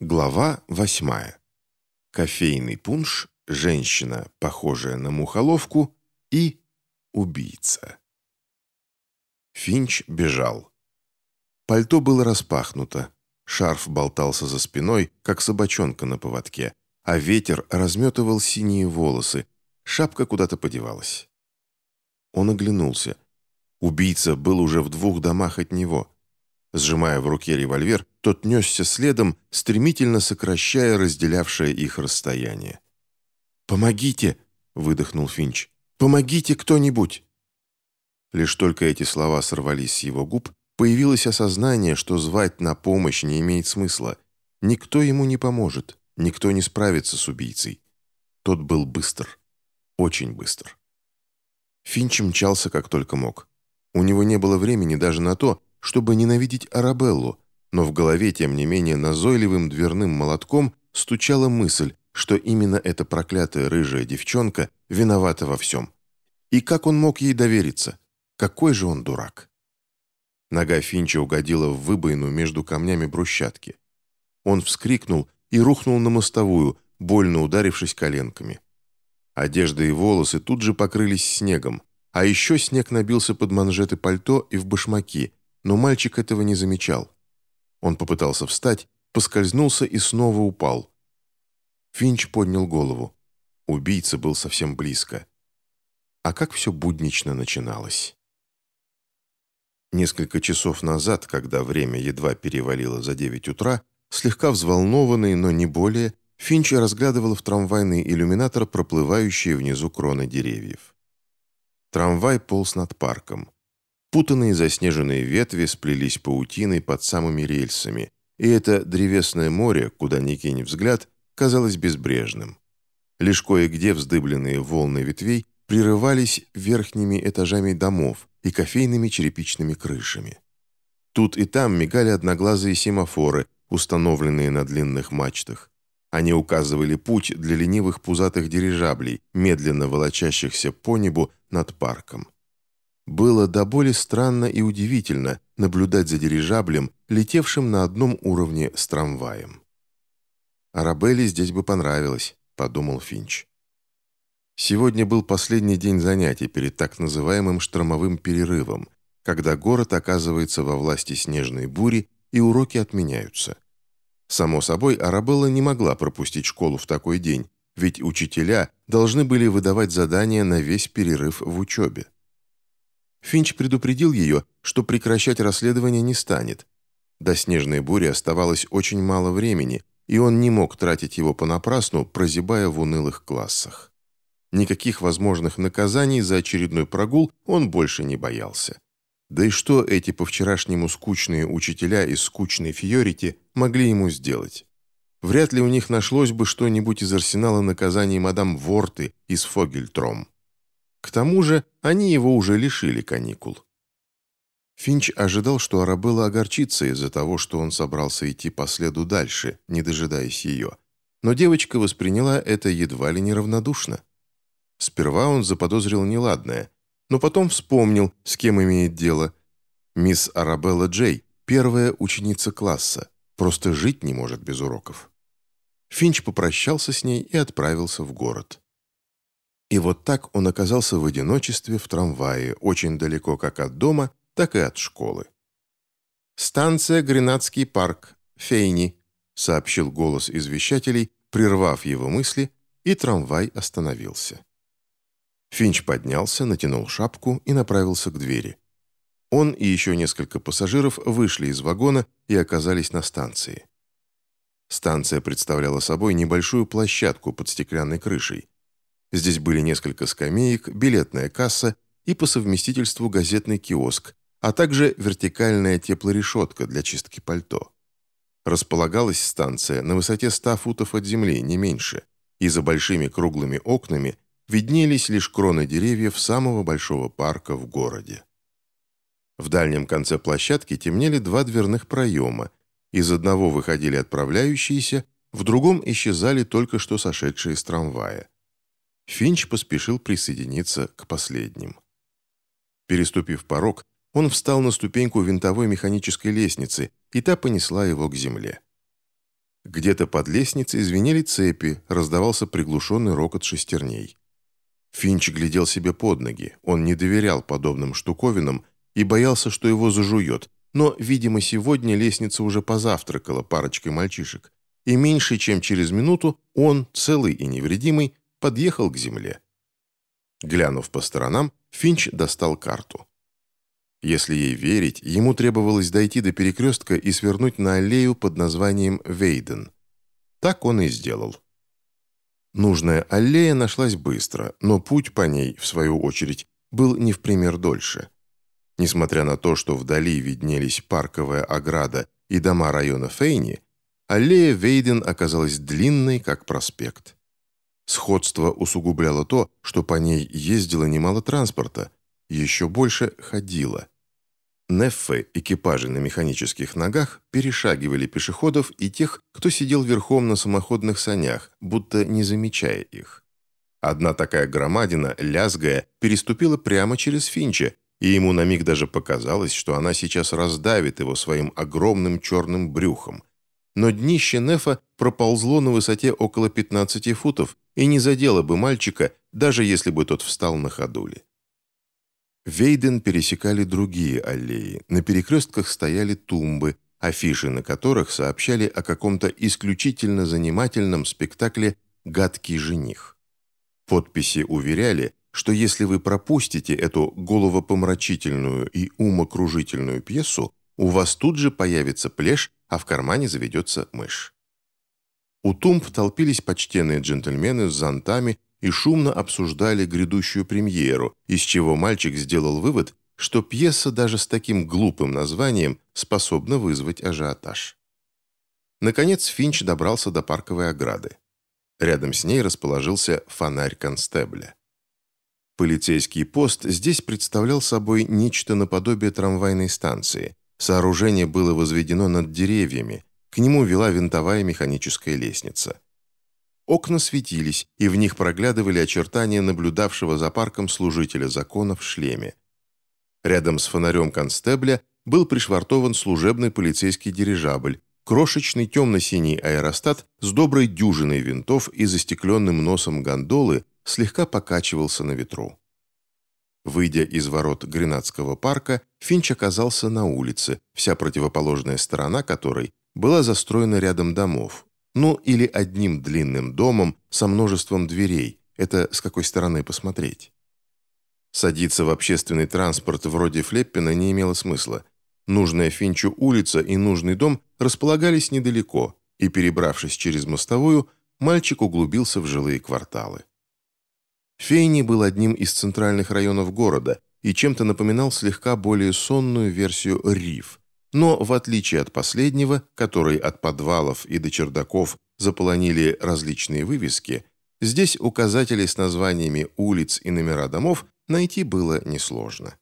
Глава восьмая. Кофейный пунш, женщина, похожая на мухоловку, и убийца. Финч бежал. Пальто было распахнуто, шарф болтался за спиной, как собачонка на поводке, а ветер разметывал синие волосы, шапка куда-то подевалась. Он оглянулся. Убийца был уже в двух домах от него – Сжимая в руке револьвер, тот несся следом, стремительно сокращая разделявшее их расстояние. «Помогите!» — выдохнул Финч. «Помогите кто-нибудь!» Лишь только эти слова сорвались с его губ, появилось осознание, что звать на помощь не имеет смысла. Никто ему не поможет, никто не справится с убийцей. Тот был быстр, очень быстр. Финч мчался как только мог. У него не было времени даже на то, чтобы ненавидеть Арабеллу, но в голове, тем не менее, назойливым дверным молотком стучала мысль, что именно эта проклятая рыжая девчонка виновата во всем. И как он мог ей довериться? Какой же он дурак? Нога Финча угодила в выбоину между камнями брусчатки. Он вскрикнул и рухнул на мостовую, больно ударившись коленками. Одежда и волосы тут же покрылись снегом, а еще снег набился под манжеты пальто и в башмаки, но мальчик этого не замечал. Он попытался встать, поскользнулся и снова упал. Финч поднял голову. Убийца был совсем близко. А как все буднично начиналось. Несколько часов назад, когда время едва перевалило за девять утра, слегка взволнованный, но не более, Финч разглядывал в трамвайный иллюминатор проплывающие внизу кроны деревьев. Трамвай полз над парком. Путанные заснеженные ветви сплелись паутиной под самыми рельсами, и это древесное море, куда ни кинь взгляд, казалось безбрежным. Лишь кое-где вздыбленные волны ветвей прерывались верхними этажами домов и кофейными черепичными крышами. Тут и там мигали одноглазые семафоры, установленные на длинных мачтах. Они указывали путь для ленивых пузатых дирижаблей, медленно волочащихся по небу над парком. Было до боли странно и удивительно наблюдать за дирижаблем, летевшим на одном уровне с трамваем. «Арабелле здесь бы понравилось», — подумал Финч. Сегодня был последний день занятий перед так называемым штормовым перерывом, когда город оказывается во власти снежной бури и уроки отменяются. Само собой, Арабелла не могла пропустить школу в такой день, ведь учителя должны были выдавать задания на весь перерыв в учебе. Финч предупредил ее, что прекращать расследование не станет. До снежной бури оставалось очень мало времени, и он не мог тратить его понапрасну, прозябая в унылых классах. Никаких возможных наказаний за очередной прогул он больше не боялся. Да и что эти по-вчерашнему скучные учителя из скучной Фьорити могли ему сделать? Вряд ли у них нашлось бы что-нибудь из арсенала наказаний мадам Ворты из Фогельтром. К тому же они его уже лишили каникул. Финч ожидал, что Арабелла огорчится из-за того, что он собрался идти по следу дальше, не дожидаясь ее. Но девочка восприняла это едва ли неравнодушно. Сперва он заподозрил неладное, но потом вспомнил, с кем имеет дело. Мисс Арабелла Джей, первая ученица класса, просто жить не может без уроков. Финч попрощался с ней и отправился в город. И вот так он оказался в одиночестве в трамвае, очень далеко как от дома, так и от школы. «Станция Гренадский парк, Фейни», сообщил голос извещателей, прервав его мысли, и трамвай остановился. Финч поднялся, натянул шапку и направился к двери. Он и еще несколько пассажиров вышли из вагона и оказались на станции. Станция представляла собой небольшую площадку под стеклянной крышей. Здесь были несколько скамеек, билетная касса и по совместительству газетный киоск, а также вертикальная теплорешетка для чистки пальто. Располагалась станция на высоте 100 футов от земли, не меньше, и за большими круглыми окнами виднелись лишь кроны деревьев самого большого парка в городе. В дальнем конце площадки темнели два дверных проема, из одного выходили отправляющиеся, в другом исчезали только что сошедшие с трамвая. Финч поспешил присоединиться к последним. Переступив порог, он встал на ступеньку винтовой механической лестницы, и та понесла его к земле. Где-то под лестницей звенели цепи, раздавался приглушенный рокот шестерней. Финч глядел себе под ноги, он не доверял подобным штуковинам и боялся, что его зажует, но, видимо, сегодня лестница уже позавтракала парочкой мальчишек, и меньше чем через минуту он, целый и невредимый, подъехал к земле. Глянув по сторонам, Финч достал карту. Если ей верить, ему требовалось дойти до перекрестка и свернуть на аллею под названием Вейден. Так он и сделал. Нужная аллея нашлась быстро, но путь по ней, в свою очередь, был не в пример дольше. Несмотря на то, что вдали виднелись парковая ограда и дома района Фейни, аллея Вейден оказалась длинной, как проспект. Сходство усугубляло то, что по ней ездило немало транспорта, еще больше ходило. Неффы, экипажи на механических ногах, перешагивали пешеходов и тех, кто сидел верхом на самоходных санях, будто не замечая их. Одна такая громадина, лязгая, переступила прямо через Финча, и ему на миг даже показалось, что она сейчас раздавит его своим огромным черным брюхом. Но днище Нефа проползло на высоте около 15 футов и не задело бы мальчика, даже если бы тот встал на ходули. Вейден пересекали другие аллеи. На перекрестках стояли тумбы, афиши на которых сообщали о каком-то исключительно занимательном спектакле «Гадкий жених». Подписи уверяли, что если вы пропустите эту головопомрачительную и умокружительную пьесу, у вас тут же появится плешь, а в кармане заведется мышь. У тумб толпились почтенные джентльмены с зонтами и шумно обсуждали грядущую премьеру, из чего мальчик сделал вывод, что пьеса даже с таким глупым названием способна вызвать ажиотаж. Наконец Финч добрался до парковой ограды. Рядом с ней расположился фонарь констебля. Полицейский пост здесь представлял собой нечто наподобие трамвайной станции. Сооружение было возведено над деревьями, к нему вела винтовая механическая лестница. Окна светились, и в них проглядывали очертания наблюдавшего за парком служителя закона в шлеме. Рядом с фонарем констебля был пришвартован служебный полицейский дирижабль, крошечный темно-синий аэростат с доброй дюжиной винтов и застекленным носом гондолы слегка покачивался на ветру. Выйдя из ворот Гренадского парка, Финч оказался на улице, вся противоположная сторона которой была застроена рядом домов, ну, или одним длинным домом со множеством дверей. Это с какой стороны посмотреть. Садиться в общественный транспорт вроде Флеппина не имело смысла. Нужная Финчу улица и нужный дом располагались недалеко, и, перебравшись через мостовую, мальчик углубился в жилые кварталы. Фейни был одним из центральных районов города и чем-то напоминал слегка более сонную версию Риф – но, в отличие от последнего, который от подвалов и до чердаков заполонили различные вывески, здесь указатели с названиями улиц и номера домов найти было несложно.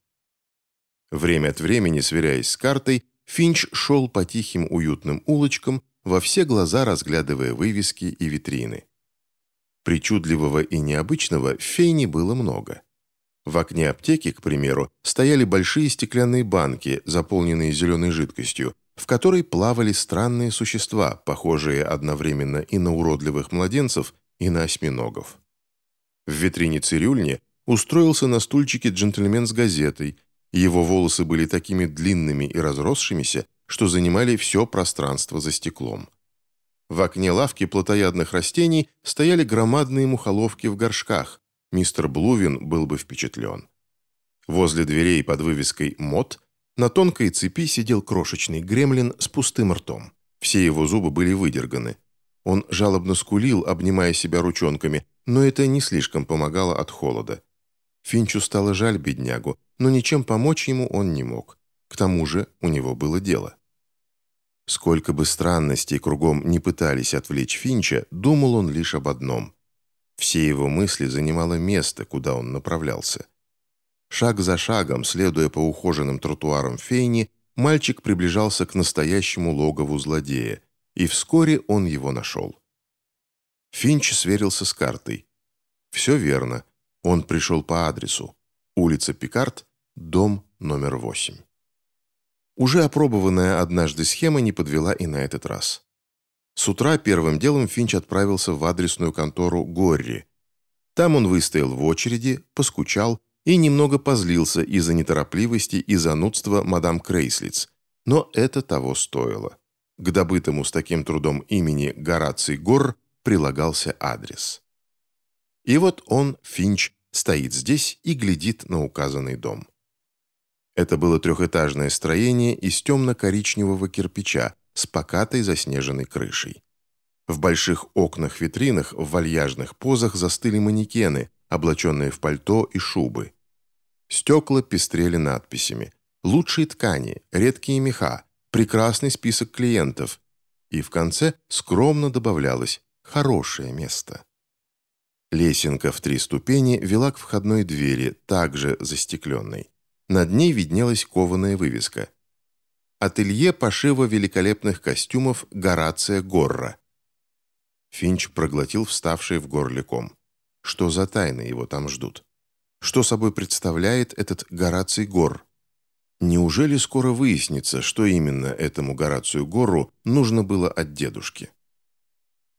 Время от времени, сверяясь с картой, Финч шел по тихим уютным улочкам, во все глаза разглядывая вывески и витрины. Причудливого и необычного в Фейне было много. В окне аптеки, к примеру, стояли большие стеклянные банки, заполненные зеленой жидкостью, в которой плавали странные существа, похожие одновременно и на уродливых младенцев, и на осьминогов. В витрине цирюльни устроился на стульчике джентльмен с газетой, его волосы были такими длинными и разросшимися, что занимали все пространство за стеклом. В окне лавки плотоядных растений стояли громадные мухоловки в горшках, мистер Блувин был бы впечатлен. Возле дверей под вывеской «МОД» на тонкой цепи сидел крошечный гремлин с пустым ртом. Все его зубы были выдерганы. Он жалобно скулил, обнимая себя ручонками, но это не слишком помогало от холода. Финчу стало жаль беднягу, но ничем помочь ему он не мог. К тому же у него было дело. Сколько бы странностей кругом не пытались отвлечь Финча, думал он лишь об одном. Все его мысли занимало место, куда он направлялся. Шаг за шагом, следуя по ухоженным тротуарам Фейни, мальчик приближался к настоящему логову злодея, и вскоре он его нашел. Финч сверился с картой. Все верно. Он пришел по адресу. Улица Пикард, дом номер 8. Уже опробованная однажды схема не подвела и на этот раз. С утра первым делом Финч отправился в адресную контору Горри. Там он выстоял в очереди, поскучал и немного позлился из-за неторопливости и занудства мадам Крейслиц. Но это того стоило. К добытому с таким трудом имени Гораций Гор прилагался адрес. И вот он, Финч, стоит здесь и глядит на указанный дом. Это было трехэтажное строение из темно-коричневого кирпича с покатой заснеженной крышей. В больших окнах-витринах в вальяжных позах застыли манекены, облаченные в пальто и шубы. Стекла пестрели надписями. Лучшие ткани, редкие меха, прекрасный список клиентов. И в конце скромно добавлялось «хорошее место». Лесенка в три ступени вела к входной двери, также застекленной. Над ней виднелась кованая вывеска. «Ателье пошива великолепных костюмов Горация Горра». Финч проглотил вставший в горле ком. Что за тайны его там ждут? Что собой представляет этот Гораций Гор? Неужели скоро выяснится, что именно этому Горацию Гору нужно было от дедушки?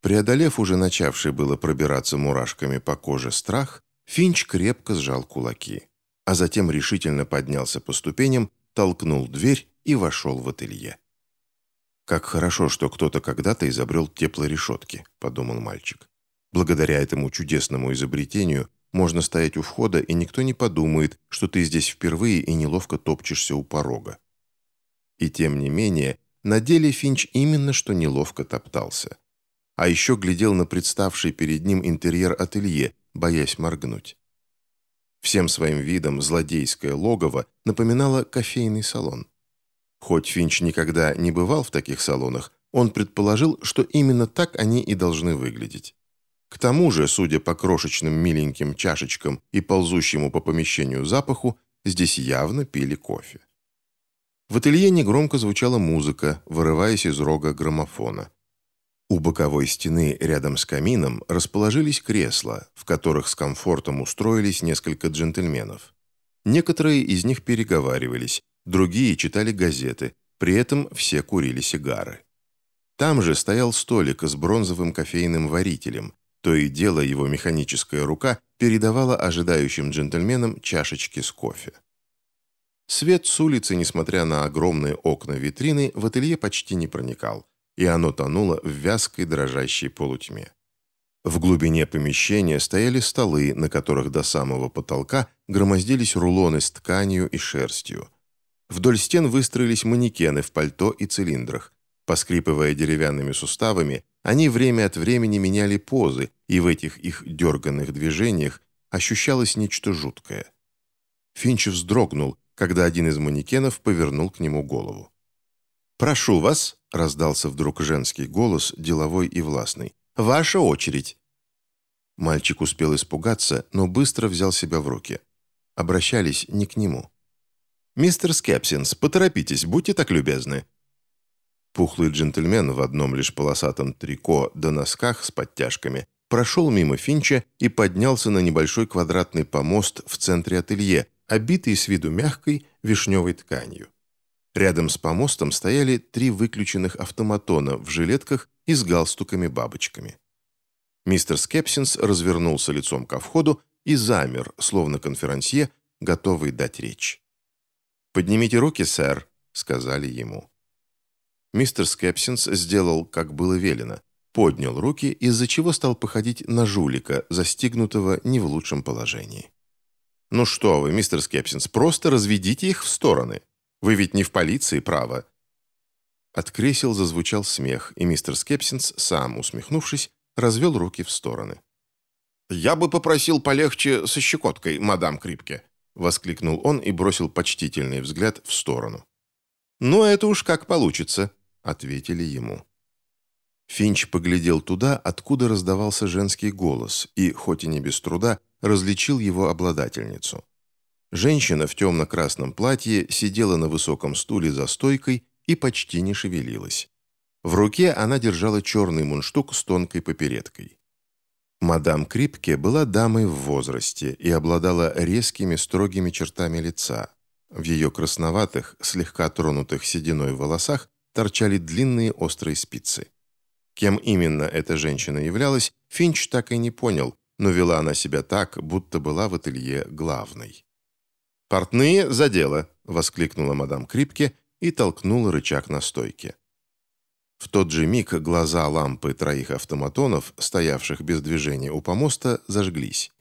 Преодолев уже начавший было пробираться мурашками по коже страх, Финч крепко сжал кулаки, а затем решительно поднялся по ступеням, толкнул дверь и вошел в ателье. «Как хорошо, что кто-то когда-то изобрел теплорешетки», — подумал мальчик. «Благодаря этому чудесному изобретению можно стоять у входа, и никто не подумает, что ты здесь впервые и неловко топчешься у порога». И тем не менее, на деле Финч именно что неловко топтался а еще глядел на представший перед ним интерьер ателье, боясь моргнуть. Всем своим видом злодейское логово напоминало кофейный салон. Хоть Финч никогда не бывал в таких салонах, он предположил, что именно так они и должны выглядеть. К тому же, судя по крошечным миленьким чашечкам и ползущему по помещению запаху, здесь явно пили кофе. В ателье негромко звучала музыка, вырываясь из рога граммофона. У боковой стены рядом с камином расположились кресла, в которых с комфортом устроились несколько джентльменов. Некоторые из них переговаривались, другие читали газеты, при этом все курили сигары. Там же стоял столик с бронзовым кофейным варителем, то и дело его механическая рука передавала ожидающим джентльменам чашечки с кофе. Свет с улицы, несмотря на огромные окна витрины, в ателье почти не проникал – и оно тонуло в вязкой дрожащей полутьме. В глубине помещения стояли столы, на которых до самого потолка громоздились рулоны с тканью и шерстью. Вдоль стен выстроились манекены в пальто и цилиндрах. Поскрипывая деревянными суставами, они время от времени меняли позы, и в этих их дерганных движениях ощущалось нечто жуткое. Финч вздрогнул, когда один из манекенов повернул к нему голову. «Прошу вас», — раздался вдруг женский голос, деловой и властный. «Ваша очередь». Мальчик успел испугаться, но быстро взял себя в руки. Обращались не к нему. «Мистер Скепсинс, поторопитесь, будьте так любезны». Пухлый джентльмен в одном лишь полосатом трико да носках с подтяжками прошел мимо Финча и поднялся на небольшой квадратный помост в центре ателье, обитый с виду мягкой вишневой тканью. Рядом с помостом стояли три выключенных автоматона в жилетках и с галстуками-бабочками. Мистер Скепсинс развернулся лицом ко входу и замер, словно конферансье, готовый дать речь. «Поднимите руки, сэр», — сказали ему. Мистер Скепсинс сделал, как было велено, поднял руки, из-за чего стал походить на жулика, застигнутого не в лучшем положении. «Ну что вы, мистер Скепсинс, просто разведите их в стороны», вы ведь не в полиции, право». От кресел зазвучал смех, и мистер Скепсинс, сам усмехнувшись, развел руки в стороны. «Я бы попросил полегче со щекоткой, мадам Крипке», воскликнул он и бросил почтительный взгляд в сторону. «Ну, это уж как получится», — ответили ему. Финч поглядел туда, откуда раздавался женский голос, и, хоть и не без труда, различил его обладательницу. Женщина в темно-красном платье сидела на высоком стуле за стойкой и почти не шевелилась. В руке она держала черный мундштук с тонкой попередкой. Мадам Крипке была дамой в возрасте и обладала резкими строгими чертами лица. В ее красноватых, слегка тронутых сединой волосах торчали длинные острые спицы. Кем именно эта женщина являлась, Финч так и не понял, но вела она себя так, будто была в ателье главной. «Портные за дело!» — воскликнула мадам Крипке и толкнула рычаг на стойке. В тот же миг глаза лампы троих автоматонов, стоявших без движения у помоста, зажглись.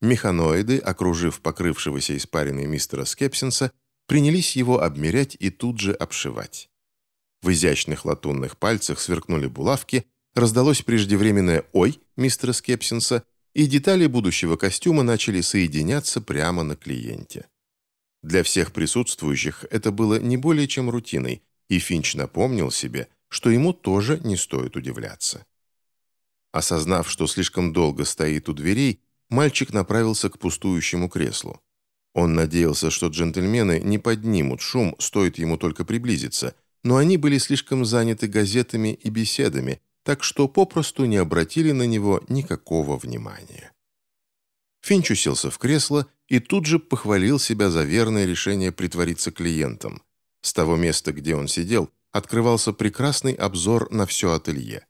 Механоиды, окружив покрывшегося испаренной мистера Скепсинса, принялись его обмерять и тут же обшивать. В изящных латунных пальцах сверкнули булавки, раздалось преждевременное «Ой!» мистера Скепсинса, и детали будущего костюма начали соединяться прямо на клиенте. Для всех присутствующих это было не более чем рутиной, и Финч напомнил себе, что ему тоже не стоит удивляться. Осознав, что слишком долго стоит у дверей, мальчик направился к пустующему креслу. Он надеялся, что джентльмены не поднимут шум, стоит ему только приблизиться, но они были слишком заняты газетами и беседами, так что попросту не обратили на него никакого внимания. Финч уселся в кресло и тут же похвалил себя за верное решение притвориться клиентом. С того места, где он сидел, открывался прекрасный обзор на все ателье.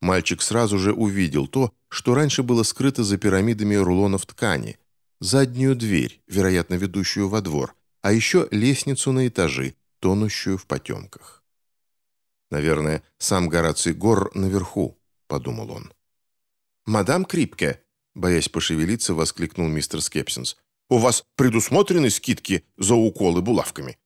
Мальчик сразу же увидел то, что раньше было скрыто за пирамидами рулонов ткани, заднюю дверь, вероятно, ведущую во двор, а еще лестницу на этажи, тонущую в потемках. «Наверное, сам Гораций Гор наверху», — подумал он. «Мадам Крипке», — боясь пошевелиться, воскликнул мистер Скепсинс, «у вас предусмотрены скидки за уколы булавками?»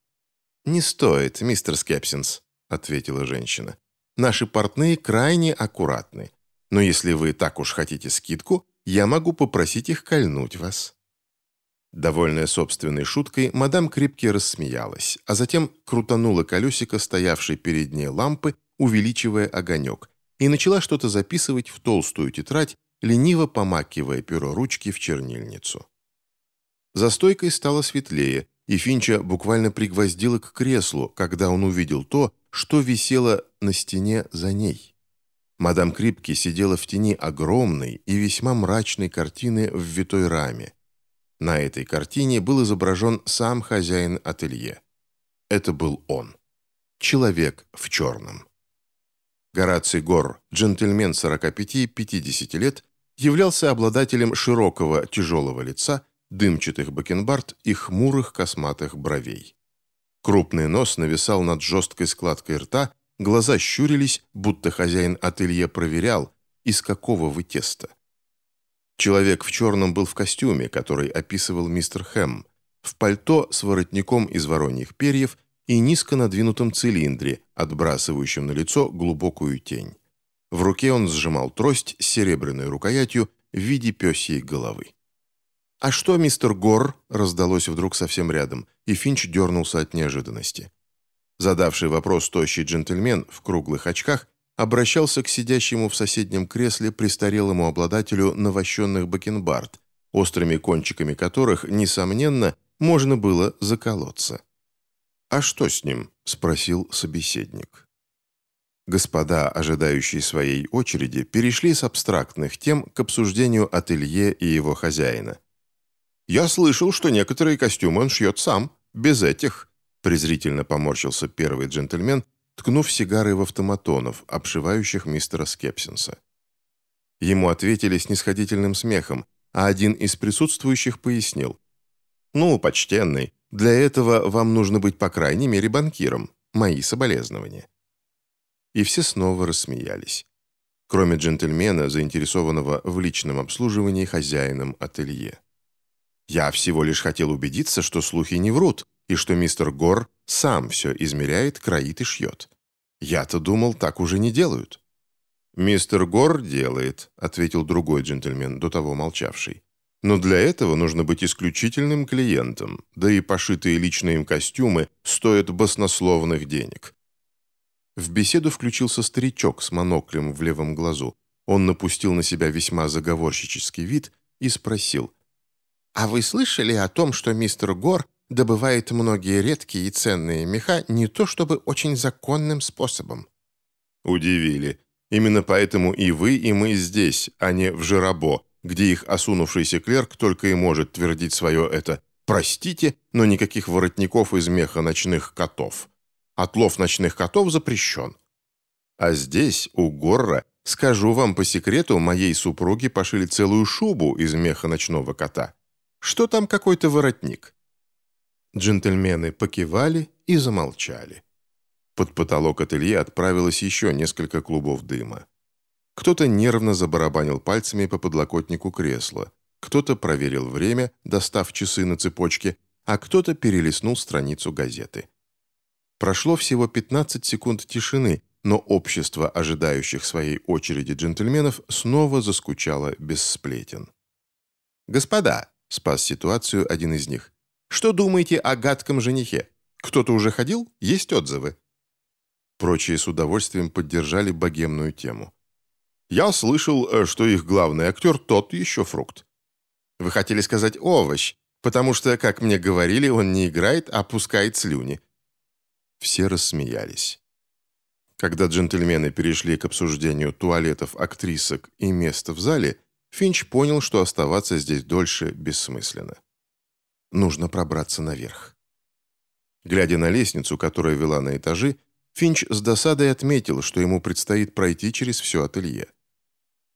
«Не стоит, мистер Скепсинс», — ответила женщина. «Наши портные крайне аккуратны. Но если вы так уж хотите скидку, я могу попросить их кольнуть вас». Довольная собственной шуткой, мадам Крипке рассмеялась, а затем крутанула колесико стоявшей перед ней лампы, увеличивая огонек, и начала что-то записывать в толстую тетрадь, лениво помакивая перо ручки в чернильницу. За стойкой стало светлее, и Финча буквально пригвоздило к креслу, когда он увидел то, что висело на стене за ней. Мадам Крипки сидела в тени огромной и весьма мрачной картины в витой раме. На этой картине был изображен сам хозяин ателье. Это был он. Человек в черном. Гораций Гор, джентльмен 45-50 лет, являлся обладателем широкого тяжелого лица, дымчатых бакенбард и хмурых косматых бровей. Крупный нос нависал над жесткой складкой рта, глаза щурились, будто хозяин ателье проверял, из какого вы теста. Человек в черном был в костюме, который описывал мистер Хэм, в пальто с воротником из вороньих перьев и низко надвинутом цилиндре, отбрасывающем на лицо глубокую тень. В руке он сжимал трость с серебряной рукоятью в виде пёсьей головы. «А что, мистер Гор?» – раздалось вдруг совсем рядом, и Финч дернулся от неожиданности. Задавший вопрос тощий джентльмен в круглых очках обращался к сидящему в соседнем кресле престарелому обладателю навощенных бакенбард, острыми кончиками которых, несомненно, можно было заколоться. «А что с ним?» – спросил собеседник. Господа, ожидающие своей очереди, перешли с абстрактных тем к обсуждению ателье и его хозяина. «Я слышал, что некоторые костюмы он шьет сам, без этих», презрительно поморщился первый джентльмен, ткнув сигарой в автоматонов, обшивающих мистера Скепсинса. Ему ответили снисходительным смехом, а один из присутствующих пояснил. «Ну, почтенный, для этого вам нужно быть по крайней мере банкиром. Мои соболезнования». И все снова рассмеялись. Кроме джентльмена, заинтересованного в личном обслуживании хозяином ателье. «Я всего лишь хотел убедиться, что слухи не врут», и что мистер Гор сам все измеряет, кроит и шьет. Я-то думал, так уже не делают». «Мистер Гор делает», — ответил другой джентльмен, до того молчавший. «Но для этого нужно быть исключительным клиентом, да и пошитые личные им костюмы стоят баснословных денег». В беседу включился старичок с моноклем в левом глазу. Он напустил на себя весьма заговорщический вид и спросил. «А вы слышали о том, что мистер Гор добывает многие редкие и ценные меха не то чтобы очень законным способом». «Удивили. Именно поэтому и вы, и мы здесь, а не в Жирабо, где их осунувшийся клерк только и может твердить свое это «простите, но никаких воротников из меха ночных котов». Отлов ночных котов запрещен. А здесь, у Горра, скажу вам по секрету, моей супруге пошили целую шубу из меха ночного кота. Что там какой-то воротник?» Джентльмены покивали и замолчали. Под потолок ателье отправилось еще несколько клубов дыма. Кто-то нервно забарабанил пальцами по подлокотнику кресла, кто-то проверил время, достав часы на цепочке, а кто-то перелистнул страницу газеты. Прошло всего 15 секунд тишины, но общество ожидающих своей очереди джентльменов снова заскучало без сплетен. «Господа», — спас ситуацию один из них, «что думаете о гадком женихе? Кто-то уже ходил? Есть отзывы?» Прочие с удовольствием поддержали богемную тему. «Я слышал, э, что их главный актер тот еще фрукт». «Вы хотели сказать овощ, потому что, как мне говорили, он не играет, а пускает слюни». Все рассмеялись. Когда джентльмены перешли к обсуждению туалетов актрисок и места в зале, Финч понял, что оставаться здесь дольше бессмысленно. Нужно пробраться наверх. Глядя на лестницу, которая вела на этажи, Финч с досадой отметил, что ему предстоит пройти через все ателье.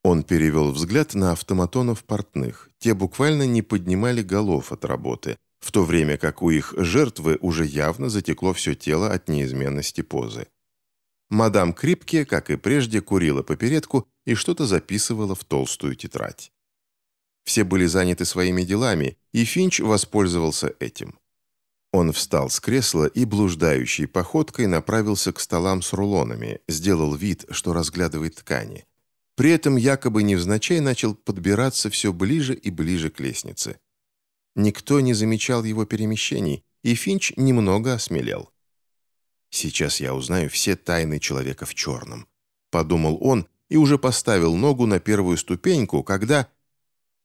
Он перевел взгляд на автоматонов портных. Те буквально не поднимали голов от работы, в то время как у их жертвы уже явно затекло все тело от неизменности позы. Мадам Крипке, как и прежде, курила попередку и что-то записывала в толстую тетрадь. Все были заняты своими делами, и Финч воспользовался этим. Он встал с кресла и блуждающей походкой направился к столам с рулонами, сделал вид, что разглядывает ткани. При этом якобы невзначай начал подбираться все ближе и ближе к лестнице. Никто не замечал его перемещений, и Финч немного осмелел. «Сейчас я узнаю все тайны человека в черном», — подумал он и уже поставил ногу на первую ступеньку, когда...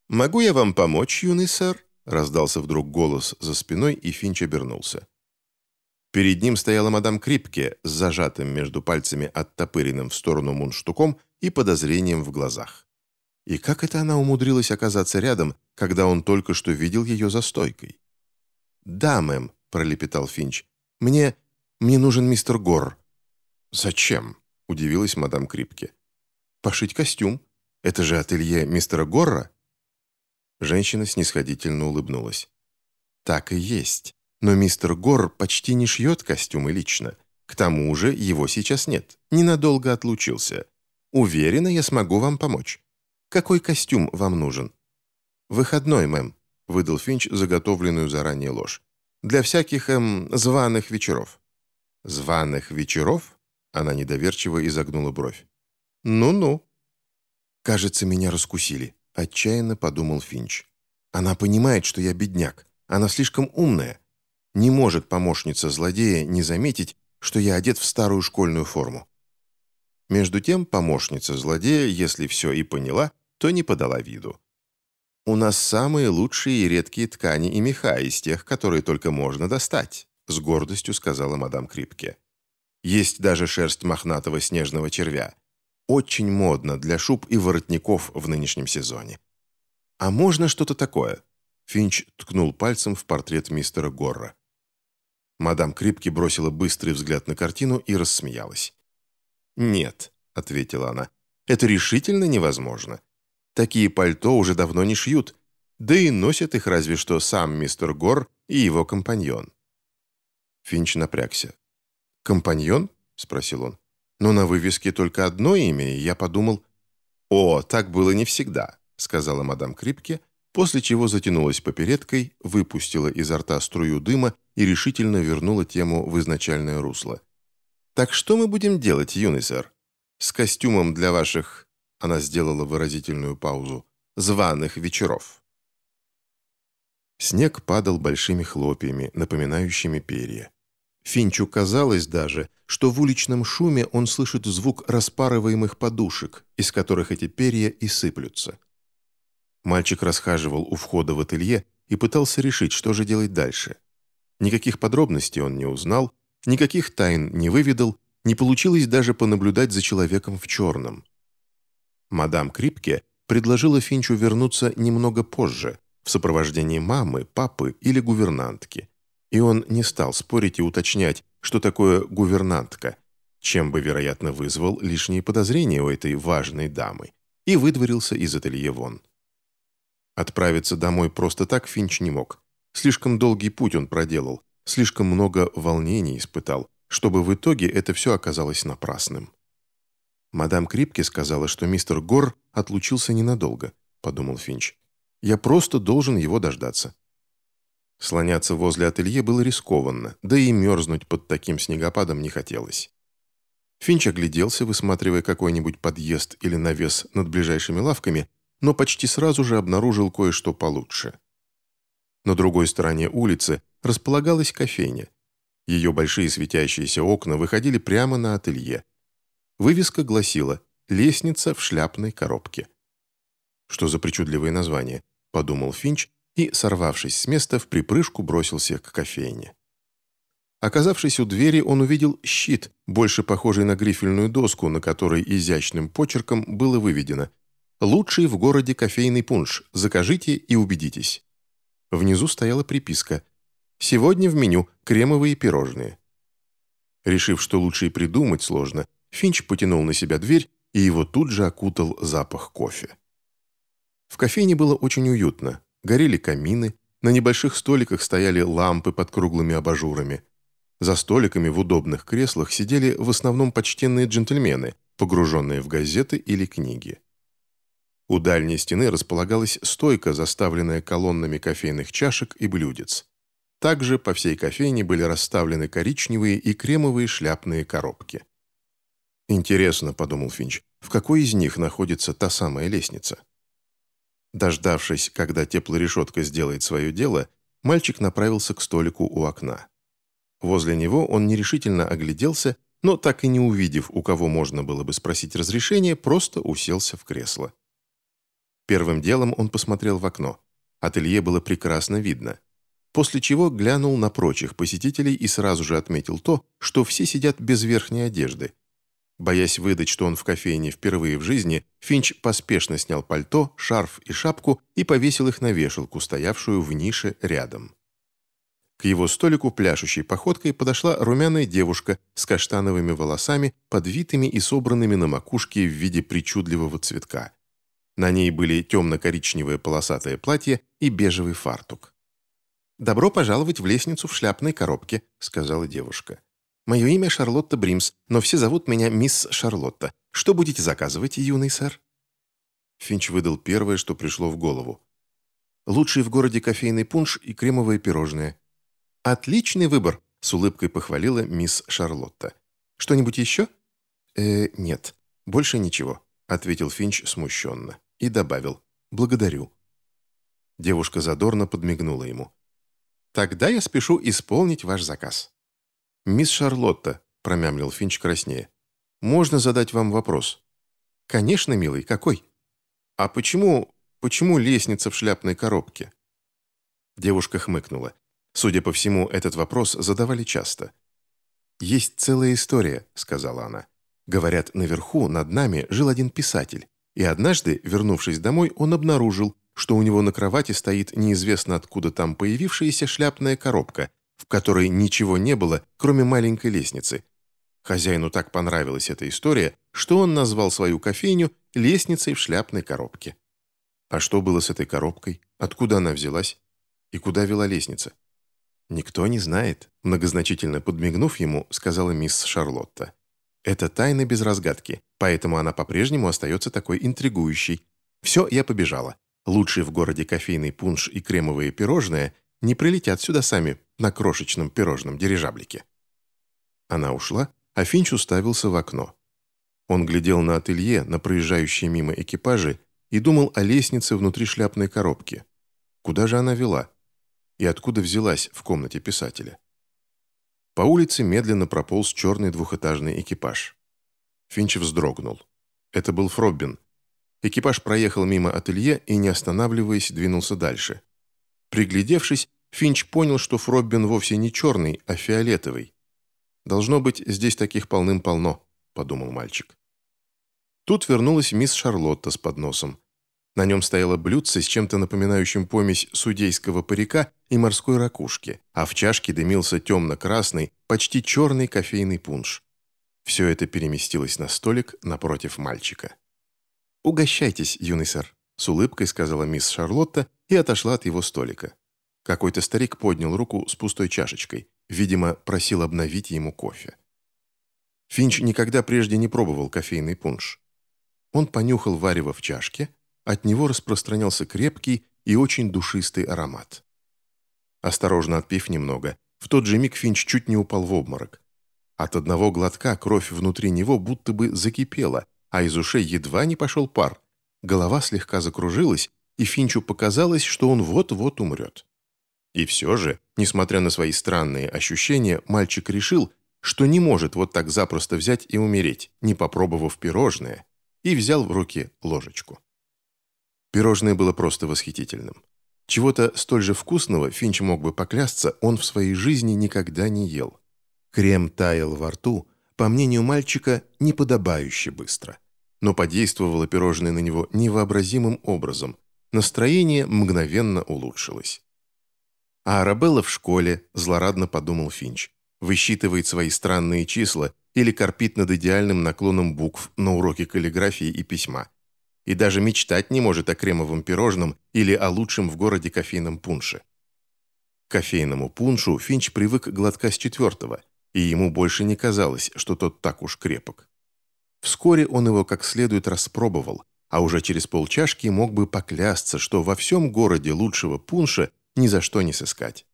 «Могу я вам помочь, юный сэр?» Раздался вдруг голос за спиной, и Финч обернулся. Перед ним стояла мадам Крипке с зажатым между пальцами оттопыренным в сторону мундштуком и подозрением в глазах. И как это она умудрилась оказаться рядом, когда он только что видел ее за стойкой? «Да, мэм», — пролепетал Финч. «Мне... мне нужен мистер Гор». «Зачем?» — удивилась мадам Крипке. «Пошить костюм. Это же ателье мистера Горра?» Женщина снисходительно улыбнулась. «Так и есть. Но мистер Гор почти не шьет костюмы лично. К тому же его сейчас нет. Ненадолго отлучился. Уверена, я смогу вам помочь. Какой костюм вам нужен?» «Выходной, мэм», — выдал Финч заготовленную заранее ложь. «Для всяких, эм, званых вечеров». «Званых вечеров?» — она недоверчиво изогнула бровь. «Ну-ну». «Кажется, меня раскусили», Отчаянно подумал Финч. Она понимает, что я бедняк. Она слишком умная. Не может помощница злодея не заметить, что я одет в старую школьную форму. Между тем, помощница злодея, если все и поняла, то не подала виду. «У нас самые лучшие и редкие ткани и меха из тех, которые только можно достать», с гордостью сказала мадам Крипке. «Есть даже шерсть мохнатого снежного червя очень модно для шуб и воротников в нынешнем сезоне. «А можно что-то такое?» Финч ткнул пальцем в портрет мистера Горра. Мадам Крипки бросила быстрый взгляд на картину и рассмеялась. «Нет», — ответила она, — «это решительно невозможно. Такие пальто уже давно не шьют, да и носят их разве что сам мистер Гор и его компаньон». Финч напрягся. «Компаньон?» — спросил он но на вывеске только одно имя, и я подумал... «О, так было не всегда», — сказала мадам Крипке, после чего затянулась попередкой, выпустила изо рта струю дыма и решительно вернула тему в изначальное русло. «Так что мы будем делать, юный сэр? С костюмом для ваших...» Она сделала выразительную паузу. «Званых вечеров». Снег падал большими хлопьями, напоминающими перья. Финчу казалось даже, что в уличном шуме он слышит звук распарываемых подушек, из которых эти перья и сыплются. Мальчик расхаживал у входа в ателье и пытался решить, что же делать дальше. Никаких подробностей он не узнал, никаких тайн не выведал, не получилось даже понаблюдать за человеком в черном. Мадам Крипке предложила Финчу вернуться немного позже, в сопровождении мамы, папы или гувернантки – и он не стал спорить и уточнять, что такое гувернантка. чем бы, вероятно, вызвал лишние подозрения у этой важной дамы, и выдворился из ателье вон. Отправиться домой просто так Финч не мог. Слишком долгий путь он проделал, слишком много волнений испытал, чтобы в итоге это все оказалось напрасным. «Мадам Крипке сказала, что мистер Гор отлучился ненадолго», — подумал Финч. «Я просто должен его дождаться». Слоняться возле ателье было рискованно, да и мерзнуть под таким снегопадом не хотелось. Финч огляделся, высматривая какой-нибудь подъезд или навес над ближайшими лавками, но почти сразу же обнаружил кое-что получше. На другой стороне улицы располагалась кофейня. Ее большие светящиеся окна выходили прямо на ателье. Вывеска гласила «Лестница в шляпной коробке». «Что за причудливое название?» – подумал Финч и, сорвавшись с места, в припрыжку бросился к кофейне. Оказавшись у двери, он увидел щит, больше похожий на грифельную доску, на которой изящным почерком было выведено «Лучший в городе кофейный пунш. Закажите и убедитесь». Внизу стояла приписка Сегодня в меню кремовые пирожные. Решив, что лучше и придумать сложно, Финч потянул на себя дверь, и его тут же окутал запах кофе. В кофейне было очень уютно. Горели камины, на небольших столиках стояли лампы под круглыми абажурами. За столиками в удобных креслах сидели в основном почтенные джентльмены, погруженные в газеты или книги. У дальней стены располагалась стойка, заставленная колоннами кофейных чашек и блюдец. Также по всей кофейне были расставлены коричневые и кремовые шляпные коробки. «Интересно», — подумал Финч, — «в какой из них находится та самая лестница?» Дождавшись, когда теплорешетка сделает свое дело, мальчик направился к столику у окна. Возле него он нерешительно огляделся, но так и не увидев, у кого можно было бы спросить разрешение, просто уселся в кресло. Первым делом он посмотрел в окно. Ателье было прекрасно видно после чего глянул на прочих посетителей и сразу же отметил то, что все сидят без верхней одежды. Боясь выдать, что он в кофейне впервые в жизни, Финч поспешно снял пальто, шарф и шапку и повесил их на вешалку, стоявшую в нише рядом. К его столику пляшущей походкой подошла румяная девушка с каштановыми волосами, подвитыми и собранными на макушке в виде причудливого цветка. На ней были темно-коричневое полосатое платье и бежевый фартук. «Добро пожаловать в лестницу в шляпной коробке», — сказала девушка. «Мое имя Шарлотта Бримс, но все зовут меня мисс Шарлотта. Что будете заказывать, юный сэр?» Финч выдал первое, что пришло в голову. «Лучший в городе кофейный пунш и кремовые пирожные». «Отличный выбор», — с улыбкой похвалила мисс Шарлотта. «Что-нибудь еще?» «Э, нет, больше ничего», — ответил Финч смущенно и добавил «благодарю». Девушка задорно подмигнула ему. Тогда я спешу исполнить ваш заказ». «Мисс Шарлотта», — промямлил Финч краснее, — «можно задать вам вопрос?» «Конечно, милый, какой?» «А почему... почему лестница в шляпной коробке?» Девушка хмыкнула. Судя по всему, этот вопрос задавали часто. «Есть целая история», — сказала она. «Говорят, наверху, над нами, жил один писатель. И однажды, вернувшись домой, он обнаружил, что у него на кровати стоит неизвестно откуда там появившаяся шляпная коробка, в которой ничего не было, кроме маленькой лестницы. Хозяину так понравилась эта история, что он назвал свою кофейню «лестницей в шляпной коробке». А что было с этой коробкой? Откуда она взялась? И куда вела лестница? «Никто не знает», — многозначительно подмигнув ему, сказала мисс Шарлотта. «Это тайна без разгадки, поэтому она по-прежнему остается такой интригующей. Все, я побежала лучший в городе кофейный пунш и кремовые пирожные не прилетят сюда сами на крошечном пирожном дирижаблике. Она ушла, а Финч уставился в окно. Он глядел на ателье, на проезжающие мимо экипажи и думал о лестнице внутри шляпной коробки. Куда же она вела? И откуда взялась в комнате писателя? По улице медленно прополз черный двухэтажный экипаж. Финч вздрогнул. Это был Фроббин, Экипаж проехал мимо ателье и, не останавливаясь, двинулся дальше. Приглядевшись, Финч понял, что Фроббин вовсе не черный, а фиолетовый. «Должно быть, здесь таких полным-полно», — подумал мальчик. Тут вернулась мисс Шарлотта с подносом. На нем стояло блюдце с чем-то напоминающим помесь судейского парика и морской ракушки, а в чашке дымился темно-красный, почти черный кофейный пунш. Все это переместилось на столик напротив мальчика. «Угощайтесь, юный сэр», — с улыбкой сказала мисс Шарлотта и отошла от его столика. Какой-то старик поднял руку с пустой чашечкой. Видимо, просил обновить ему кофе. Финч никогда прежде не пробовал кофейный пунш. Он понюхал варево в чашке, от него распространялся крепкий и очень душистый аромат. Осторожно отпив немного, в тот же миг Финч чуть не упал в обморок. От одного глотка кровь внутри него будто бы закипела, а из ушей едва не пошел пар. Голова слегка закружилась, и Финчу показалось, что он вот-вот умрет. И все же, несмотря на свои странные ощущения, мальчик решил, что не может вот так запросто взять и умереть, не попробовав пирожное, и взял в руки ложечку. Пирожное было просто восхитительным. Чего-то столь же вкусного, Финч мог бы поклясться, он в своей жизни никогда не ел. Крем таял во рту, по мнению мальчика, неподобающе быстро. Но подействовало пирожное на него невообразимым образом. Настроение мгновенно улучшилось. А Арабелла в школе, злорадно подумал Финч, высчитывает свои странные числа или корпит над идеальным наклоном букв на уроке каллиграфии и письма. И даже мечтать не может о кремовом пирожном или о лучшем в городе кофейном пунше. К кофейному пуншу Финч привык глотка с четвертого, и ему больше не казалось, что тот так уж крепок. Вскоре он его как следует распробовал, а уже через полчашки мог бы поклясться, что во всем городе лучшего пунша ни за что не сыскать.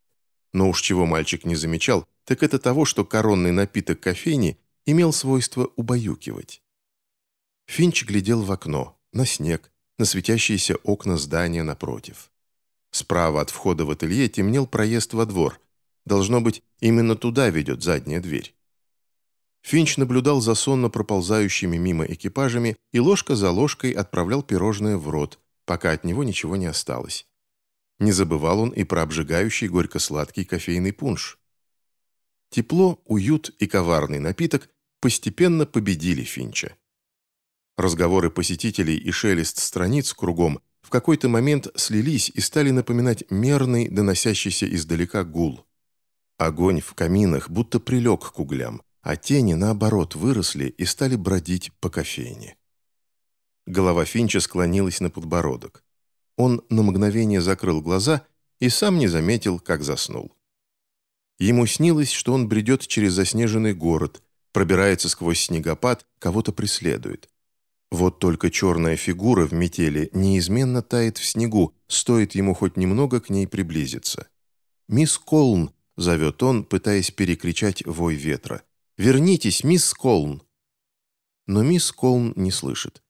Но уж чего мальчик не замечал, так это того, что коронный напиток кофейни имел свойство убаюкивать. Финч глядел в окно, на снег, на светящиеся окна здания напротив. Справа от входа в ателье темнел проезд во двор. Должно быть, именно туда ведет задняя дверь. Финч наблюдал за сонно проползающими мимо экипажами и ложка за ложкой отправлял пирожное в рот, пока от него ничего не осталось. Не забывал он и про обжигающий горько-сладкий кофейный пунш. Тепло, уют и коварный напиток постепенно победили Финча. Разговоры посетителей и шелест страниц кругом в какой-то момент слились и стали напоминать мерный, доносящийся издалека гул. Огонь в каминах будто прилег к углям, а тени, наоборот, выросли и стали бродить по кофейне. Голова Финча склонилась на подбородок. Он на мгновение закрыл глаза и сам не заметил, как заснул. Ему снилось, что он бредет через заснеженный город, пробирается сквозь снегопад, кого-то преследует. Вот только черная фигура в метели неизменно тает в снегу, стоит ему хоть немного к ней приблизиться. «Мисс Колн!» — зовет он, пытаясь перекричать вой ветра. «Вернитесь, мисс Колн!» Но мисс Колн не слышит.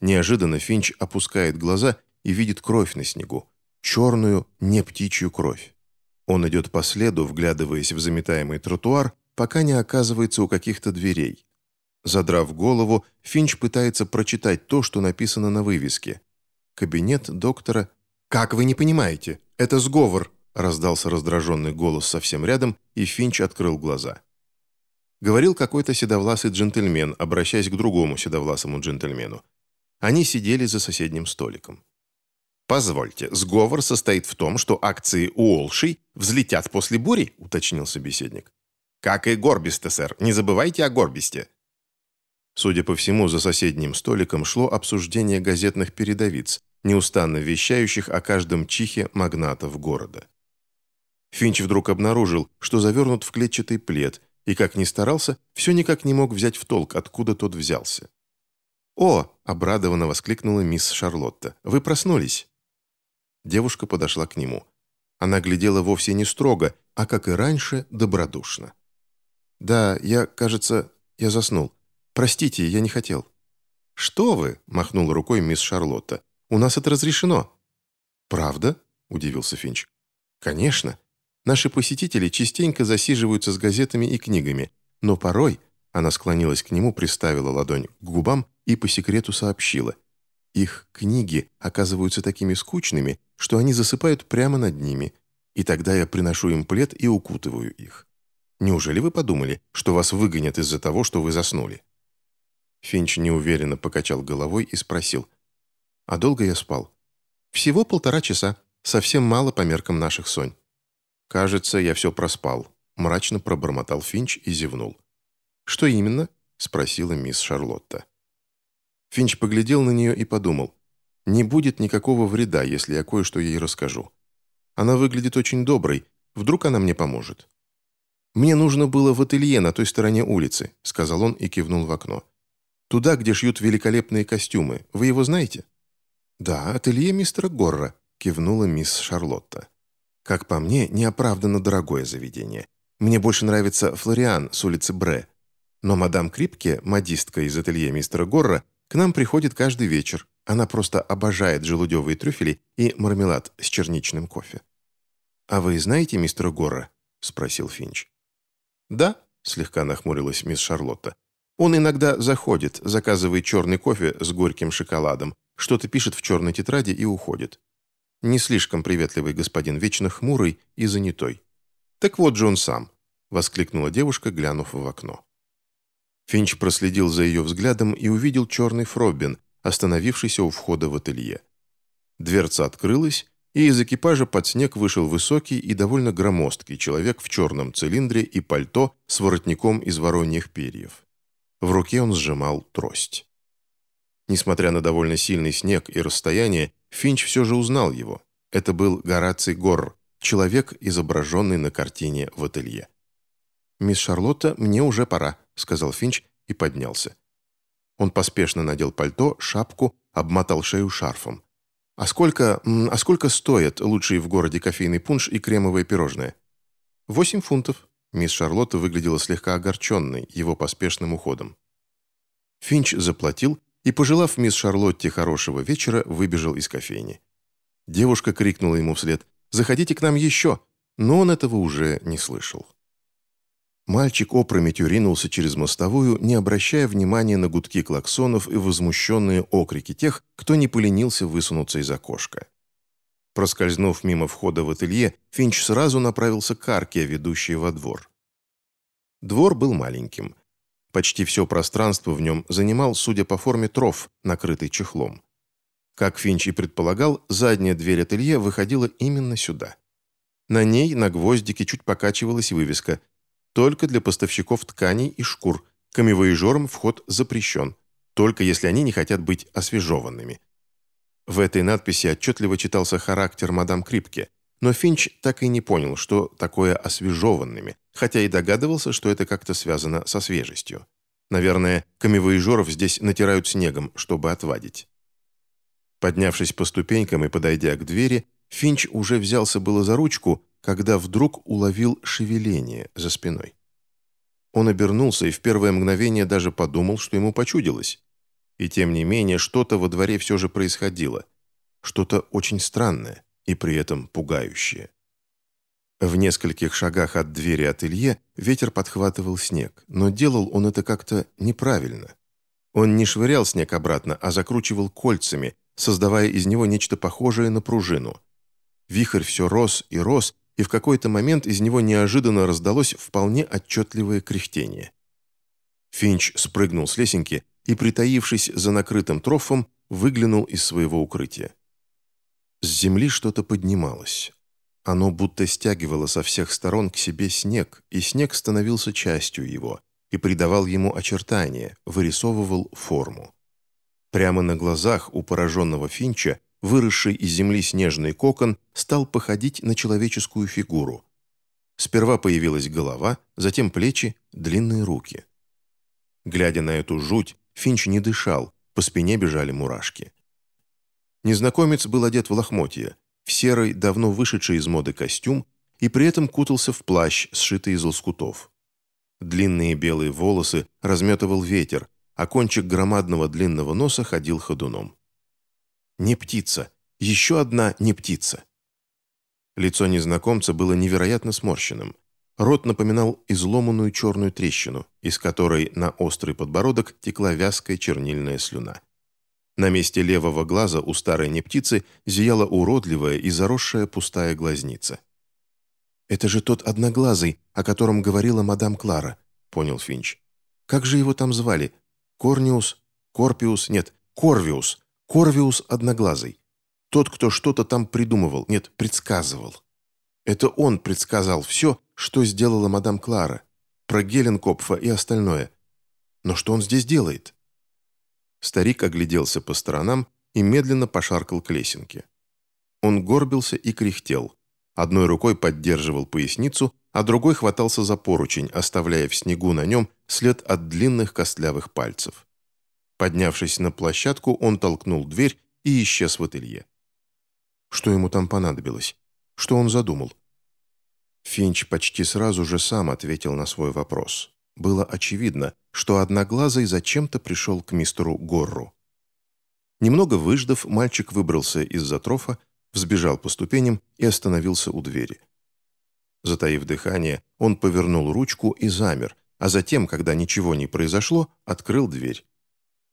Неожиданно Финч опускает глаза и видит кровь на снегу. Черную, не птичью кровь. Он идет по следу, вглядываясь в заметаемый тротуар, пока не оказывается у каких-то дверей. Задрав голову, Финч пытается прочитать то, что написано на вывеске. «Кабинет доктора...» «Как вы не понимаете? Это сговор!» раздался раздраженный голос совсем рядом, и Финч открыл глаза. Говорил какой-то седовласый джентльмен, обращаясь к другому седовласому джентльмену. Они сидели за соседним столиком. «Позвольте, сговор состоит в том, что акции Уолши взлетят после бури», — уточнил собеседник. «Как и Горбисте, сэр. Не забывайте о Горбисте». Судя по всему, за соседним столиком шло обсуждение газетных передовиц, неустанно вещающих о каждом чихе магнатов города. Финч вдруг обнаружил, что завернут в клетчатый плед, и, как ни старался, все никак не мог взять в толк, откуда тот взялся. «О!» – обрадованно воскликнула мисс Шарлотта. «Вы проснулись!» Девушка подошла к нему. Она глядела вовсе не строго, а, как и раньше, добродушно. «Да, я, кажется, я заснул. Простите, я не хотел». «Что вы?» – махнула рукой мисс Шарлотта. «У нас это разрешено». «Правда?» – удивился Финч. «Конечно. Наши посетители частенько засиживаются с газетами и книгами, но порой...» Она склонилась к нему, приставила ладонь к губам и по секрету сообщила – их книги оказываются такими скучными, что они засыпают прямо над ними, и тогда я приношу им плед и укутываю их. Неужели вы подумали, что вас выгонят из-за того, что вы заснули?» Финч неуверенно покачал головой и спросил. «А долго я спал?» «Всего полтора часа. Совсем мало по меркам наших сонь». «Кажется, я все проспал», — мрачно пробормотал Финч и зевнул. «Что именно?» спросила мисс Шарлотта. Финч поглядел на нее и подумал, не будет никакого вреда, если я кое-что ей расскажу. Она выглядит очень доброй, вдруг она мне поможет. «Мне нужно было в ателье на той стороне улицы», — сказал он и кивнул в окно. «Туда, где шьют великолепные костюмы. Вы его знаете?» «Да, ателье мистера Горра», — кивнула мисс Шарлотта. «Как по мне, неоправданно дорогое заведение. Мне больше нравится Флориан с улицы Бре. Но мадам Крипке, модистка из ателье мистера Горра, к нам приходит каждый вечер. Она просто обожает желудевые трюфели и мармелад с черничным кофе». «А вы знаете мистера Горра?» — спросил Финч. «Да», — слегка нахмурилась мисс Шарлотта. «Он иногда заходит, заказывает черный кофе с горьким шоколадом, что-то пишет в черной тетради и уходит. Не слишком приветливый господин, вечно хмурый и занятой. Так вот же он сам», — воскликнула девушка, глянув в окно. Финч проследил за ее взглядом и увидел черный Фробин, остановившийся у входа в ателье. Дверца открылась, и из экипажа под снег вышел высокий и довольно громоздкий человек в черном цилиндре и пальто с воротником из вороньих перьев. В руке он сжимал трость. Несмотря на довольно сильный снег и расстояние, Финч все же узнал его. Это был Гораций Горр, человек, изображенный на картине в ателье. «Мисс Шарлотта, мне уже пора», — сказал Финч и поднялся. Он поспешно надел пальто, шапку, обмотал шею шарфом. «А сколько, а сколько стоят лучшие в городе кофейный пунш и кремовое пирожное?» «Восемь фунтов». Мисс Шарлотта выглядела слегка огорченной его поспешным уходом. Финч заплатил и, пожелав мисс Шарлотте хорошего вечера, выбежал из кофейни. Девушка крикнула ему вслед «Заходите к нам еще!», но он этого уже не слышал. Мальчик опрометью ринулся через мостовую, не обращая внимания на гудки клаксонов и возмущенные окрики тех, кто не поленился высунуться из окошка. Проскользнув мимо входа в ателье, Финч сразу направился к арке, ведущей во двор. Двор был маленьким. Почти все пространство в нем занимал, судя по форме, тров, накрытый чехлом. Как Финч и предполагал, задняя дверь ателье выходила именно сюда. На ней на гвоздике чуть покачивалась вывеска только для поставщиков тканей и шкур. Камевоежорам вход запрещен, только если они не хотят быть освежеванными. В этой надписи отчетливо читался характер мадам Крипке, но Финч так и не понял, что такое освежеванными, хотя и догадывался, что это как-то связано со свежестью. Наверное, камевоежоров здесь натирают снегом, чтобы отвадить. Поднявшись по ступенькам и подойдя к двери, Финч уже взялся было за ручку, когда вдруг уловил шевеление за спиной. Он обернулся и в первое мгновение даже подумал, что ему почудилось. И тем не менее, что-то во дворе все же происходило. Что-то очень странное и при этом пугающее. В нескольких шагах от двери ателье ветер подхватывал снег, но делал он это как-то неправильно. Он не швырял снег обратно, а закручивал кольцами, создавая из него нечто похожее на пружину. Вихрь все рос и рос, и в какой-то момент из него неожиданно раздалось вполне отчетливое кряхтение. Финч спрыгнул с лесенки и, притаившись за накрытым трофом, выглянул из своего укрытия. С земли что-то поднималось. Оно будто стягивало со всех сторон к себе снег, и снег становился частью его и придавал ему очертания, вырисовывал форму. Прямо на глазах у пораженного Финча выросший из земли снежный кокон стал походить на человеческую фигуру. Сперва появилась голова, затем плечи, длинные руки. Глядя на эту жуть, Финч не дышал, по спине бежали мурашки. Незнакомец был одет в лохмотья, в серый, давно вышедший из моды костюм, и при этом кутался в плащ, сшитый из лоскутов. Длинные белые волосы разметывал ветер, а кончик громадного длинного носа ходил ходуном. Не птица. Еще одна не птица. Лицо незнакомца было невероятно сморщенным. Рот напоминал изломанную черную трещину, из которой на острый подбородок текла вязкая чернильная слюна. На месте левого глаза у старой нептицы зияла уродливая и заросшая пустая глазница. «Это же тот одноглазый, о котором говорила мадам Клара», — понял Финч. «Как же его там звали? Корниус? Корпиус? Нет, Корвиус. Корвиус Одноглазый. Тот, кто что-то там придумывал, нет, предсказывал. Это он предсказал все, что сделала мадам Клара. Про Геленкопфа и остальное. Но что он здесь делает?» Старик огляделся по сторонам и медленно пошаркал к лесенке. Он горбился и кряхтел. Одной рукой поддерживал поясницу, а другой хватался за поручень, оставляя в снегу на нем след от длинных костлявых пальцев. Поднявшись на площадку, он толкнул дверь и исчез в ателье. Что ему там понадобилось? Что он задумал? Финч почти сразу же сам ответил на свой вопрос. Было очевидно, что Одноглазый зачем-то пришел к мистеру Горру. Немного выждав, мальчик выбрался из-за трофа, взбежал по ступеням и остановился у двери. Затаив дыхание, он повернул ручку и замер, а затем, когда ничего не произошло, открыл дверь.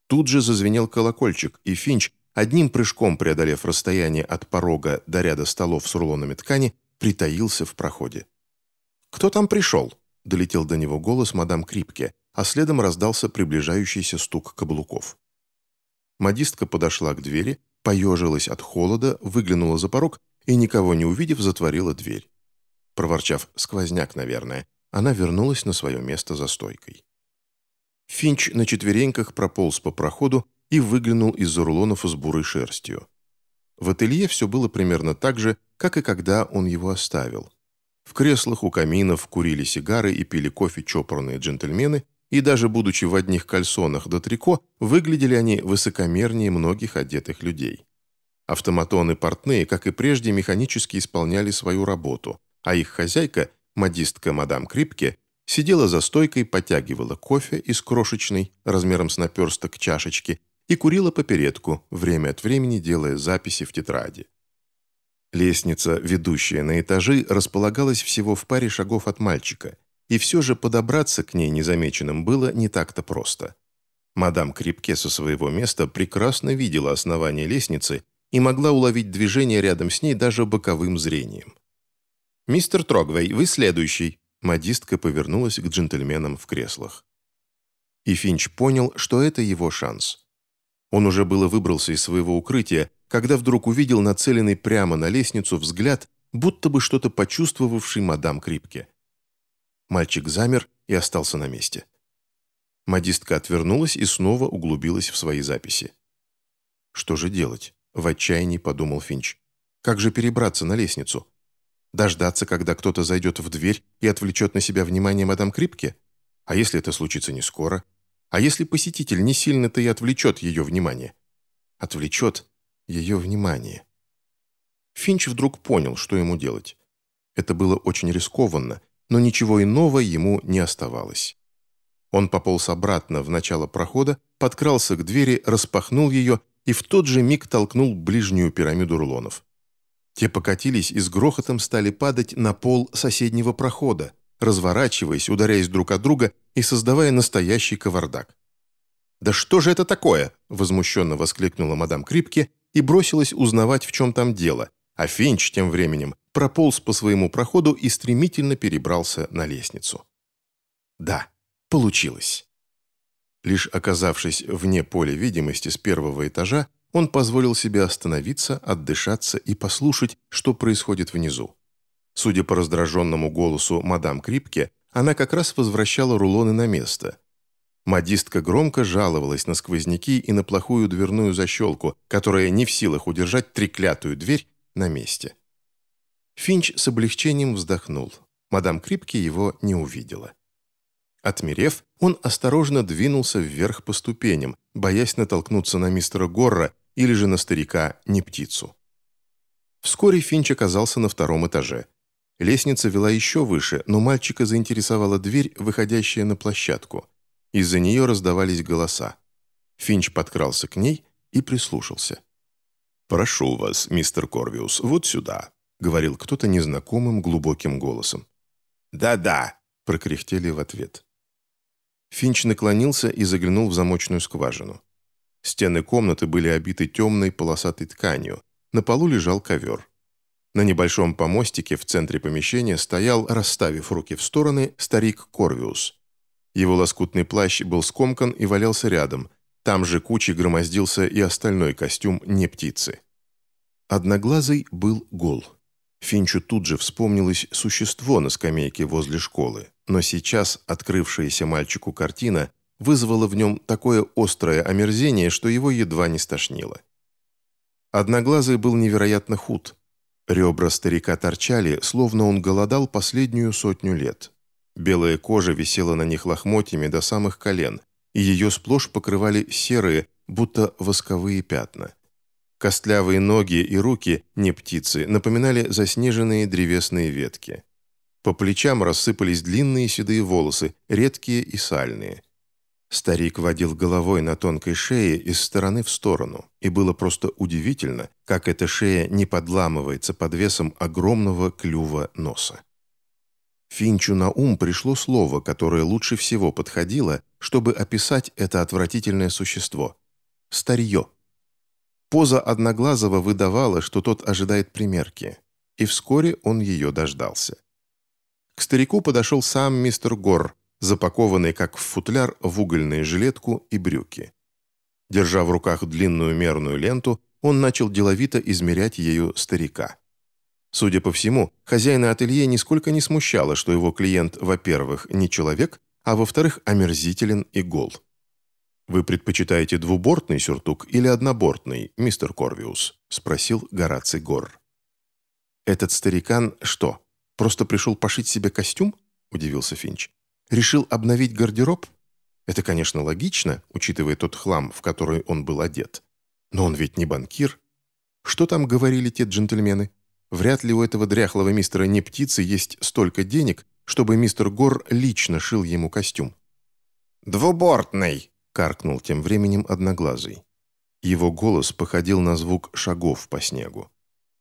Тут же зазвенел колокольчик, и Финч, одним прыжком преодолев расстояние от порога до ряда столов с рулонами ткани, притаился в проходе. «Кто там пришел?» – долетел до него голос мадам Крипке, а следом раздался приближающийся стук каблуков. Модистка подошла к двери, поежилась от холода, выглянула за порог и, никого не увидев, затворила дверь. Проворчав «сквозняк, наверное», она вернулась на свое место за стойкой. Финч на четвереньках прополз по проходу и выглянул из-за рулонов с бурой шерстью. В ателье все было примерно так же, как и когда он его оставил. В креслах у каминов курили сигары и пили кофе чопорные джентльмены, и даже будучи в одних кальсонах до трико, выглядели они высокомернее многих одетых людей. Автоматоны портные, как и прежде, механически исполняли свою работу, а их хозяйка, модистка мадам Крипке, сидела за стойкой, потягивала кофе из крошечной, размером с наперсток чашечки, и курила попередку, время от времени делая записи в тетради. Лестница, ведущая на этажи, располагалась всего в паре шагов от мальчика, и все же подобраться к ней незамеченным было не так-то просто. Мадам Крипке со своего места прекрасно видела основание лестницы и могла уловить движение рядом с ней даже боковым зрением. «Мистер Трогвей, вы следующий», Модистка повернулась к джентльменам в креслах. И Финч понял, что это его шанс. Он уже было выбрался из своего укрытия, когда вдруг увидел нацеленный прямо на лестницу взгляд, будто бы что-то почувствовавший мадам Крипке. Мальчик замер и остался на месте. Модистка отвернулась и снова углубилась в свои записи. «Что же делать?» – в отчаянии подумал Финч. «Как же перебраться на лестницу? Дождаться, когда кто-то зайдет в дверь и отвлечет на себя внимание мадам Крипке? А если это случится не скоро? А если посетитель не сильно-то и отвлечет ее внимание? Отвлечет ее внимание. Финч вдруг понял, что ему делать. Это было очень рискованно, но ничего иного ему не оставалось. Он пополз обратно в начало прохода, подкрался к двери, распахнул ее и в тот же миг толкнул ближнюю пирамиду рулонов. Те покатились и с грохотом стали падать на пол соседнего прохода, разворачиваясь, ударяясь друг от друга и создавая настоящий кавардак. «Да что же это такое?» – возмущенно воскликнула мадам Крипке и бросилась узнавать, в чем там дело, а Финч тем временем прополз по своему проходу и стремительно перебрался на лестницу. Да, получилось. Лишь оказавшись вне поля видимости с первого этажа, он позволил себе остановиться, отдышаться и послушать, что происходит внизу. Судя по раздраженному голосу мадам Крипке, она как раз возвращала рулоны на место. Модистка громко жаловалась на сквозняки и на плохую дверную защелку, которая не в силах удержать треклятую дверь на месте. Финч с облегчением вздохнул. Мадам Крипке его не увидела. Отмерев, он осторожно двинулся вверх по ступеням, боясь натолкнуться на мистера Горра или же на старика не птицу. Вскоре Финч оказался на втором этаже. Лестница вела еще выше, но мальчика заинтересовала дверь, выходящая на площадку. Из-за нее раздавались голоса. Финч подкрался к ней и прислушался. «Прошу вас, мистер Корвиус, вот сюда», — говорил кто-то незнакомым глубоким голосом. «Да-да», — прокряхтели в ответ. Финч наклонился и заглянул в замочную скважину. Стены комнаты были обиты темной полосатой тканью. На полу лежал ковер. На небольшом помостике в центре помещения стоял, расставив руки в стороны, старик Корвиус. Его лоскутный плащ был скомкан и валялся рядом. Там же кучей громоздился и остальной костюм не птицы. Одноглазый был гол. Финчу тут же вспомнилось существо на скамейке возле школы, но сейчас открывшаяся мальчику картина вызвало в нем такое острое омерзение, что его едва не стошнило. Одноглазый был невероятно худ. Ребра старика торчали, словно он голодал последнюю сотню лет. Белая кожа висела на них лохмотьями до самых колен, и ее сплошь покрывали серые, будто восковые пятна. Костлявые ноги и руки, не птицы, напоминали заснеженные древесные ветки. По плечам рассыпались длинные седые волосы, редкие и сальные. Старик водил головой на тонкой шее из стороны в сторону, и было просто удивительно, как эта шея не подламывается под весом огромного клюва носа. Финчу на ум пришло слово, которое лучше всего подходило, чтобы описать это отвратительное существо – старье. Поза Одноглазого выдавала, что тот ожидает примерки, и вскоре он ее дождался. К старику подошел сам мистер Гор, запакованный как в футляр в угольную жилетку и брюки. Держа в руках длинную мерную ленту, он начал деловито измерять ею старика. Судя по всему, хозяина ателье нисколько не смущало, что его клиент, во-первых, не человек, а во-вторых, омерзителен и гол. «Вы предпочитаете двубортный сюртук или однобортный, мистер Корвиус?» – спросил Гораций Гор. «Этот старикан что, просто пришел пошить себе костюм?» – удивился Финч. «Решил обновить гардероб? Это, конечно, логично, учитывая тот хлам, в который он был одет. Но он ведь не банкир. Что там говорили те джентльмены? Вряд ли у этого дряхлого мистера не птицы есть столько денег, чтобы мистер Гор лично шил ему костюм. «Двубортный!» — каркнул тем временем одноглазый. Его голос походил на звук шагов по снегу.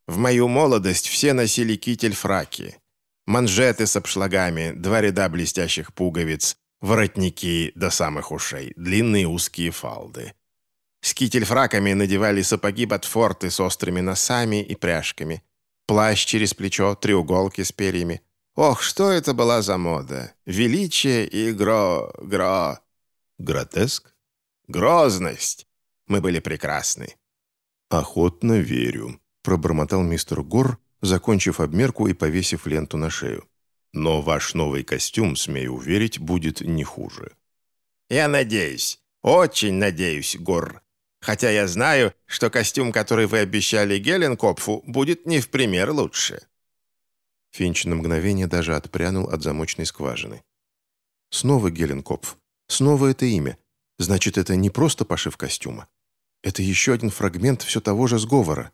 «В мою молодость все носили китель-фраки. Манжеты с обшлагами, два ряда блестящих пуговиц, воротники до самых ушей, длинные узкие фалды. С китель-фраками надевали сапоги ботфорты с острыми носами и пряжками — Плащ через плечо, треуголки с перьями. Ох, что это была за мода! Величие и гро... гро... Гротеск? Грозность! Мы были прекрасны. «Охотно верю», — пробормотал мистер Гор, закончив обмерку и повесив ленту на шею. «Но ваш новый костюм, смею уверить, будет не хуже». «Я надеюсь, очень надеюсь, Гор. Хотя я знаю, что костюм, который вы обещали Геленкопфу, будет не в пример лучше». Финч на мгновение даже отпрянул от замочной скважины. «Снова Геленкопф. Снова это имя. Значит, это не просто пошив костюма. Это еще один фрагмент все того же сговора».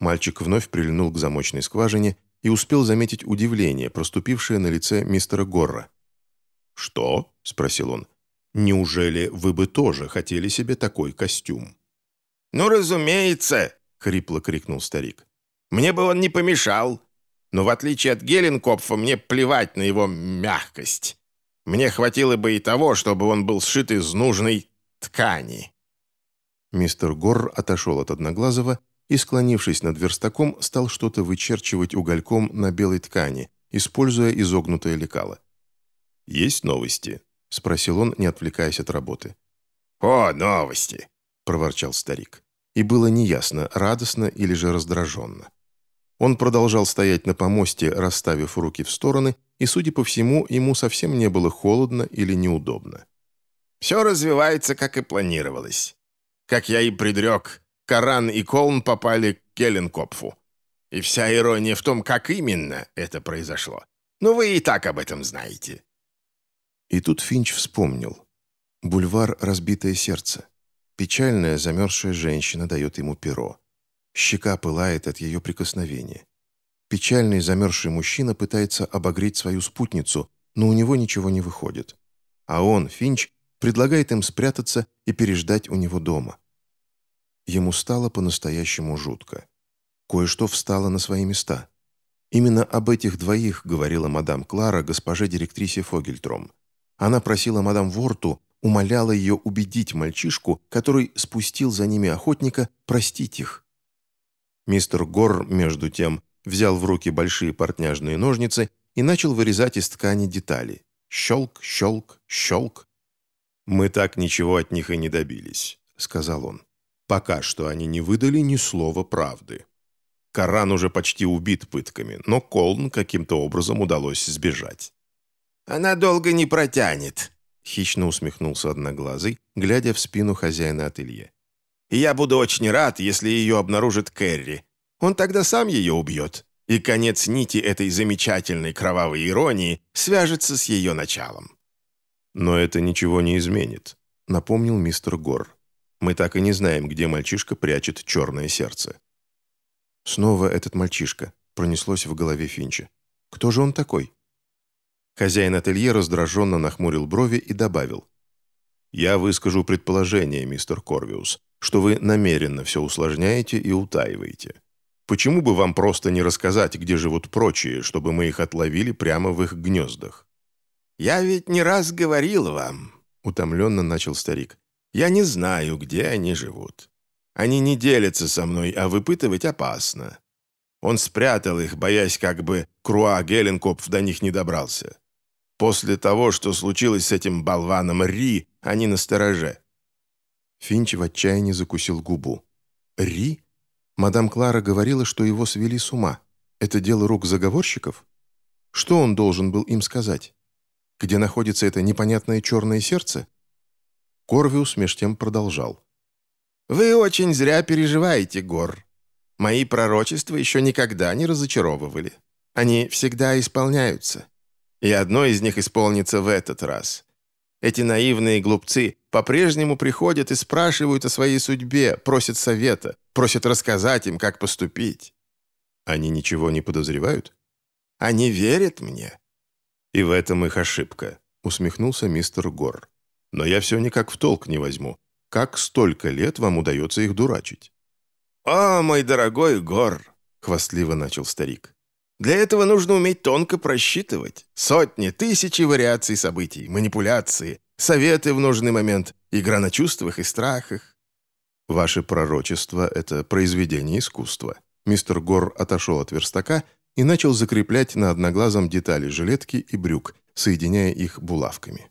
Мальчик вновь прильнул к замочной скважине и успел заметить удивление, проступившее на лице мистера Горра. «Что?» — спросил он. Неужели вы бы тоже хотели себе такой костюм?» «Ну, разумеется!» — хрипло крикнул старик. «Мне бы он не помешал. Но в отличие от Геленкопфа, мне плевать на его мягкость. Мне хватило бы и того, чтобы он был сшит из нужной ткани». Мистер Гор отошел от Одноглазого и, склонившись над верстаком, стал что-то вычерчивать угольком на белой ткани, используя изогнутое лекало. «Есть новости?» — спросил он, не отвлекаясь от работы. «О, новости!» — проворчал старик. И было неясно, радостно или же раздраженно. Он продолжал стоять на помосте, расставив руки в стороны, и, судя по всему, ему совсем не было холодно или неудобно. «Все развивается, как и планировалось. Как я и предрек, Коран и Колн попали к Келленкопфу. И вся ирония в том, как именно это произошло. Но вы и так об этом знаете. И тут Финч вспомнил. Бульвар «Разбитое сердце». Печальная замерзшая женщина дает ему перо. Щека пылает от ее прикосновения. Печальный замерзший мужчина пытается обогреть свою спутницу, но у него ничего не выходит. А он, Финч, предлагает им спрятаться и переждать у него дома. Ему стало по-настоящему жутко. Кое-что встало на свои места. Именно об этих двоих говорила мадам Клара госпоже директрисе Фогельтром. Она просила мадам Ворту, умоляла ее убедить мальчишку, который спустил за ними охотника, простить их. Мистер Гор, между тем, взял в руки большие портняжные ножницы и начал вырезать из ткани детали. Щелк, щелк, щелк. «Мы так ничего от них и не добились», — сказал он. «Пока что они не выдали ни слова правды. Коран уже почти убит пытками, но Колн каким-то образом удалось сбежать. «Она долго не протянет», — хищно усмехнулся одноглазый, глядя в спину хозяина ателье. «И я буду очень рад, если ее обнаружит Кэрри. Он тогда сам ее убьет, и конец нити этой замечательной кровавой иронии свяжется с ее началом». «Но это ничего не изменит», — напомнил мистер Гор. «Мы так и не знаем, где мальчишка прячет черное сердце». Снова этот мальчишка пронеслось в голове Финча. «Кто же он такой?» Хозяин ателье раздраженно нахмурил брови и добавил. «Я выскажу предположение, мистер Корвиус, что вы намеренно все усложняете и утаиваете. Почему бы вам просто не рассказать, где живут прочие, чтобы мы их отловили прямо в их гнездах?» «Я ведь не раз говорил вам», — утомленно начал старик. «Я не знаю, где они живут. Они не делятся со мной, а выпытывать опасно. Он спрятал их, боясь, как бы Круа Геленкопф до них не добрался. После того, что случилось с этим болваном Ри, они на стороже». Финч в отчаянии закусил губу. «Ри? Мадам Клара говорила, что его свели с ума. Это дело рук заговорщиков? Что он должен был им сказать? Где находится это непонятное черное сердце?» Корвиус меж тем продолжал. «Вы очень зря переживаете, Гор. Мои пророчества еще никогда не разочаровывали. Они всегда исполняются. И одно из них исполнится в этот раз. Эти наивные глупцы по-прежнему приходят и спрашивают о своей судьбе, просят совета, просят рассказать им, как поступить. Они ничего не подозревают? Они верят мне. И в этом их ошибка, усмехнулся мистер Гор. Но я все никак в толк не возьму. Как столько лет вам удается их дурачить? «О, мой дорогой Гор!» — хвастливо начал старик. Для этого нужно уметь тонко просчитывать. Сотни, тысячи вариаций событий, манипуляции, советы в нужный момент, игра на чувствах и страхах. Ваше пророчество — это произведение искусства. Мистер Гор отошел от верстака и начал закреплять на одноглазом детали жилетки и брюк, соединяя их булавками.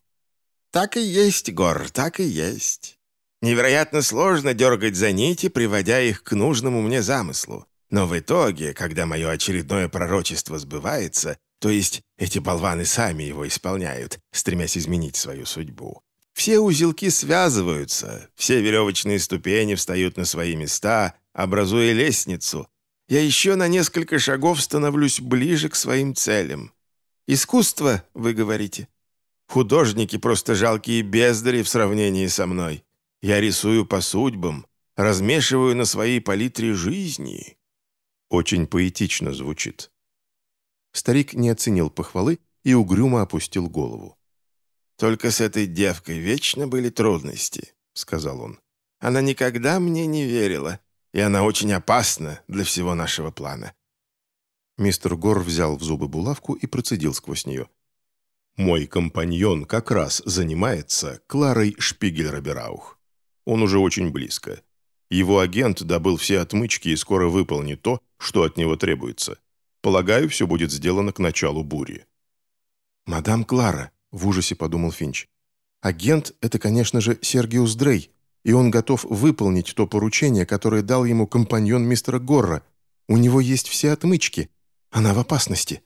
«Так и есть, Гор, так и есть. Невероятно сложно дергать за нити, приводя их к нужному мне замыслу. Но в итоге, когда мое очередное пророчество сбывается, то есть эти болваны сами его исполняют, стремясь изменить свою судьбу, все узелки связываются, все веревочные ступени встают на свои места, образуя лестницу. Я еще на несколько шагов становлюсь ближе к своим целям. Искусство, вы говорите? Художники просто жалкие бездари в сравнении со мной. Я рисую по судьбам, размешиваю на своей палитре жизни. Очень поэтично звучит. Старик не оценил похвалы и угрюмо опустил голову. «Только с этой девкой вечно были трудности», — сказал он. «Она никогда мне не верила, и она очень опасна для всего нашего плана». Мистер Гор взял в зубы булавку и процедил сквозь нее. «Мой компаньон как раз занимается Кларой Шпигель-Рабераух. Он уже очень близко. Его агент добыл все отмычки и скоро выполнит то, что от него требуется. Полагаю, все будет сделано к началу бури». «Мадам Клара», — в ужасе подумал Финч. «Агент — это, конечно же, Сергиус Дрей, и он готов выполнить то поручение, которое дал ему компаньон мистера Горра. У него есть все отмычки. Она в опасности».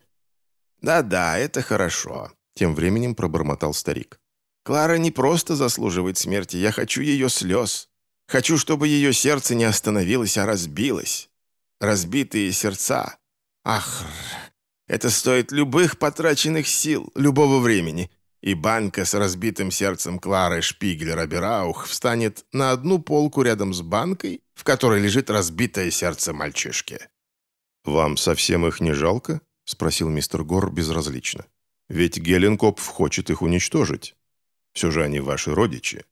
«Да-да, это хорошо», — тем временем пробормотал старик. «Клара не просто заслуживает смерти, я хочу ее слез. Хочу, чтобы ее сердце не остановилось, а разбилось. Разбитые сердца. Ах, это стоит любых потраченных сил, любого времени. И банка с разбитым сердцем Клары Шпигель-Рабераух встанет на одну полку рядом с банкой, в которой лежит разбитое сердце мальчишки. «Вам совсем их не жалко?» — спросил мистер Гор безразлично. «Ведь Геленкопф хочет их уничтожить. Все же они ваши родичи».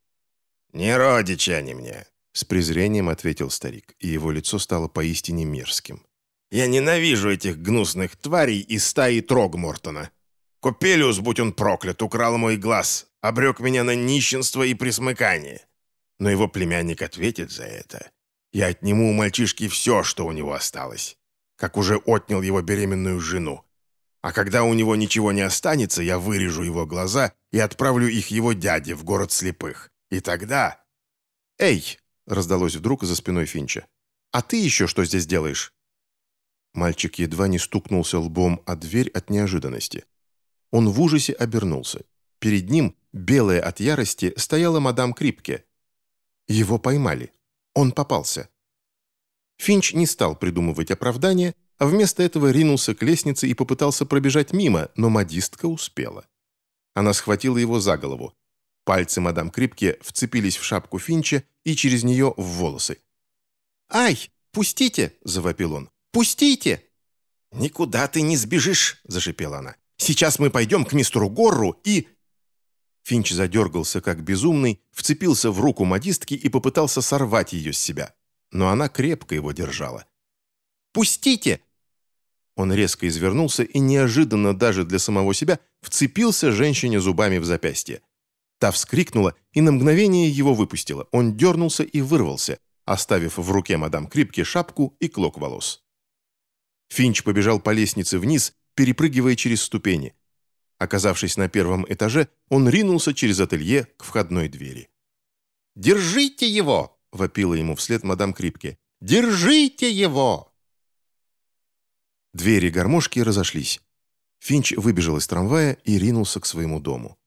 «Не родичи они мне», — с презрением ответил старик, и его лицо стало поистине мерзким. «Я ненавижу этих гнусных тварей из стаи Трогмортона. Купелиус, будь он проклят, украл мой глаз, обрек меня на нищенство и присмыкание. Но его племянник ответит за это. Я отниму у мальчишки все, что у него осталось, как уже отнял его беременную жену. А когда у него ничего не останется, я вырежу его глаза и отправлю их его дяде в город слепых. И тогда... «Эй!» — раздалось вдруг за спиной Финча. «А ты еще что здесь делаешь?» Мальчик едва не стукнулся лбом о дверь от неожиданности. Он в ужасе обернулся. Перед ним, белая от ярости, стояла мадам Крипке. Его поймали. Он попался. Финч не стал придумывать оправдания, а вместо этого ринулся к лестнице и попытался пробежать мимо, но модистка успела. Она схватила его за голову. Пальцы мадам Крипке вцепились в шапку Финча и через нее в волосы. «Ай, пустите!» – завопил он. «Пустите!» «Никуда ты не сбежишь!» – зашипела она. «Сейчас мы пойдем к мистеру Горру и...» Финч задергался, как безумный, вцепился в руку модистки и попытался сорвать ее с себя. Но она крепко его держала. «Пустите!» Он резко извернулся и неожиданно даже для самого себя вцепился женщине зубами в запястье. Та вскрикнула и на мгновение его выпустила. Он дернулся и вырвался, оставив в руке мадам Крипке шапку и клок волос. Финч побежал по лестнице вниз, перепрыгивая через ступени. Оказавшись на первом этаже, он ринулся через ателье к входной двери. «Держите его!» — вопила ему вслед мадам Крипке. «Держите его!» Двери гармошки разошлись. Финч выбежал из трамвая и ринулся к своему дому.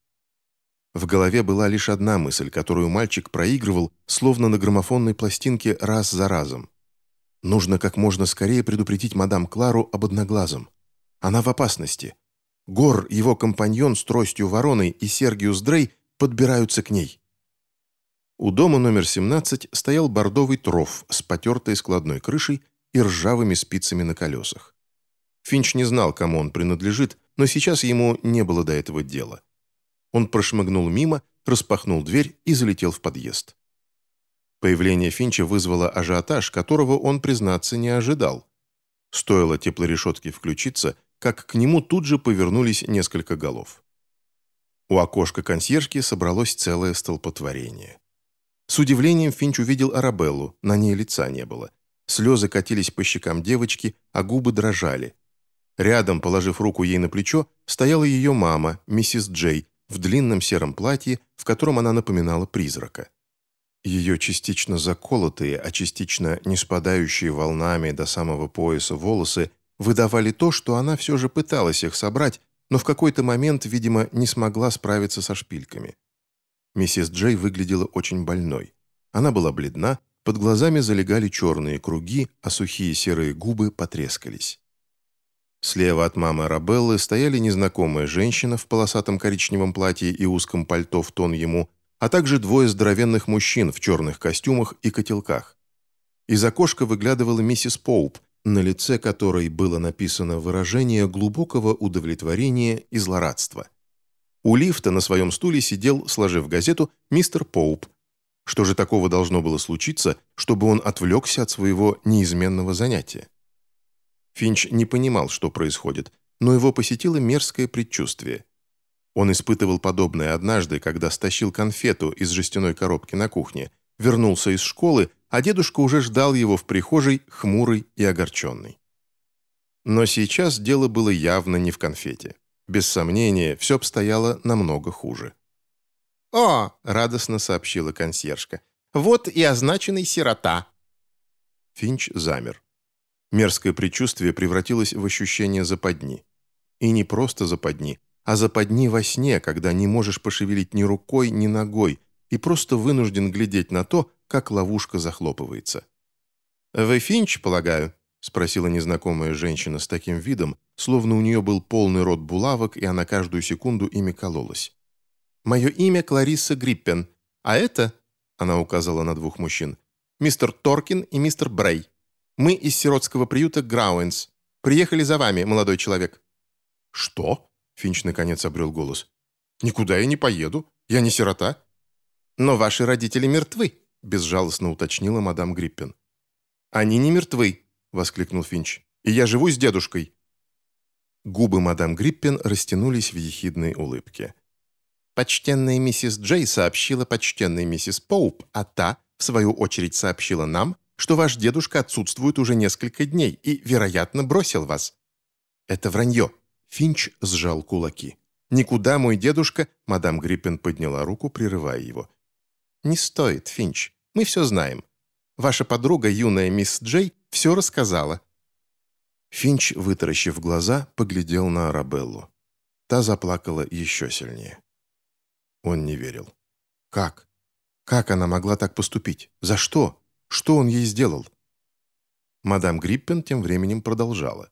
В голове была лишь одна мысль, которую мальчик проигрывал, словно на граммофонной пластинке раз за разом. Нужно как можно скорее предупредить мадам Клару об одноглазом. Она в опасности. Гор, его компаньон с тростью вороной и Сергиус Дрей подбираются к ней. У дома номер 17 стоял бордовый троф с потертой складной крышей и ржавыми спицами на колесах. Финч не знал, кому он принадлежит, но сейчас ему не было до этого дела. Он прошмыгнул мимо, распахнул дверь и залетел в подъезд. Появление Финча вызвало ажиотаж, которого он, признаться, не ожидал. Стоило теплорешетке включиться, как к нему тут же повернулись несколько голов. У окошка консьержки собралось целое столпотворение. С удивлением Финч увидел Арабеллу, на ней лица не было. Слезы катились по щекам девочки, а губы дрожали. Рядом, положив руку ей на плечо, стояла ее мама, миссис Джей, в длинном сером платье, в котором она напоминала призрака. Ее частично заколотые, а частично не спадающие волнами до самого пояса волосы выдавали то, что она все же пыталась их собрать, но в какой-то момент, видимо, не смогла справиться со шпильками. Миссис Джей выглядела очень больной. Она была бледна, под глазами залегали черные круги, а сухие серые губы потрескались. Слева от мамы Рабеллы стояли незнакомая женщина в полосатом коричневом платье и узком пальто в тон ему, а также двое здоровенных мужчин в черных костюмах и котелках. Из окошка выглядывала миссис Поуп, на лице которой было написано выражение глубокого удовлетворения и злорадства. У лифта на своем стуле сидел, сложив газету, мистер Поуп. Что же такого должно было случиться, чтобы он отвлекся от своего неизменного занятия? Финч не понимал, что происходит, но его посетило мерзкое предчувствие. Он испытывал подобное однажды, когда стащил конфету из жестяной коробки на кухне, вернулся из школы, а дедушка уже ждал его в прихожей, хмурый и огорченный. Но сейчас дело было явно не в конфете. Без сомнения, все обстояло намного хуже. «О!» — радостно сообщила консьержка. «Вот и означенный сирота!» Финч замер. Мерзкое предчувствие превратилось в ощущение западни. И не просто западни, а западни во сне, когда не можешь пошевелить ни рукой, ни ногой, и просто вынужден глядеть на то, как ловушка захлопывается. «Вы Финч, полагаю?» — спросила незнакомая женщина с таким видом, словно у нее был полный рот булавок, и она каждую секунду ими кололась. «Мое имя Кларисса Гриппен, а это...» — она указала на двух мужчин. «Мистер Торкин и мистер Брей. Мы из сиротского приюта Грауэнс. Приехали за вами, молодой человек». «Что?» — Финч наконец обрел голос. «Никуда я не поеду. Я не сирота». «Но ваши родители мертвы», — безжалостно уточнила мадам Гриппен. «Они не мертвы», — воскликнул Финч. «И я живу с дедушкой». Губы мадам Гриппен растянулись в ехидной улыбке. Почтенная миссис Джей сообщила почтенной миссис Поуп, а та, в свою очередь, сообщила нам, что ваш дедушка отсутствует уже несколько дней и, вероятно, бросил вас». «Это вранье». Финч сжал кулаки. «Никуда мой дедушка...» Мадам Гриппен подняла руку, прерывая его. «Не стоит, Финч. Мы все знаем. Ваша подруга, юная мисс Джей, все рассказала». Финч, вытаращив глаза, поглядел на Арабеллу. Та заплакала еще сильнее. Он не верил. Как? Как она могла так поступить? За что? Что он ей сделал? Мадам Гриппен тем временем продолжала.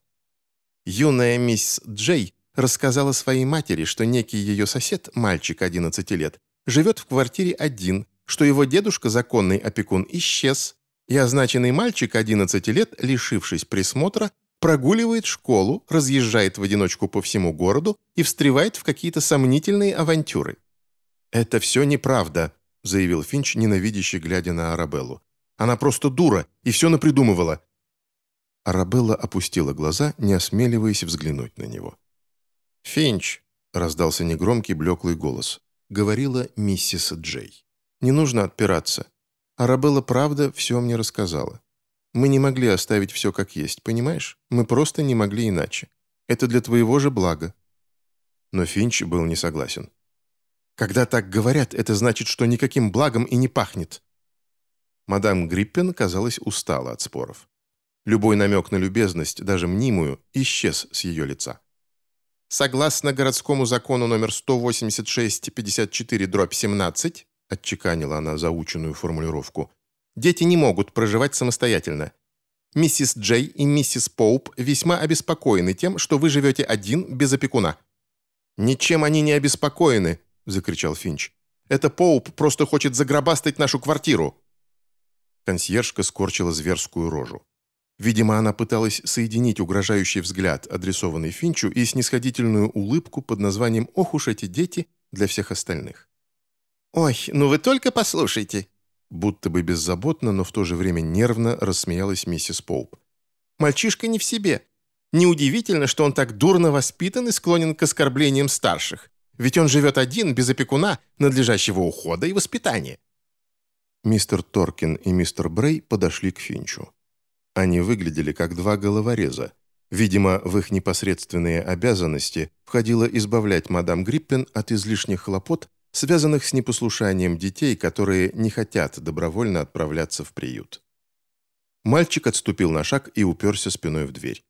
Юная мисс Джей рассказала своей матери, что некий ее сосед, мальчик 11 лет, живет в квартире один, что его дедушка, законный опекун, исчез, и означенный мальчик 11 лет, лишившись присмотра, прогуливает школу, разъезжает в одиночку по всему городу и встревает в какие-то сомнительные авантюры. «Это все неправда», — заявил Финч, ненавидящий, глядя на Арабеллу. «Она просто дура и все напридумывала». Арабелла опустила глаза, не осмеливаясь взглянуть на него. «Финч», — раздался негромкий блеклый голос, — говорила миссис Джей. «Не нужно отпираться. Арабелла правда все мне рассказала. Мы не могли оставить все как есть, понимаешь? Мы просто не могли иначе. Это для твоего же блага». Но Финч был не согласен. «Когда так говорят, это значит, что никаким благом и не пахнет». Мадам Гриппен, казалось, устала от споров. Любой намек на любезность, даже мнимую, исчез с ее лица. Согласно городскому закону номер 186-54-17, отчеканила она заученную формулировку, дети не могут проживать самостоятельно. Миссис Джей и миссис Поуп весьма обеспокоены тем, что вы живете один, без опекуна». «Ничем они не обеспокоены», — закричал Финч. «Это Поуп просто хочет загробастать нашу квартиру». Консьержка скорчила зверскую рожу. Видимо, она пыталась соединить угрожающий взгляд, адресованный Финчу, и снисходительную улыбку под названием «Ох уж эти дети» для всех остальных. «Ой, ну вы только послушайте!» Будто бы беззаботно, но в то же время нервно рассмеялась миссис Поуп. «Мальчишка не в себе. Неудивительно, что он так дурно воспитан и склонен к оскорблениям старших. Ведь он живет один, без опекуна, надлежащего ухода и воспитания». Мистер Торкин и мистер Брей подошли к Финчу. Они выглядели как два головореза. Видимо, в их непосредственные обязанности входило избавлять мадам Гриппен от излишних хлопот, связанных с непослушанием детей, которые не хотят добровольно отправляться в приют. Мальчик отступил на шаг и уперся спиной в дверь.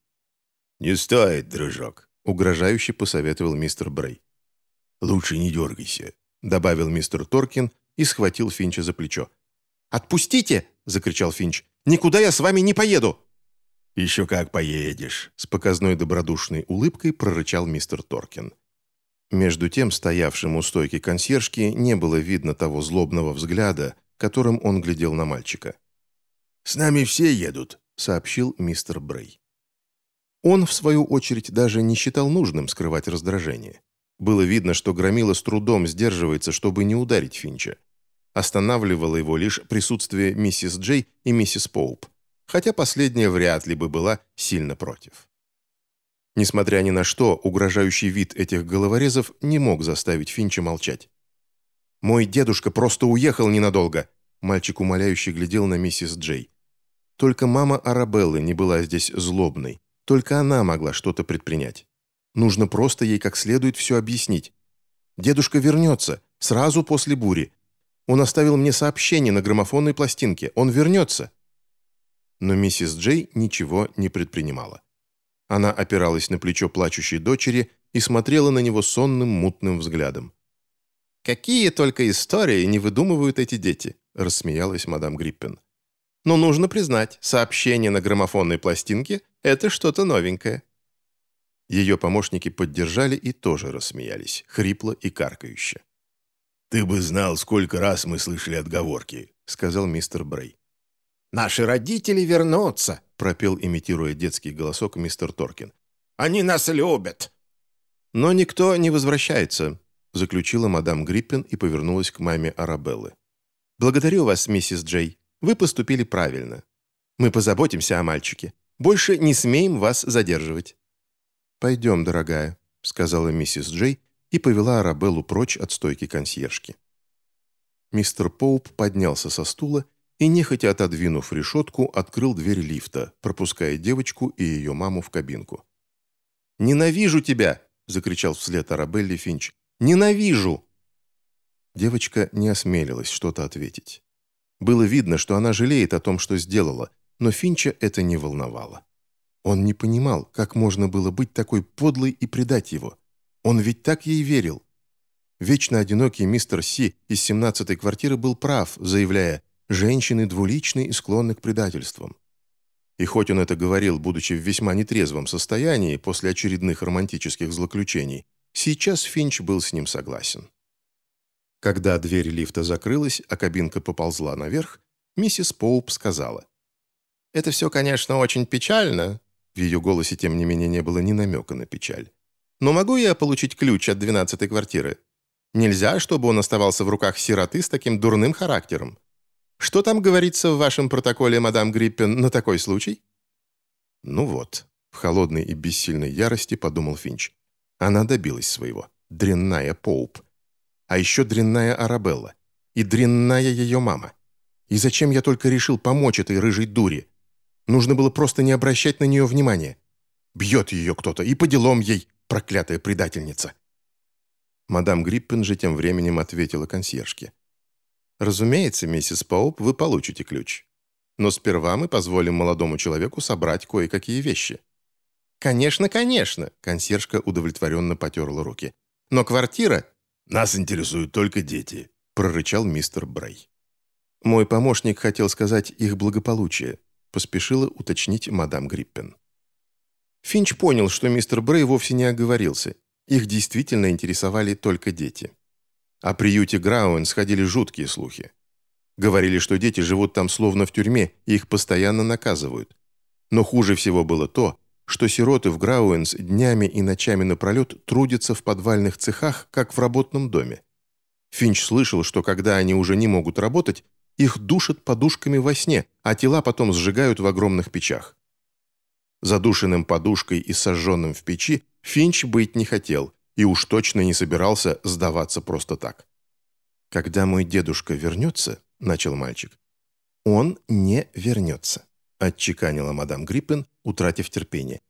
«Не стоит, дружок», — угрожающе посоветовал мистер Брей. «Лучше не дергайся», — добавил мистер Торкин и схватил Финча за плечо. «Отпустите!» — закричал Финч. Никуда я с вами не поеду!» «Еще как поедешь!» — с показной добродушной улыбкой прорычал мистер Торкин. Между тем, стоявшим у стойки консьержки, не было видно того злобного взгляда, которым он глядел на мальчика. «С нами все едут», — сообщил мистер Брей. Он, в свою очередь, даже не считал нужным скрывать раздражение. Было видно, что Громила с трудом сдерживается, чтобы не ударить Финча. Останавливало его лишь присутствие миссис Джей и миссис Поуп, хотя последняя вряд ли бы была сильно против. Несмотря ни на что, угрожающий вид этих головорезов не мог заставить Финча молчать. «Мой дедушка просто уехал ненадолго», — мальчик умоляюще глядел на миссис Джей. Только мама Арабеллы не была здесь злобной, только она могла что-то предпринять. Нужно просто ей как следует все объяснить. Дедушка вернется, сразу после бури, он оставил мне сообщение на граммофонной пластинке. Он вернется». Но миссис Джей ничего не предпринимала. Она опиралась на плечо плачущей дочери и смотрела на него сонным, мутным взглядом. «Какие только истории не выдумывают эти дети», — рассмеялась мадам Гриппен. «Но нужно признать, сообщение на граммофонной пластинке — это что-то новенькое». Ее помощники поддержали и тоже рассмеялись, хрипло и каркающе. «Ты бы знал, сколько раз мы слышали отговорки», — сказал мистер Брей. «Наши родители вернутся», — пропел, имитируя детский голосок мистер Торкин. «Они нас любят». «Но никто не возвращается», — заключила мадам Гриппен и повернулась к маме Арабеллы. «Благодарю вас, миссис Джей. Вы поступили правильно. Мы позаботимся о мальчике. Больше не смеем вас задерживать». «Пойдем, дорогая», — сказала миссис Джей, и повела Арабеллу прочь от стойки консьержки. Мистер Поуп поднялся со стула и, нехотя отодвинув решетку, открыл дверь лифта, пропуская девочку и ее маму в кабинку. «Ненавижу тебя!» — закричал вслед Арабелле Финч. «Ненавижу!» Девочка не осмелилась что-то ответить. Было видно, что она жалеет о том, что сделала, но Финча это не волновало. Он не понимал, как можно было быть такой подлой и предать его. Он ведь так ей верил. Вечно одинокий мистер Си из 17-й квартиры был прав, заявляя «женщины двуличны и склонны к предательствам». И хоть он это говорил, будучи в весьма нетрезвом состоянии после очередных романтических злоключений, сейчас Финч был с ним согласен. Когда дверь лифта закрылась, а кабинка поползла наверх, миссис Поуп сказала. «Это все, конечно, очень печально». В ее голосе, тем не менее, не было ни намека на печаль. «Но могу я получить ключ от двенадцатой квартиры? Нельзя, чтобы он оставался в руках сироты с таким дурным характером. Что там говорится в вашем протоколе, мадам Гриппен, на такой случай?» «Ну вот», — в холодной и бессильной ярости подумал Финч. Она добилась своего. Дрянная Поуп. А еще дрянная Арабелла. И дрянная ее мама. И зачем я только решил помочь этой рыжей дуре? Нужно было просто не обращать на нее внимания. Бьет ее кто-то, и по делам ей, проклятая предательница. Мадам Гриппен же тем временем ответила консьержке. «Разумеется, миссис Поуп, вы получите ключ. Но сперва мы позволим молодому человеку собрать кое-какие вещи». «Конечно, конечно!» – консьержка удовлетворенно потерла руки. «Но квартира...» «Нас интересуют только дети», – прорычал мистер Брей. «Мой помощник хотел сказать их благополучие», – поспешила уточнить мадам Гриппен. Финч понял, что мистер Брей вовсе не оговорился их действительно интересовали только дети. О приюте Грауэнс ходили жуткие слухи. Говорили, что дети живут там словно в тюрьме, и их постоянно наказывают. Но хуже всего было то, что сироты в Грауэнс днями и ночами напролет трудятся в подвальных цехах, как в работном доме. Финч слышал, что когда они уже не могут работать, их душат подушками во сне, а тела потом сжигают в огромных печах. Задушенным подушкой и сожженным в печи Финч быть не хотел и уж точно не собирался сдаваться просто так. «Когда мой дедушка вернется», — начал мальчик, — «он не вернется», — отчеканила мадам Гриппен, утратив терпение.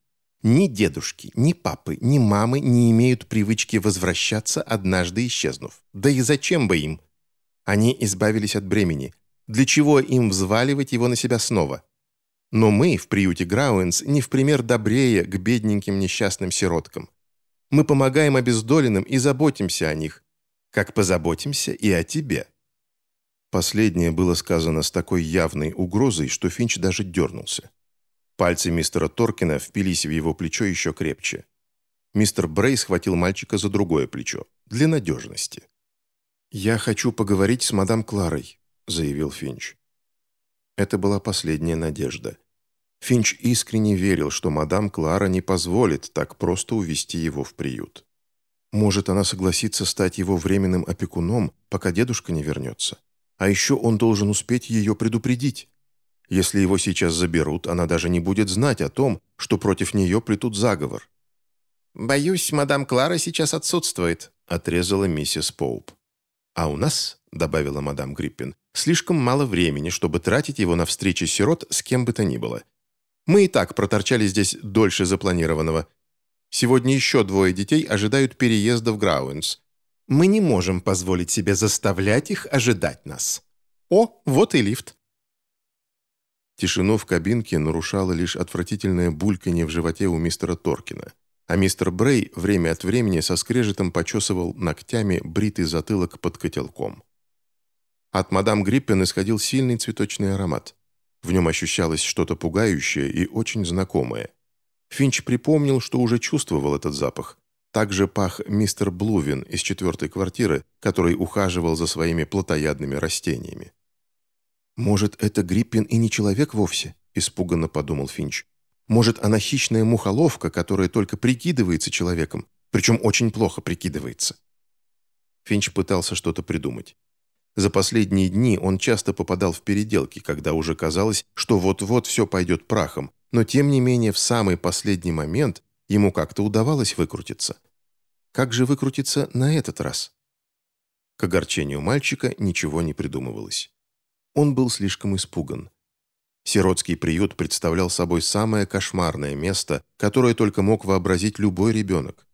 «Ни дедушки, ни папы, ни мамы не имеют привычки возвращаться, однажды исчезнув. Да и зачем бы им? Они избавились от бремени. Для чего им взваливать его на себя снова? Но мы в приюте Грауэнс не в пример добрее к бедненьким несчастным сироткам. Мы помогаем обездоленным и заботимся о них, как позаботимся и о тебе». Последнее было сказано с такой явной угрозой, что Финч даже дернулся. Пальцы мистера Торкина впились в его плечо еще крепче. Мистер Брей схватил мальчика за другое плечо, для надежности. «Я хочу поговорить с мадам Кларой», — заявил Финч. Это была последняя надежда. Финч искренне верил, что мадам Клара не позволит так просто увести его в приют. Может, она согласится стать его временным опекуном, пока дедушка не вернется. А еще он должен успеть ее предупредить. Если его сейчас заберут, она даже не будет знать о том, что против нее плетут заговор. «Боюсь, мадам Клара сейчас отсутствует», — отрезала миссис Поуп. «А у нас», — добавила мадам Гриппен, «слишком мало времени, чтобы тратить его на встречи сирот с кем бы то ни было. Мы и так проторчали здесь дольше запланированного. Сегодня еще двое детей ожидают переезда в Грауэнс. Мы не можем позволить себе заставлять их ожидать нас. О, вот и лифт». Тишину в кабинке нарушало лишь отвратительное бульканье в животе у мистера Торкина а мистер Брей время от времени со скрежетом почесывал ногтями бритый затылок под котелком. От мадам Гриппен исходил сильный цветочный аромат. В нем ощущалось что-то пугающее и очень знакомое. Финч припомнил, что уже чувствовал этот запах. Также пах мистер Блувин из четвертой квартиры, который ухаживал за своими плотоядными растениями. «Может, это Гриппин и не человек вовсе?» – испуганно подумал Финч. Может, она хищная мухоловка, которая только прикидывается человеком, причем очень плохо прикидывается. Финч пытался что-то придумать. За последние дни он часто попадал в переделки, когда уже казалось, что вот-вот все пойдет прахом, но тем не менее в самый последний момент ему как-то удавалось выкрутиться. Как же выкрутиться на этот раз? К огорчению мальчика ничего не придумывалось. Он был слишком испуган. Сиротский приют представлял собой самое кошмарное место, которое только мог вообразить любой ребенок.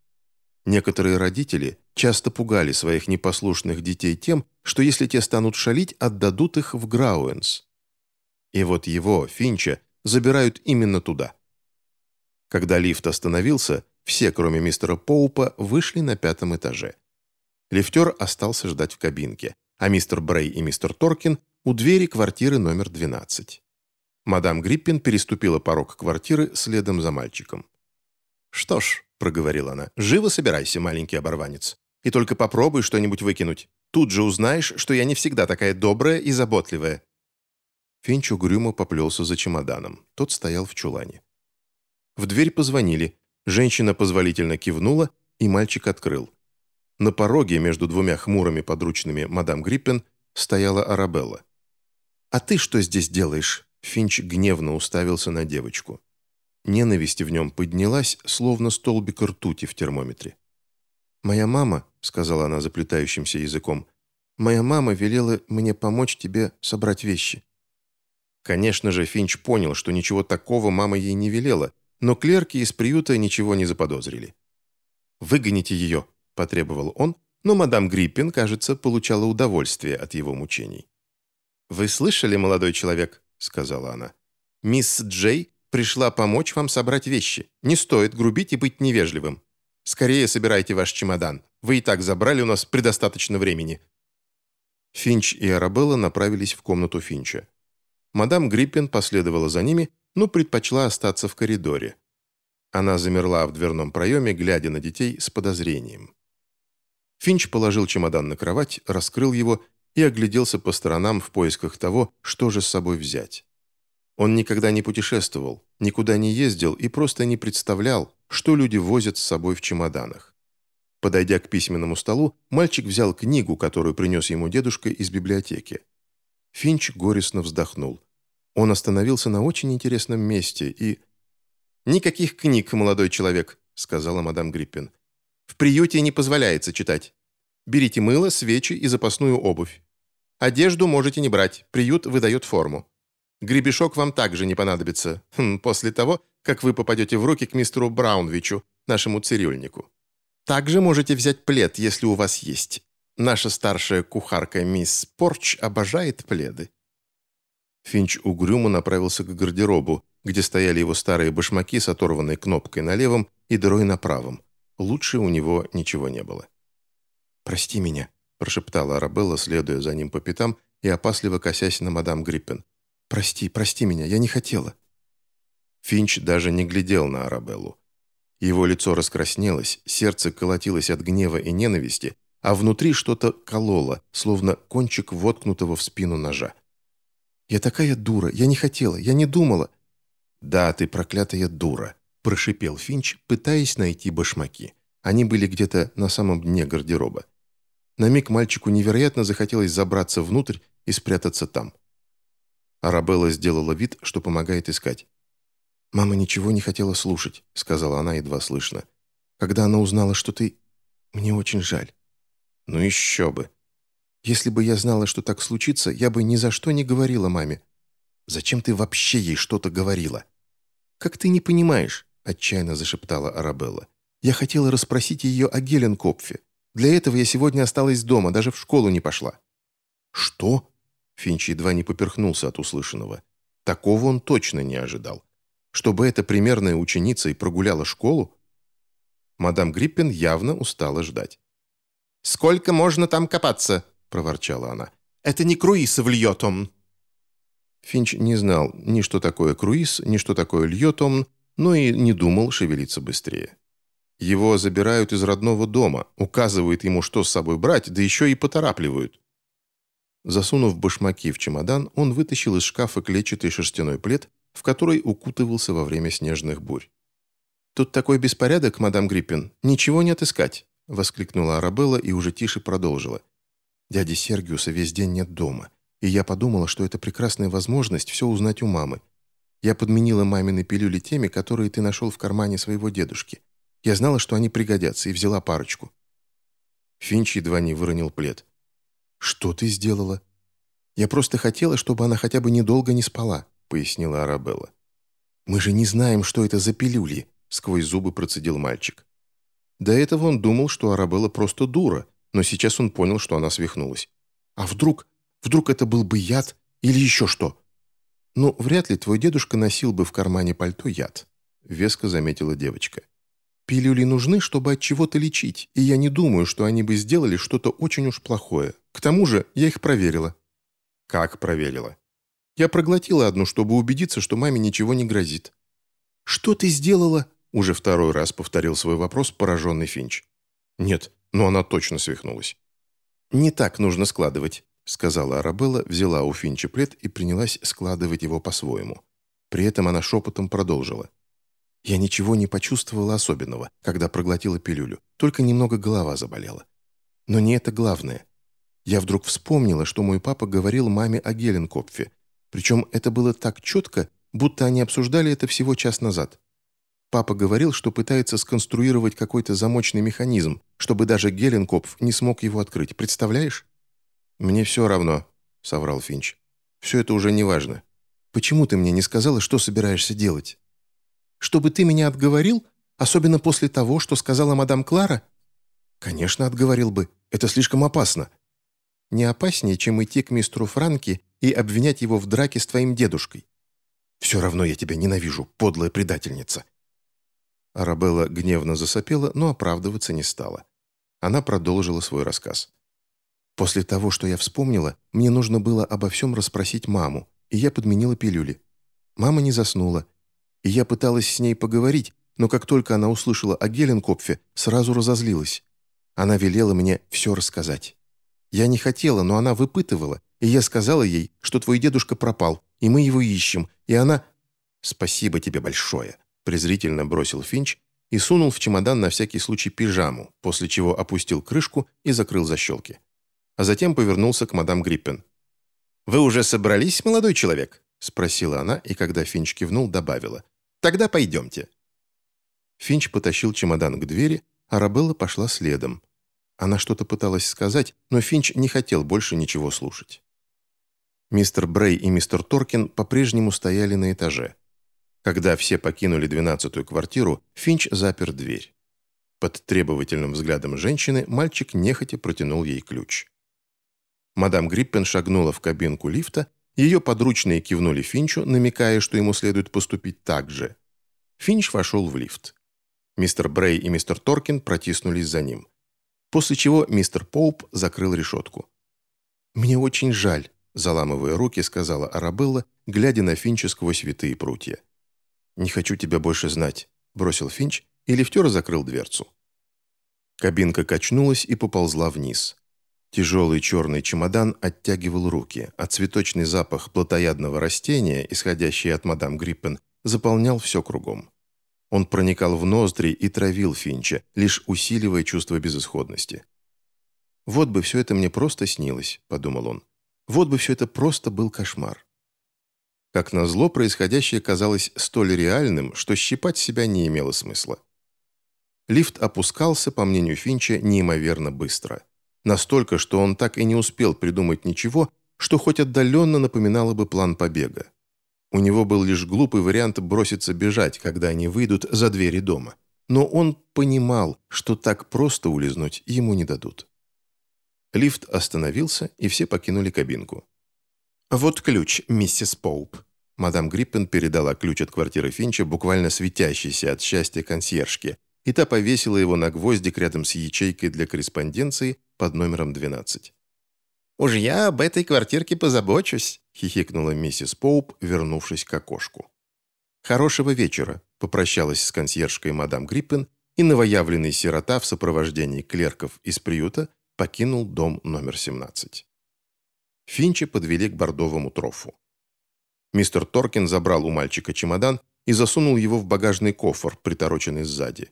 Некоторые родители часто пугали своих непослушных детей тем, что если те станут шалить, отдадут их в Грауэнс. И вот его, Финча, забирают именно туда. Когда лифт остановился, все, кроме мистера Поупа, вышли на пятом этаже. Лифтер остался ждать в кабинке, а мистер Брей и мистер Торкин у двери квартиры номер 12. Мадам Гриппин переступила порог квартиры следом за мальчиком. «Что ж», — проговорила она, — «живо собирайся, маленький оборванец, и только попробуй что-нибудь выкинуть. Тут же узнаешь, что я не всегда такая добрая и заботливая». Финч угрюмо поплелся за чемоданом. Тот стоял в чулане. В дверь позвонили. Женщина позволительно кивнула, и мальчик открыл. На пороге между двумя хмурыми подручными мадам Гриппен стояла Арабелла. «А ты что здесь делаешь?» Финч гневно уставился на девочку. Ненависть в нем поднялась, словно столбик ртути в термометре. «Моя мама», — сказала она заплетающимся языком, «моя мама велела мне помочь тебе собрать вещи». Конечно же, Финч понял, что ничего такого мама ей не велела, но клерки из приюта ничего не заподозрили. «Выгоните ее», — потребовал он, но мадам Гриппин, кажется, получала удовольствие от его мучений. «Вы слышали, молодой человек?» — сказала она. «Мисс Джей пришла помочь вам собрать вещи. Не стоит грубить и быть невежливым. Скорее собирайте ваш чемодан. Вы и так забрали у нас предостаточно времени». Финч и Арабелла направились в комнату Финча. Мадам Гриппин последовала за ними, но предпочла остаться в коридоре. Она замерла в дверном проеме, глядя на детей с подозрением. Финч положил чемодан на кровать, раскрыл его и огляделся по сторонам в поисках того, что же с собой взять. Он никогда не путешествовал, никуда не ездил и просто не представлял, что люди возят с собой в чемоданах. Подойдя к письменному столу, мальчик взял книгу, которую принес ему дедушка из библиотеки. Финч горестно вздохнул. Он остановился на очень интересном месте и... «Никаких книг, молодой человек», — сказала мадам Гриппин. «В приюте не позволяется читать. Берите мыло, свечи и запасную обувь. Одежду можете не брать, приют выдает форму. Гребешок вам также не понадобится, хм, после того, как вы попадете в руки к мистеру Браунвичу, нашему цирюльнику. Также можете взять плед, если у вас есть. Наша старшая кухарка мисс Порч обожает пледы». Финч угрюмо направился к гардеробу, где стояли его старые башмаки с оторванной кнопкой на левом и дырой на правом. Лучше у него ничего не было. «Прости меня», – прошептала Арабелла, следуя за ним по пятам и опасливо косясь на мадам Гриппен. «Прости, прости меня, я не хотела». Финч даже не глядел на Арабеллу. Его лицо раскраснелось, сердце колотилось от гнева и ненависти, а внутри что-то кололо, словно кончик воткнутого в спину ножа. «Я такая дура, я не хотела, я не думала». «Да, ты проклятая дура», – прошипел Финч, пытаясь найти башмаки. Они были где-то на самом дне гардероба. На миг мальчику невероятно захотелось забраться внутрь и спрятаться там. Арабелла сделала вид, что помогает искать. «Мама ничего не хотела слушать», — сказала она едва слышно. «Когда она узнала, что ты... Мне очень жаль». «Ну еще бы». «Если бы я знала, что так случится, я бы ни за что не говорила маме». «Зачем ты вообще ей что-то говорила?» «Как ты не понимаешь?» — отчаянно зашептала Арабелла. «Я хотела расспросить ее о Геленкопфе. Для этого я сегодня осталась дома, даже в школу не пошла». «Что?» Финч едва не поперхнулся от услышанного. Такого он точно не ожидал. Чтобы эта примерная ученица и прогуляла школу? Мадам Гриппин явно устала ждать. «Сколько можно там копаться?» – проворчала она. «Это не круиз в Льотом!» Финч не знал ни что такое круиз, ни что такое Льотом, но и не думал шевелиться быстрее. Его забирают из родного дома, указывают ему, что с собой брать, да еще и поторапливают. Засунув башмаки в чемодан, он вытащил из шкафа клетчатый шерстяной плед, в который укутывался во время снежных бурь. «Тут такой беспорядок, мадам Гриппин, ничего не отыскать!» — воскликнула Арабелла и уже тише продолжила. «Дяди Сергиуса весь день нет дома, и я подумала, что это прекрасная возможность все узнать у мамы. Я подменила мамины пилюли теми, которые ты нашел в кармане своего дедушки. Я знала, что они пригодятся, и взяла парочку». Финч едва не выронил плед. «Что ты сделала?» «Я просто хотела, чтобы она хотя бы недолго не спала», — пояснила Арабелла. «Мы же не знаем, что это за пилюли», — сквозь зубы процедил мальчик. До этого он думал, что Арабелла просто дура, но сейчас он понял, что она свихнулась. «А вдруг? Вдруг это был бы яд или еще что?» «Ну, вряд ли твой дедушка носил бы в кармане пальто яд», — веско заметила девочка. Пилюли нужны, чтобы от чего-то лечить, и я не думаю, что они бы сделали что-то очень уж плохое. К тому же я их проверила». «Как проверила?» «Я проглотила одну, чтобы убедиться, что маме ничего не грозит». «Что ты сделала?» Уже второй раз повторил свой вопрос пораженный Финч. «Нет, но она точно свихнулась». «Не так нужно складывать», — сказала Арабелла, взяла у Финча плед и принялась складывать его по-своему. При этом она шепотом продолжила. Я ничего не почувствовала особенного, когда проглотила пилюлю, только немного голова заболела. Но не это главное. Я вдруг вспомнила, что мой папа говорил маме о Геленкопфе, причем это было так четко, будто они обсуждали это всего час назад. Папа говорил, что пытается сконструировать какой-то замочный механизм, чтобы даже Геленкопф не смог его открыть. Представляешь? «Мне все равно», — соврал Финч. «Все это уже не важно. Почему ты мне не сказала, что собираешься делать?» Чтобы ты меня отговорил, особенно после того, что сказала мадам Клара?» «Конечно, отговорил бы. Это слишком опасно». «Не опаснее, чем идти к мистеру Франки и обвинять его в драке с твоим дедушкой. Все равно я тебя ненавижу, подлая предательница». Арабелла гневно засопела, но оправдываться не стала. Она продолжила свой рассказ. «После того, что я вспомнила, мне нужно было обо всем расспросить маму, и я подменила пилюли. Мама не заснула, и я пыталась с ней поговорить, но как только она услышала о Геленкопфе, сразу разозлилась. Она велела мне все рассказать. Я не хотела, но она выпытывала, и я сказала ей, что твой дедушка пропал, и мы его ищем, и она... «Спасибо тебе большое», — презрительно бросил Финч и сунул в чемодан на всякий случай пижаму, после чего опустил крышку и закрыл защелки. А затем повернулся к мадам Гриппен. «Вы уже собрались, молодой человек?» — спросила она, и когда Финч кивнул, добавила. «Тогда пойдемте». Финч потащил чемодан к двери, а Рабелла пошла следом. Она что-то пыталась сказать, но Финч не хотел больше ничего слушать. Мистер Брей и мистер Торкин по-прежнему стояли на этаже. Когда все покинули двенадцатую квартиру, Финч запер дверь. Под требовательным взглядом женщины мальчик нехотя протянул ей ключ. Мадам Гриппен шагнула в кабинку лифта ее подручные кивнули Финчу, намекая, что ему следует поступить так же. Финч вошел в лифт. Мистер Брей и мистер Торкин протиснулись за ним. После чего мистер Поуп закрыл решетку. «Мне очень жаль», – заламывая руки, сказала Арабелла, глядя на Финча сквозь витые прутья. «Не хочу тебя больше знать», – бросил Финч, и лифтер закрыл дверцу. Кабинка качнулась и поползла вниз. Тяжелый черный чемодан оттягивал руки, а цветочный запах плотоядного растения, исходящий от мадам Гриппен, заполнял все кругом. Он проникал в ноздри и травил Финча, лишь усиливая чувство безысходности. «Вот бы все это мне просто снилось», — подумал он. «Вот бы все это просто был кошмар». Как назло, происходящее казалось столь реальным, что щипать себя не имело смысла. Лифт опускался, по мнению Финча, неимоверно быстро. Настолько, что он так и не успел придумать ничего, что хоть отдаленно напоминало бы план побега. У него был лишь глупый вариант броситься бежать, когда они выйдут за двери дома. Но он понимал, что так просто улизнуть ему не дадут. Лифт остановился, и все покинули кабинку. «Вот ключ, миссис Поуп». Мадам Гриппен передала ключ от квартиры Финча, буквально светящейся от счастья консьержке, и та повесила его на гвоздик рядом с ячейкой для корреспонденции под номером 12. «Уж я об этой квартирке позабочусь», — хихикнула миссис Поуп, вернувшись к окошку. «Хорошего вечера», — попрощалась с консьержкой мадам Гриппен, и новоявленный сирота в сопровождении клерков из приюта покинул дом номер 17. Финча подвели к бордовому трофу. Мистер Торкин забрал у мальчика чемодан и засунул его в багажный кофр, притороченный сзади.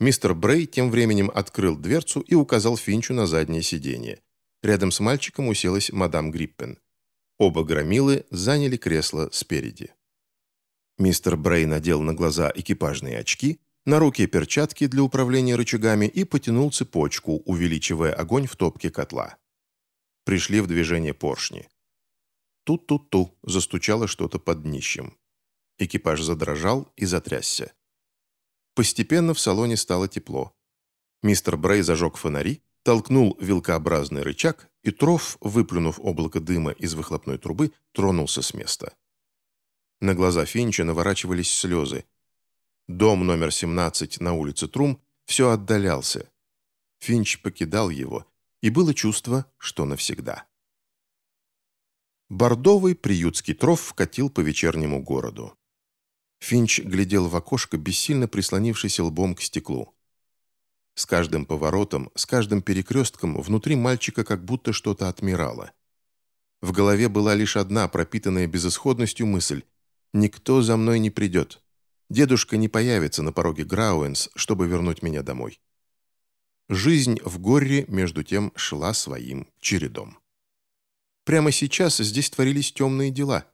Мистер Брей тем временем открыл дверцу и указал Финчу на заднее сиденье. Рядом с мальчиком уселась мадам Гриппен. Оба громилы заняли кресло спереди. Мистер Брей надел на глаза экипажные очки, на руки перчатки для управления рычагами и потянул цепочку, увеличивая огонь в топке котла. Пришли в движение поршни. Ту-ту-ту застучало что-то под днищем. Экипаж задрожал и затрясся. Постепенно в салоне стало тепло. Мистер Брей зажег фонари, толкнул вилкообразный рычаг, и троф, выплюнув облако дыма из выхлопной трубы, тронулся с места. На глаза Финча наворачивались слезы. Дом номер 17 на улице Трум все отдалялся. Финч покидал его, и было чувство, что навсегда. Бордовый приютский тров вкатил по вечернему городу. Финч глядел в окошко, бессильно прислонившись лбом к стеклу. С каждым поворотом, с каждым перекрестком внутри мальчика как будто что-то отмирало. В голове была лишь одна пропитанная безысходностью мысль «Никто за мной не придет. Дедушка не появится на пороге Грауэнс, чтобы вернуть меня домой». Жизнь в горе, между тем, шла своим чередом. Прямо сейчас здесь творились темные дела.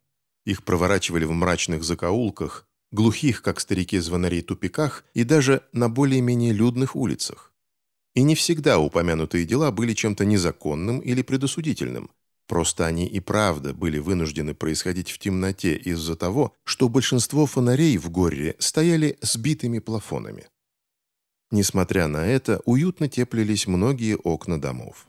Их проворачивали в мрачных закоулках, глухих, как старики-звонари, тупиках и даже на более-менее людных улицах. И не всегда упомянутые дела были чем-то незаконным или предосудительным. Просто они и правда были вынуждены происходить в темноте из-за того, что большинство фонарей в горе стояли сбитыми плафонами. Несмотря на это, уютно теплились многие окна домов.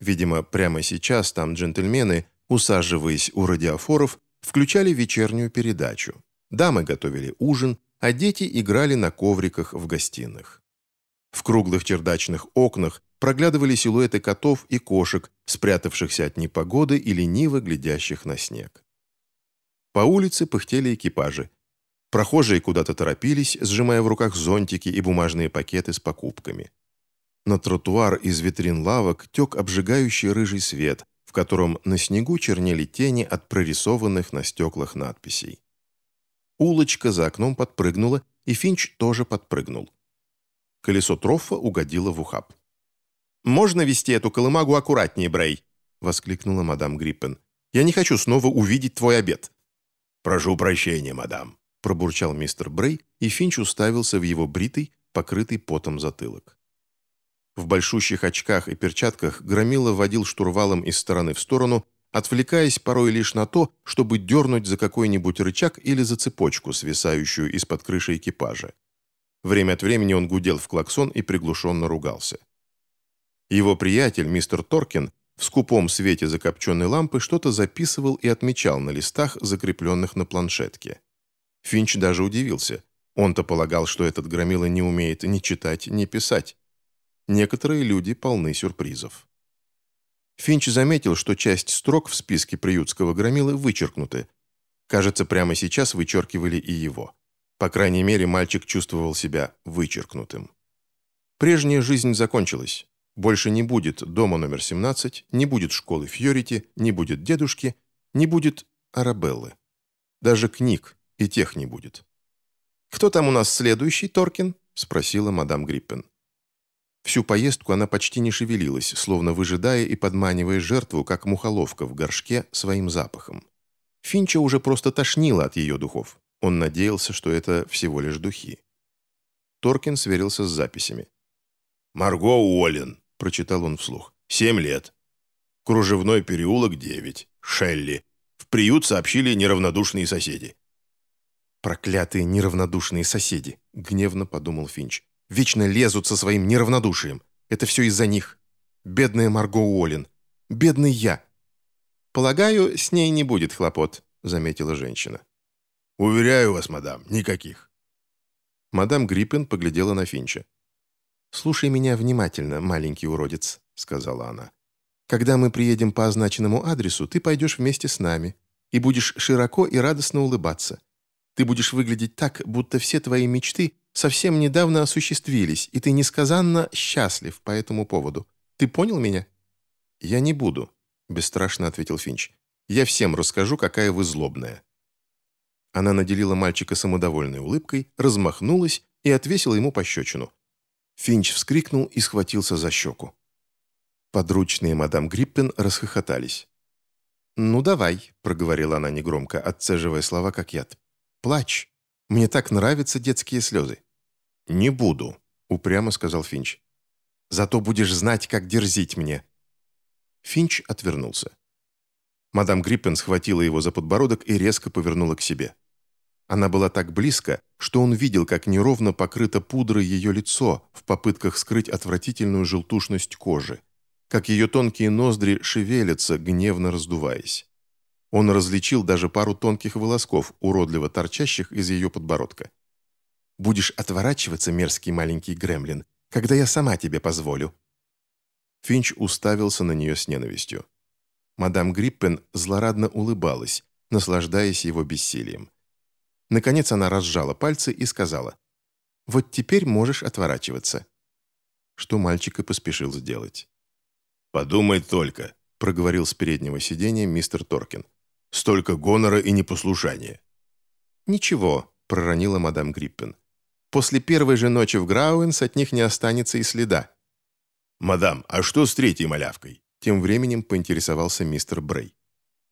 Видимо, прямо сейчас там джентльмены, усаживаясь у радиофоров, включали вечернюю передачу. Дамы готовили ужин, а дети играли на ковриках в гостиных. В круглых чердачных окнах проглядывали силуэты котов и кошек, спрятавшихся от непогоды и лениво глядящих на снег. По улице пыхтели экипажи. Прохожие куда-то торопились, сжимая в руках зонтики и бумажные пакеты с покупками. На тротуар из витрин лавок тек обжигающий рыжий свет, в котором на снегу чернели тени от прорисованных на стеклах надписей. Улочка за окном подпрыгнула, и Финч тоже подпрыгнул. Колесо трофа угодило в ухаб. «Можно вести эту колымагу аккуратнее, Брей?» — воскликнула мадам Гриппен. «Я не хочу снова увидеть твой обед». «Прошу прощения, мадам», — пробурчал мистер Брей, и Финч уставился в его бритый, покрытый потом затылок. В большущих очках и перчатках Громила водил штурвалом из стороны в сторону, отвлекаясь порой лишь на то, чтобы дернуть за какой-нибудь рычаг или за цепочку, свисающую из-под крыши экипажа. Время от времени он гудел в клаксон и приглушенно ругался. Его приятель, мистер Торкин, в скупом свете закопченной лампы что-то записывал и отмечал на листах, закрепленных на планшетке. Финч даже удивился. Он-то полагал, что этот громила не умеет ни читать, ни писать. Некоторые люди полны сюрпризов. Финч заметил, что часть строк в списке приютского громилы вычеркнуты. Кажется, прямо сейчас вычеркивали и его. По крайней мере, мальчик чувствовал себя вычеркнутым. Прежняя жизнь закончилась. Больше не будет дома номер 17, не будет школы Фьорити, не будет дедушки, не будет Арабеллы. Даже книг и тех не будет. «Кто там у нас следующий, Торкин?» – спросила мадам Гриппен. Всю поездку она почти не шевелилась, словно выжидая и подманивая жертву, как мухоловка в горшке, своим запахом. Финча уже просто тошнило от ее духов. Он надеялся, что это всего лишь духи. Торкин сверился с записями. «Марго Уоллен», — прочитал он вслух. «Семь лет. Кружевной переулок, девять. Шелли. В приют сообщили неравнодушные соседи». «Проклятые неравнодушные соседи», — гневно подумал Финч. Вечно лезут со своим неравнодушием. Это все из-за них. Бедная Марго Уоллен. Бедный я. «Полагаю, с ней не будет хлопот», — заметила женщина. «Уверяю вас, мадам, никаких». Мадам Гриппен поглядела на Финча. «Слушай меня внимательно, маленький уродец», — сказала она. «Когда мы приедем по означенному адресу, ты пойдешь вместе с нами и будешь широко и радостно улыбаться. Ты будешь выглядеть так, будто все твои мечты совсем недавно осуществились, и ты несказанно счастлив по этому поводу. Ты понял меня?» «Я не буду», — бесстрашно ответил Финч. «Я всем расскажу, какая вы злобная». Она наделила мальчика самодовольной улыбкой, размахнулась и отвесила ему пощечину. Финч вскрикнул и схватился за щеку. Подручные мадам Гриппен расхохотались. «Ну, давай», — проговорила она негромко, отцеживая слова как яд. «Плачь. Мне так нравятся детские слезы». «Не буду», — упрямо сказал Финч. «Зато будешь знать, как дерзить мне». Финч отвернулся. Мадам Гриппен схватила его за подбородок и резко повернула к себе. Она была так близко, что он видел, как неровно покрыто пудрой ее лицо в попытках скрыть отвратительную желтушность кожи, как ее тонкие ноздри шевелятся, гневно раздуваясь. Он различил даже пару тонких волосков, уродливо торчащих из ее подбородка. Будешь отворачиваться, мерзкий маленький гремлин, когда я сама тебе позволю». Финч уставился на нее с ненавистью. Мадам Гриппен злорадно улыбалась, наслаждаясь его бессилием. Наконец она разжала пальцы и сказала, «Вот теперь можешь отворачиваться». Что мальчик и поспешил сделать. «Подумай только», — проговорил с переднего сиденья мистер Торкин. «Столько гонора и непослушания». «Ничего», — проронила мадам Гриппен. «После первой же ночи в Грауэнс от них не останется и следа». «Мадам, а что с третьей малявкой?» Тем временем поинтересовался мистер Брей.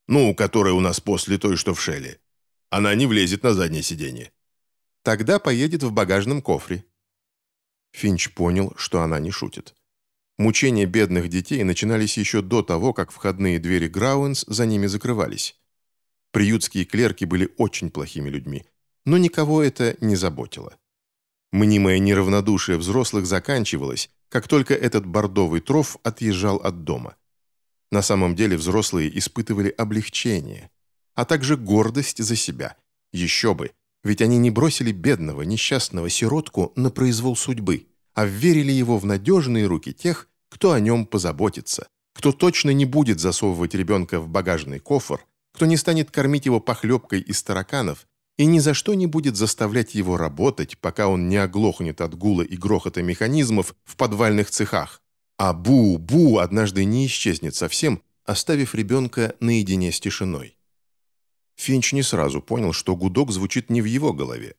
«Ну, которая у нас после той, что в Шелле. Она не влезет на заднее сиденье». «Тогда поедет в багажном кофре». Финч понял, что она не шутит. Мучения бедных детей начинались еще до того, как входные двери Грауэнс за ними закрывались. Приютские клерки были очень плохими людьми, но никого это не заботило. Мнимое неравнодушие взрослых заканчивалось, как только этот бордовый троф отъезжал от дома. На самом деле взрослые испытывали облегчение, а также гордость за себя. Еще бы, ведь они не бросили бедного, несчастного сиротку на произвол судьбы, а вверили его в надежные руки тех, кто о нем позаботится, кто точно не будет засовывать ребенка в багажный кофр, кто не станет кормить его похлебкой из тараканов и ни за что не будет заставлять его работать, пока он не оглохнет от гула и грохота механизмов в подвальных цехах, а бу-бу однажды не исчезнет совсем, оставив ребенка наедине с тишиной. Финч не сразу понял, что гудок звучит не в его голове.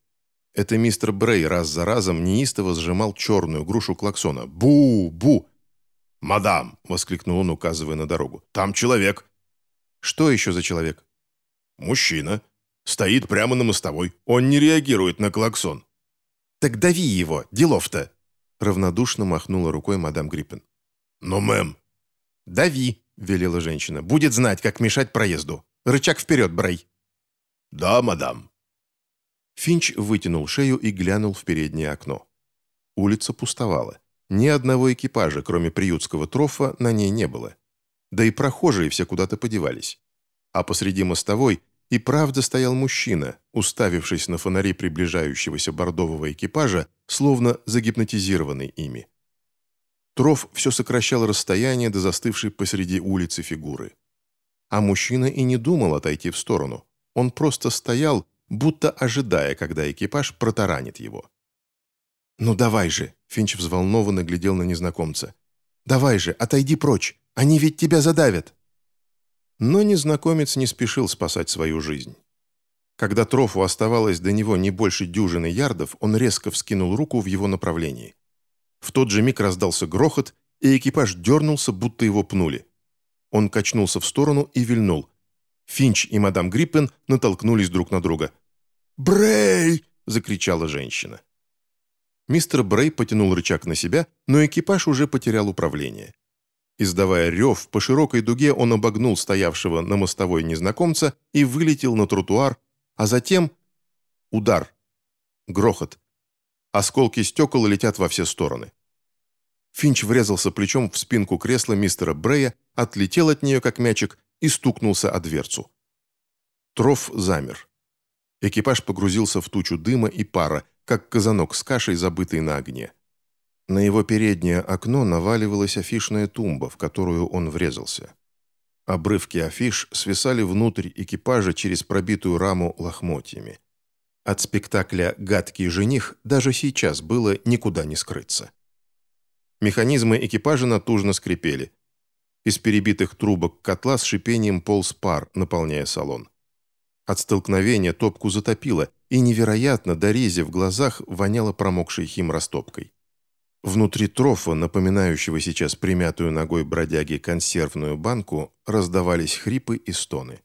Это мистер Брей раз за разом неистово сжимал черную грушу клаксона. «Бу-бу!» «Мадам!» — воскликнул он, указывая на дорогу. «Там человек!» «Что еще за человек?» «Мужчина. Стоит прямо на мостовой. Он не реагирует на клаксон». «Так дави его! Делов-то!» Равнодушно махнула рукой мадам Гриппен. «Но, мэм...» «Дави!» — велела женщина. «Будет знать, как мешать проезду. Рычаг вперед, Брей!» «Да, мадам». Финч вытянул шею и глянул в переднее окно. Улица пустовала. Ни одного экипажа, кроме приютского трофа, на ней не было. Да и прохожие все куда-то подевались. А посреди мостовой и правда стоял мужчина, уставившись на фонари приближающегося бордового экипажа, словно загипнотизированный ими. Троф все сокращал расстояние до застывшей посреди улицы фигуры. А мужчина и не думал отойти в сторону. Он просто стоял, будто ожидая, когда экипаж протаранит его. «Ну давай же!» — Финч взволнованно глядел на незнакомца. «Давай же, отойди прочь! Они ведь тебя задавят!» Но незнакомец не спешил спасать свою жизнь. Когда Трофу оставалось до него не больше дюжины ярдов, он резко вскинул руку в его направлении. В тот же миг раздался грохот, и экипаж дернулся, будто его пнули. Он качнулся в сторону и вильнул. Финч и мадам Гриппен натолкнулись друг на друга. «Брей!» — закричала женщина. Мистер Брей потянул рычаг на себя, но экипаж уже потерял управление. Издавая рев, по широкой дуге он обогнул стоявшего на мостовой незнакомца и вылетел на тротуар, а затем удар, грохот. Осколки стекол летят во все стороны. Финч врезался плечом в спинку кресла мистера Брея, отлетел от нее как мячик и стукнулся о дверцу. Троф замер. Экипаж погрузился в тучу дыма и пара, как казанок с кашей, забытый на огне. На его переднее окно наваливалась афишная тумба, в которую он врезался. Обрывки афиш свисали внутрь экипажа через пробитую раму лохмотьями. От спектакля «Гадкий жених» даже сейчас было никуда не скрыться. Механизмы экипажа натужно скрипели. Из перебитых трубок котла с шипением полз пар, наполняя салон. От столкновения топку затопило, и невероятно, до рези в глазах воняло промокшей химрастопкой. Внутри трофа, напоминающего сейчас примятую ногой бродяги консервную банку, раздавались хрипы и стоны.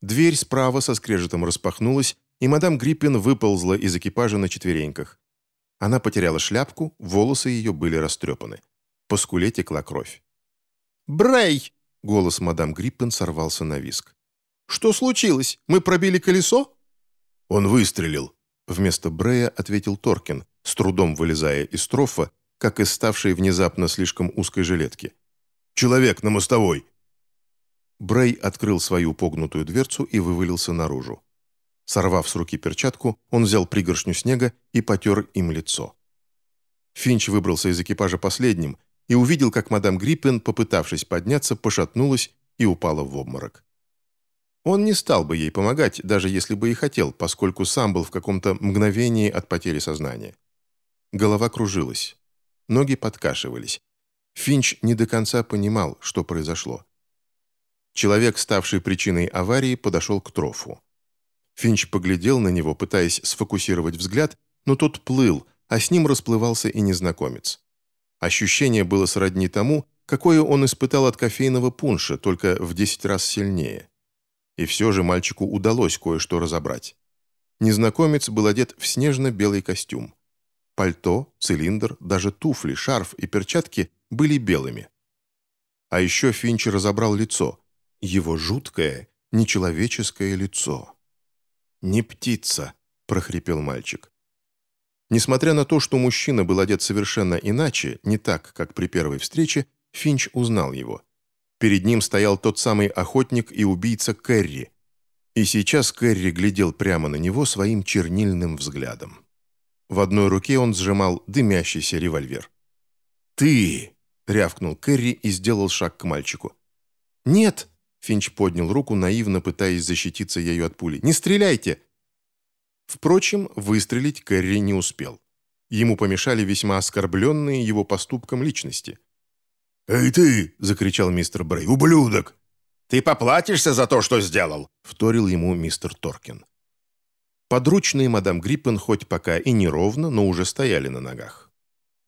Дверь справа со скрежетом распахнулась, и мадам Гриппин выползла из экипажа на четвереньках. Она потеряла шляпку, волосы ее были растрепаны. По скуле текла кровь. «Брей!» — голос мадам Гриппин сорвался на виск. «Что случилось? Мы пробили колесо?» «Он выстрелил», — вместо Брея ответил Торкин, с трудом вылезая из трофа, как из ставшей внезапно слишком узкой жилетки. «Человек на мостовой!» Брей открыл свою погнутую дверцу и вывалился наружу. Сорвав с руки перчатку, он взял пригоршню снега и потер им лицо. Финч выбрался из экипажа последним и увидел, как мадам Гриппен, попытавшись подняться, пошатнулась и упала в обморок. Он не стал бы ей помогать, даже если бы и хотел, поскольку сам был в каком-то мгновении от потери сознания. Голова кружилась. Ноги подкашивались. Финч не до конца понимал, что произошло. Человек, ставший причиной аварии, подошел к трофу. Финч поглядел на него, пытаясь сфокусировать взгляд, но тот плыл, а с ним расплывался и незнакомец. Ощущение было сродни тому, какое он испытал от кофейного пунша, только в 10 раз сильнее. И все же мальчику удалось кое-что разобрать. Незнакомец был одет в снежно-белый костюм. Пальто, цилиндр, даже туфли, шарф и перчатки были белыми. А еще Финч разобрал лицо. Его жуткое, нечеловеческое лицо. «Не птица», — прохрипел мальчик. Несмотря на то, что мужчина был одет совершенно иначе, не так, как при первой встрече, Финч узнал его. Перед ним стоял тот самый охотник и убийца Кэрри. И сейчас Кэрри глядел прямо на него своим чернильным взглядом. В одной руке он сжимал дымящийся револьвер. «Ты!» — рявкнул Кэрри и сделал шаг к мальчику. «Нет!» — Финч поднял руку, наивно пытаясь защититься ею от пули. «Не стреляйте!» Впрочем, выстрелить Кэрри не успел. Ему помешали весьма оскорбленные его поступком личности. «Эй ты!» — закричал мистер Брей. «Ублюдок!» «Ты поплатишься за то, что сделал!» — вторил ему мистер Торкин. Подручные мадам Гриппен хоть пока и не ровно, но уже стояли на ногах.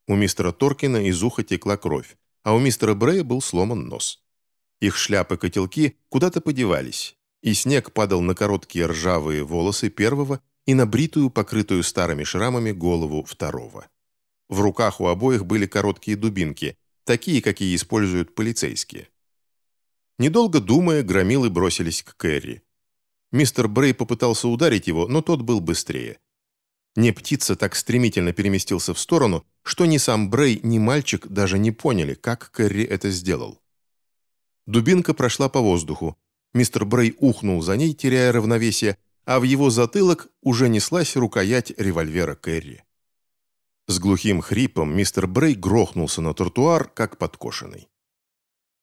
У мистера Торкина из уха текла кровь, а у мистера Брея был сломан нос. Их шляпы-котелки куда-то подевались, и снег падал на короткие ржавые волосы первого и на бритую, покрытую старыми шрамами, голову второго. В руках у обоих были короткие дубинки, такие, какие используют полицейские. Недолго думая, громилы бросились к Кэрри. Мистер Брей попытался ударить его, но тот был быстрее. Не птица так стремительно переместился в сторону, что ни сам Брей, ни мальчик даже не поняли, как Кэрри это сделал. Дубинка прошла по воздуху. Мистер Брей ухнул за ней, теряя равновесие, а в его затылок уже неслась рукоять револьвера Кэрри. С глухим хрипом мистер Брей грохнулся на тротуар, как подкошенный.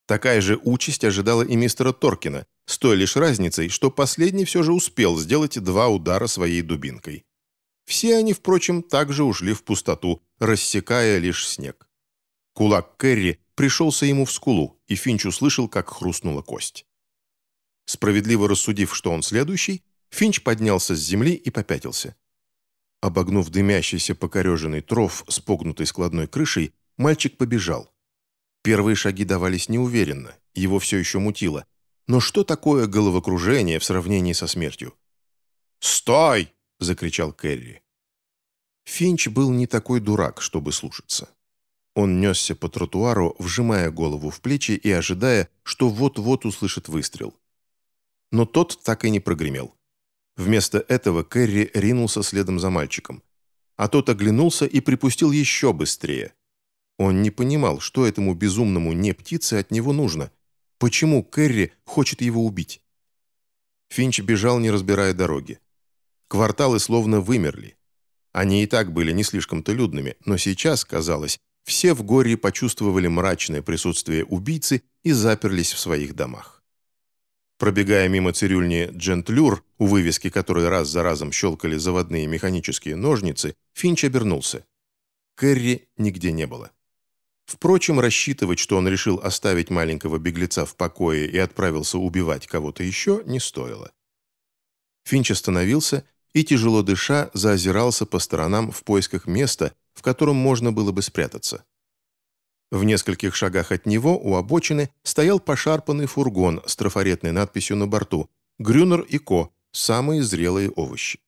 Такая же участь ожидала и мистера Торкина, с той лишь разницей, что последний все же успел сделать два удара своей дубинкой. Все они, впрочем, также ушли в пустоту, рассекая лишь снег. Кулак Кэрри пришелся ему в скулу, и Финч услышал, как хрустнула кость. Справедливо рассудив, что он следующий, Финч поднялся с земли и попятился. Обогнув дымящийся покореженный тров с погнутой складной крышей, мальчик побежал. Первые шаги давались неуверенно, его все еще мутило. Но что такое головокружение в сравнении со смертью? «Стой!» — закричал Кэрри. Финч был не такой дурак, чтобы слушаться. Он несся по тротуару, вжимая голову в плечи и ожидая, что вот-вот услышит выстрел. Но тот так и не прогремел. Вместо этого Кэрри ринулся следом за мальчиком. А тот оглянулся и припустил еще быстрее. Он не понимал, что этому безумному не птице от него нужно. Почему Кэрри хочет его убить? Финч бежал, не разбирая дороги. Кварталы словно вымерли. Они и так были не слишком-то людными, но сейчас, казалось, все в горе почувствовали мрачное присутствие убийцы и заперлись в своих домах. Пробегая мимо цирюльни «Джентлюр», у вывески которой раз за разом щелкали заводные механические ножницы, Финч обернулся. Кэрри нигде не было. Впрочем, рассчитывать, что он решил оставить маленького беглеца в покое и отправился убивать кого-то еще, не стоило. Финч остановился и, тяжело дыша, заозирался по сторонам в поисках места, в котором можно было бы спрятаться. В нескольких шагах от него у обочины стоял пошарпанный фургон с трафаретной надписью на борту «Грюнер и Ко. Самые зрелые овощи».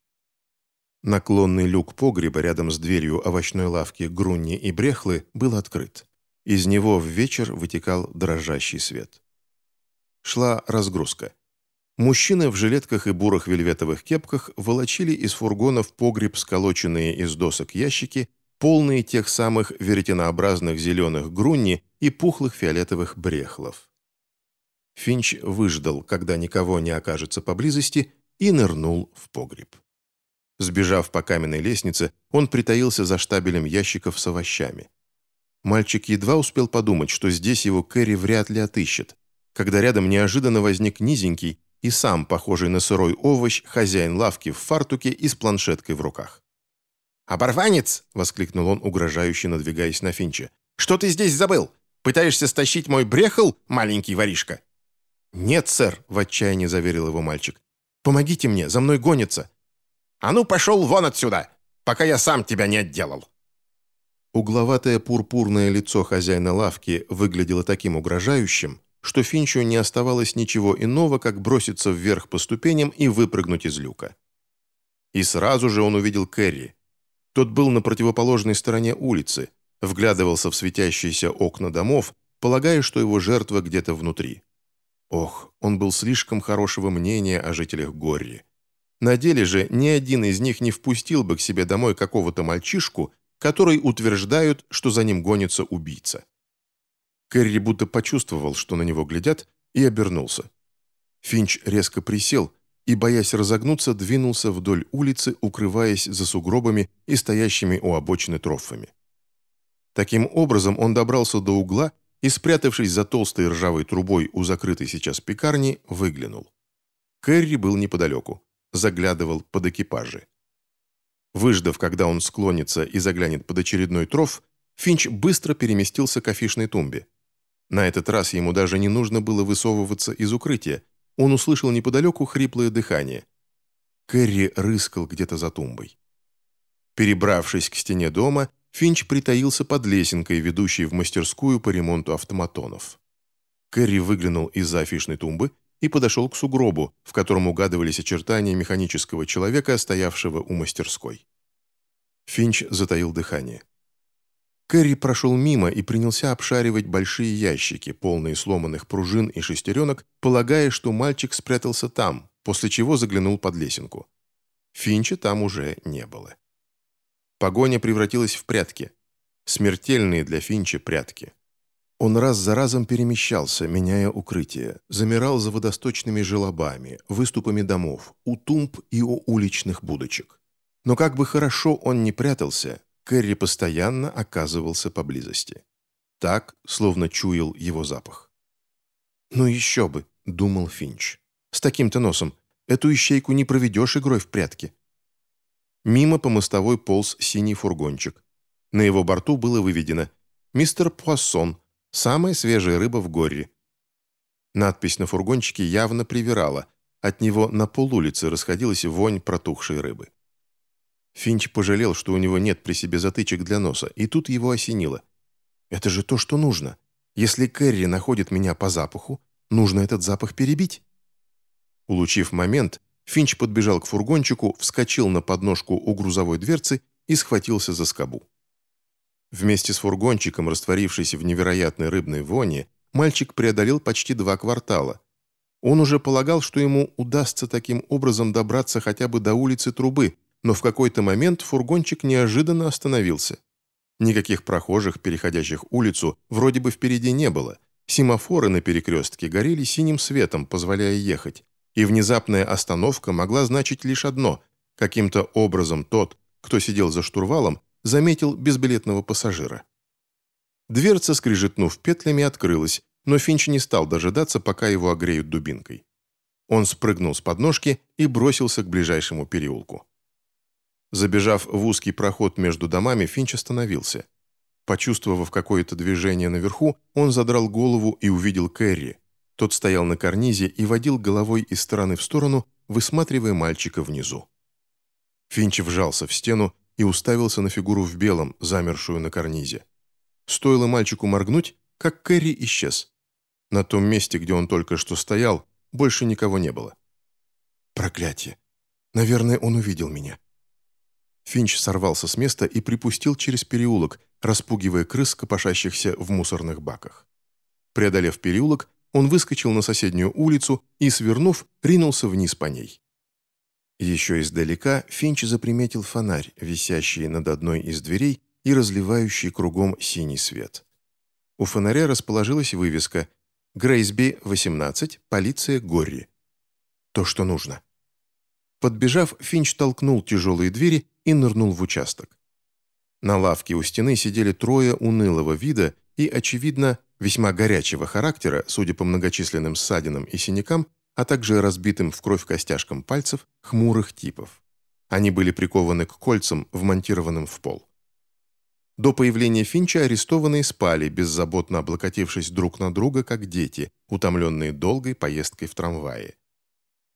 Наклонный люк погреба рядом с дверью овощной лавки Грунни и Брехлы был открыт. Из него в вечер вытекал дрожащий свет. Шла разгрузка. Мужчины в жилетках и бурых вельветовых кепках волочили из фургона в погреб сколоченные из досок ящики полные тех самых веретенообразных зеленых грунни и пухлых фиолетовых брехлов. Финч выждал, когда никого не окажется поблизости, и нырнул в погреб. Сбежав по каменной лестнице, он притаился за штабелем ящиков с овощами. Мальчик едва успел подумать, что здесь его Кэрри вряд ли отыщет, когда рядом неожиданно возник низенький и сам, похожий на сырой овощ, хозяин лавки в фартуке и с планшеткой в руках. «Оборванец!» — воскликнул он, угрожающе надвигаясь на Финча. «Что ты здесь забыл? Пытаешься стащить мой брехал, маленький воришка?» «Нет, сэр», — в отчаянии заверил его мальчик. «Помогите мне, за мной гонится». «А ну, пошел вон отсюда, пока я сам тебя не отделал!» Угловатое пурпурное лицо хозяина лавки выглядело таким угрожающим, что Финчу не оставалось ничего иного, как броситься вверх по ступеням и выпрыгнуть из люка. И сразу же он увидел Кэрри. Тот был на противоположной стороне улицы, вглядывался в светящиеся окна домов, полагая, что его жертва где-то внутри. Ох, он был слишком хорошего мнения о жителях Горри. На деле же ни один из них не впустил бы к себе домой какого-то мальчишку, который утверждают, что за ним гонится убийца. Кэрри будто почувствовал, что на него глядят, и обернулся. Финч резко присел и, боясь разогнуться, двинулся вдоль улицы, укрываясь за сугробами и стоящими у обочины трофами. Таким образом он добрался до угла и, спрятавшись за толстой ржавой трубой у закрытой сейчас пекарни, выглянул. Кэрри был неподалеку, заглядывал под экипажи. Выждав, когда он склонится и заглянет под очередной троф, Финч быстро переместился к афишной тумбе. На этот раз ему даже не нужно было высовываться из укрытия. Он услышал неподалеку хриплое дыхание. Кэрри рыскал где-то за тумбой. Перебравшись к стене дома, Финч притаился под лесенкой, ведущей в мастерскую по ремонту автоматонов. Кэрри выглянул из-за афишной тумбы и подошел к сугробу, в котором угадывались очертания механического человека, стоявшего у мастерской. Финч затаил дыхание. Кэрри прошел мимо и принялся обшаривать большие ящики, полные сломанных пружин и шестеренок, полагая, что мальчик спрятался там, после чего заглянул под лесенку. Финча там уже не было. Погоня превратилась в прятки. Смертельные для Финча прятки. Он раз за разом перемещался, меняя укрытие, замирал за водосточными желобами, выступами домов, у тумб и у уличных будочек. Но как бы хорошо он ни прятался, Кэрри постоянно оказывался поблизости. Так, словно чуял его запах. «Ну еще бы», — думал Финч. «С таким-то носом эту ищейку не проведешь игрой в прятки». Мимо по мостовой полз синий фургончик. На его борту было выведено «Мистер Пуассон, самая свежая рыба в горе». Надпись на фургончике явно привирала. От него на полулице расходилась вонь протухшей рыбы. Финч пожалел, что у него нет при себе затычек для носа, и тут его осенило. «Это же то, что нужно. Если Кэрри находит меня по запаху, нужно этот запах перебить». Улучив момент, Финч подбежал к фургончику, вскочил на подножку у грузовой дверцы и схватился за скобу. Вместе с фургончиком, растворившись в невероятной рыбной воне, мальчик преодолел почти два квартала. Он уже полагал, что ему удастся таким образом добраться хотя бы до улицы Трубы, но в какой-то момент фургончик неожиданно остановился. Никаких прохожих, переходящих улицу, вроде бы впереди не было. Семафоры на перекрестке горели синим светом, позволяя ехать. И внезапная остановка могла значить лишь одно. Каким-то образом тот, кто сидел за штурвалом, заметил безбилетного пассажира. Дверца, скрижетнув петлями, открылась, но Финч не стал дожидаться, пока его огреют дубинкой. Он спрыгнул с подножки и бросился к ближайшему переулку. Забежав в узкий проход между домами, Финч остановился. Почувствовав какое-то движение наверху, он задрал голову и увидел Кэрри. Тот стоял на карнизе и водил головой из стороны в сторону, высматривая мальчика внизу. Финч вжался в стену и уставился на фигуру в белом, замершую на карнизе. Стоило мальчику моргнуть, как Кэрри исчез. На том месте, где он только что стоял, больше никого не было. Проклятие! Наверное, он увидел меня. Финч сорвался с места и припустил через переулок, распугивая крыс, копошащихся в мусорных баках. Преодолев переулок, он выскочил на соседнюю улицу и, свернув, ринулся вниз по ней. Еще издалека Финч заприметил фонарь, висящий над одной из дверей и разливающий кругом синий свет. У фонаря расположилась вывеска «Грейсби, 18, полиция Горри». То, что нужно. Подбежав, Финч толкнул тяжелые двери и нырнул в участок. На лавке у стены сидели трое унылого вида и, очевидно, весьма горячего характера, судя по многочисленным ссадинам и синякам, а также разбитым в кровь костяшкам пальцев, хмурых типов. Они были прикованы к кольцам, вмонтированным в пол. До появления Финча арестованные спали, беззаботно облокотившись друг на друга, как дети, утомленные долгой поездкой в трамвае.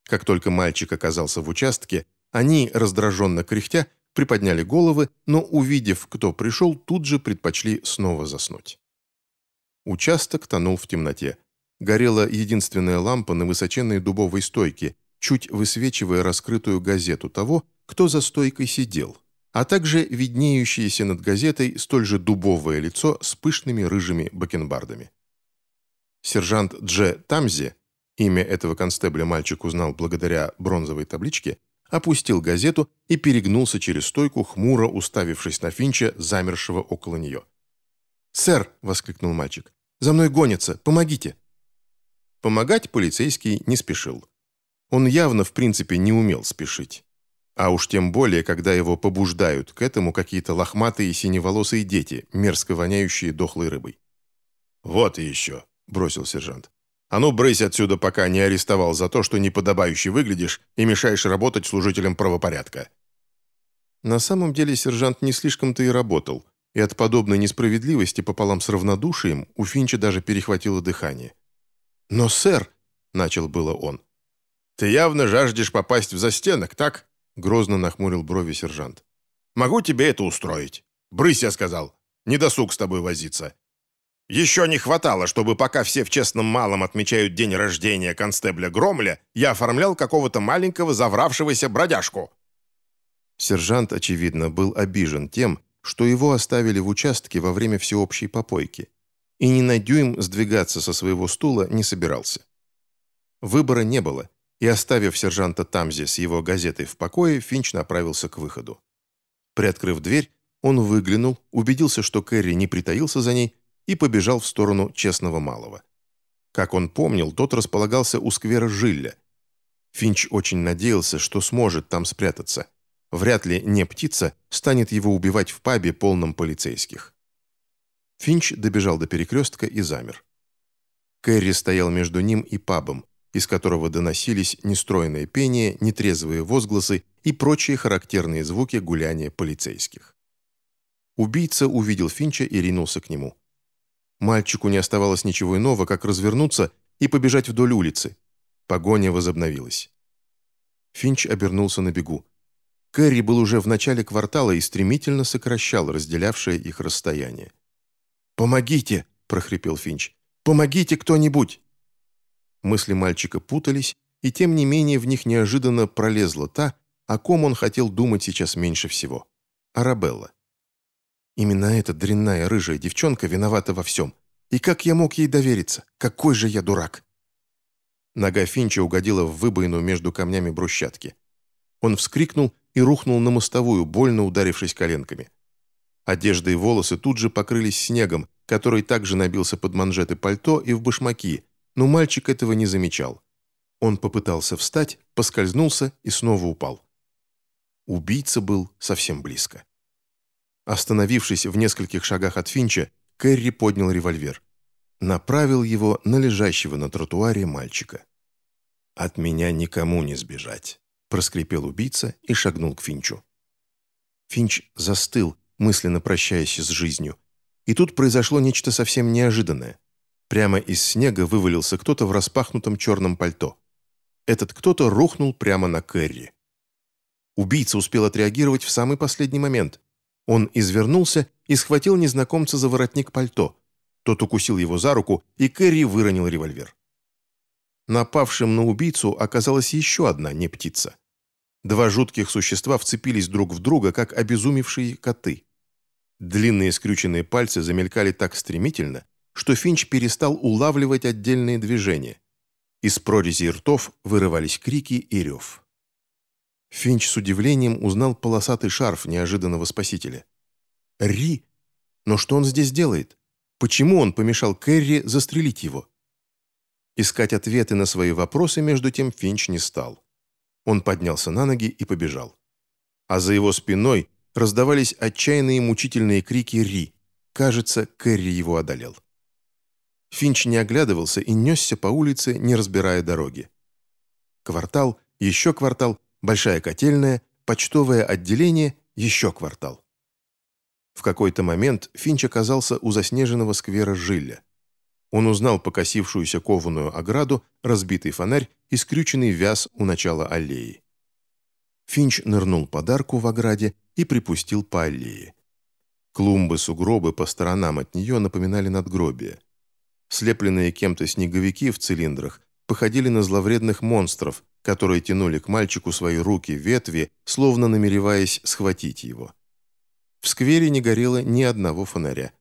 Как только мальчик оказался в участке, они, раздраженно кряхтя, приподняли головы, но, увидев, кто пришел, тут же предпочли снова заснуть. Участок тонул в темноте. Горела единственная лампа на высоченной дубовой стойке, чуть высвечивая раскрытую газету того, кто за стойкой сидел, а также виднеющееся над газетой столь же дубовое лицо с пышными рыжими бакенбардами. Сержант Дже Тамзи, имя этого констебля мальчик узнал благодаря бронзовой табличке, опустил газету и перегнулся через стойку, хмуро уставившись на Финча, замершего около нее. «Сэр!» — воскликнул мальчик. «За мной гонятся! Помогите!» Помогать полицейский не спешил. Он явно, в принципе, не умел спешить. А уж тем более, когда его побуждают к этому какие-то лохматые синеволосые дети, мерзко воняющие дохлой рыбой. «Вот и еще», — бросил сержант. «А ну, брысь отсюда, пока не арестовал за то, что неподобающе выглядишь и мешаешь работать служителям правопорядка». На самом деле сержант не слишком-то и работал, и от подобной несправедливости пополам с равнодушием у Финча даже перехватило дыхание. «Но, сэр», — начал было он. «Ты явно жаждешь попасть в застенок, так?» — грозно нахмурил брови сержант. «Могу тебе это устроить. Брысь, я сказал. Не досуг с тобой возиться. Еще не хватало, чтобы пока все в честном малом отмечают день рождения констебля Громля, я оформлял какого-то маленького завравшегося бродяжку». Сержант, очевидно, был обижен тем, что его оставили в участке во время всеобщей попойки, и ни на дюйм сдвигаться со своего стула не собирался. Выбора не было, и, оставив сержанта Тамзи с его газетой в покое, Финч направился к выходу. Приоткрыв дверь, он выглянул, убедился, что Кэрри не притаился за ней, и побежал в сторону честного малого. Как он помнил, тот располагался у сквера Жилля. Финч очень надеялся, что сможет там спрятаться – Вряд ли не птица станет его убивать в пабе, полном полицейских. Финч добежал до перекрестка и замер. Кэрри стоял между ним и пабом, из которого доносились нестройное пение, нетрезвые возгласы и прочие характерные звуки гуляния полицейских. Убийца увидел Финча и ринулся к нему. Мальчику не оставалось ничего иного, как развернуться и побежать вдоль улицы. Погоня возобновилась. Финч обернулся на бегу. Кэрри был уже в начале квартала и стремительно сокращал разделявшее их расстояние. «Помогите!» – прохрипел Финч. «Помогите кто-нибудь!» Мысли мальчика путались, и тем не менее в них неожиданно пролезла та, о ком он хотел думать сейчас меньше всего. Арабелла. Именно эта дрянная рыжая девчонка виновата во всем. И как я мог ей довериться? Какой же я дурак!» Нога Финча угодила в выбоину между камнями брусчатки. Он вскрикнул и рухнул на мостовую, больно ударившись коленками. Одежда и волосы тут же покрылись снегом, который также набился под манжеты пальто и в башмаки, но мальчик этого не замечал. Он попытался встать, поскользнулся и снова упал. Убийца был совсем близко. Остановившись в нескольких шагах от Финча, Кэрри поднял револьвер. Направил его на лежащего на тротуаре мальчика. «От меня никому не сбежать» проскрипел убийца и шагнул к Финчу. Финч застыл, мысленно прощаясь с жизнью. И тут произошло нечто совсем неожиданное. Прямо из снега вывалился кто-то в распахнутом черном пальто. Этот кто-то рухнул прямо на Кэрри. Убийца успел отреагировать в самый последний момент. Он извернулся и схватил незнакомца за воротник пальто. Тот укусил его за руку, и Кэрри выронил револьвер. Напавшим на убийцу оказалась еще одна не птица. Два жутких существа вцепились друг в друга, как обезумевшие коты. Длинные скрюченные пальцы замелькали так стремительно, что Финч перестал улавливать отдельные движения. Из прорезей ртов вырывались крики и рев. Финч с удивлением узнал полосатый шарф неожиданного спасителя. «Ри! Но что он здесь делает? Почему он помешал Кэрри застрелить его?» Искать ответы на свои вопросы между тем Финч не стал. Он поднялся на ноги и побежал. А за его спиной раздавались отчаянные мучительные крики «Ри!». Кажется, Кэрри его одолел. Финч не оглядывался и несся по улице, не разбирая дороги. Квартал, еще квартал, большая котельная, почтовое отделение, еще квартал. В какой-то момент Финч оказался у заснеженного сквера Жилля. Он узнал покосившуюся кованую ограду, разбитый фонарь и скрюченный вяз у начала аллеи. Финч нырнул под арку в ограде и припустил по аллее. Клумбы-сугробы по сторонам от нее напоминали надгробие. Слепленные кем-то снеговики в цилиндрах походили на зловредных монстров, которые тянули к мальчику свои руки ветви, словно намереваясь схватить его. В сквере не горело ни одного фонаря.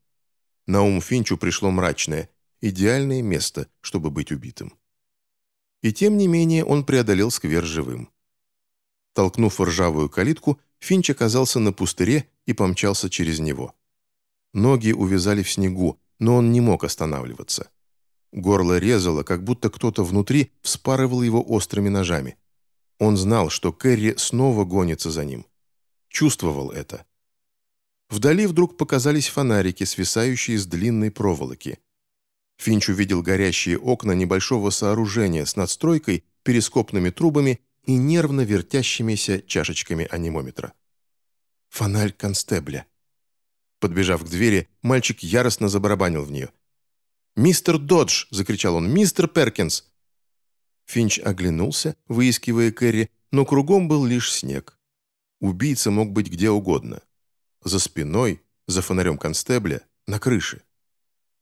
На ум Финчу пришло мрачное, идеальное место, чтобы быть убитым. И тем не менее он преодолел сквер живым. Толкнув ржавую калитку, Финч оказался на пустыре и помчался через него. Ноги увязали в снегу, но он не мог останавливаться. Горло резало, как будто кто-то внутри вспарывал его острыми ножами. Он знал, что Кэрри снова гонится за ним. Чувствовал это. Вдали вдруг показались фонарики, свисающие с длинной проволоки. Финч увидел горящие окна небольшого сооружения с надстройкой, перископными трубами и нервно вертящимися чашечками анимометра. Фонарь констебля. Подбежав к двери, мальчик яростно забарабанил в нее. «Мистер Додж!» — закричал он. «Мистер Перкинс!» Финч оглянулся, выискивая Кэрри, но кругом был лишь снег. Убийца мог быть где угодно. За спиной, за фонарем констебля, на крыше.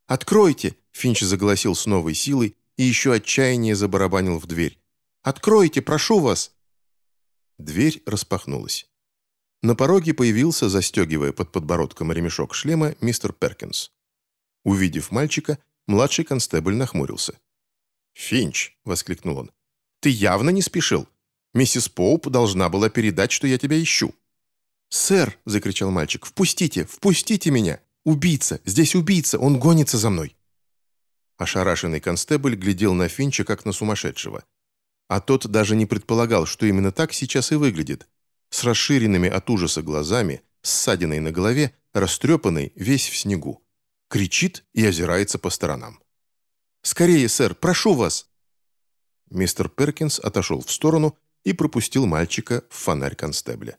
«Откройте!» — Финч заголосил с новой силой и еще отчаяние забарабанил в дверь. «Откройте, прошу вас!» Дверь распахнулась. На пороге появился, застегивая под подбородком ремешок шлема, мистер Перкинс. Увидев мальчика, Младший констебль нахмурился. «Финч!» — воскликнул он. «Ты явно не спешил. Миссис Поуп должна была передать, что я тебя ищу». «Сэр!» — закричал мальчик. «Впустите! Впустите меня! Убийца! Здесь убийца! Он гонится за мной!» Ошарашенный констебль глядел на Финча, как на сумасшедшего. А тот даже не предполагал, что именно так сейчас и выглядит. С расширенными от ужаса глазами, с ссадиной на голове, растрепанный, весь в снегу кричит и озирается по сторонам. «Скорее, сэр, прошу вас!» Мистер Перкинс отошел в сторону и пропустил мальчика в фонарь констебля.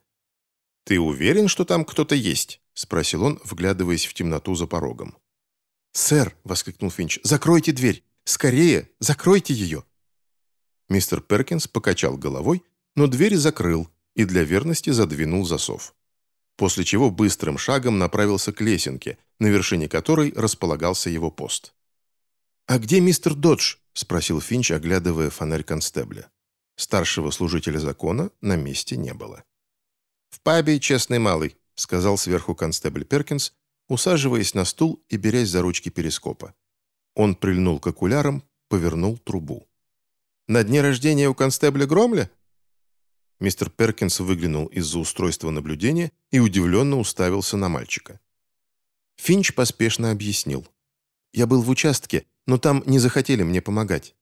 «Ты уверен, что там кто-то есть?» — спросил он, вглядываясь в темноту за порогом. «Сэр!» — воскликнул Финч. «Закройте дверь! Скорее! Закройте ее!» Мистер Перкинс покачал головой, но дверь закрыл и для верности задвинул засов после чего быстрым шагом направился к лесенке, на вершине которой располагался его пост. «А где мистер Додж?» – спросил Финч, оглядывая фонарь констебля. Старшего служителя закона на месте не было. «В пабе честный малый», – сказал сверху констебль Перкинс, усаживаясь на стул и берясь за ручки перископа. Он прильнул к окулярам, повернул трубу. «На дне рождения у констебля Громля?» Мистер Перкинс выглянул из-за устройства наблюдения и удивленно уставился на мальчика. Финч поспешно объяснил. «Я был в участке, но там не захотели мне помогать».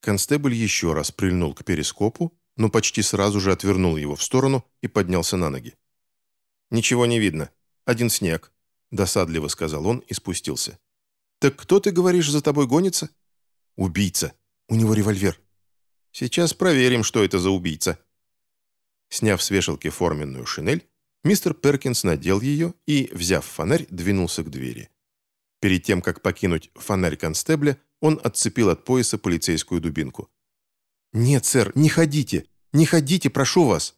Констебль еще раз прильнул к перископу, но почти сразу же отвернул его в сторону и поднялся на ноги. «Ничего не видно. Один снег», — досадливо сказал он и спустился. «Так кто, ты говоришь, за тобой гонится?» «Убийца. У него револьвер». «Сейчас проверим, что это за убийца», Сняв с вешалки форменную шинель, мистер Перкинс надел ее и, взяв фонарь, двинулся к двери. Перед тем, как покинуть фонарь констебля, он отцепил от пояса полицейскую дубинку. «Нет, сэр, не ходите! Не ходите, прошу вас!»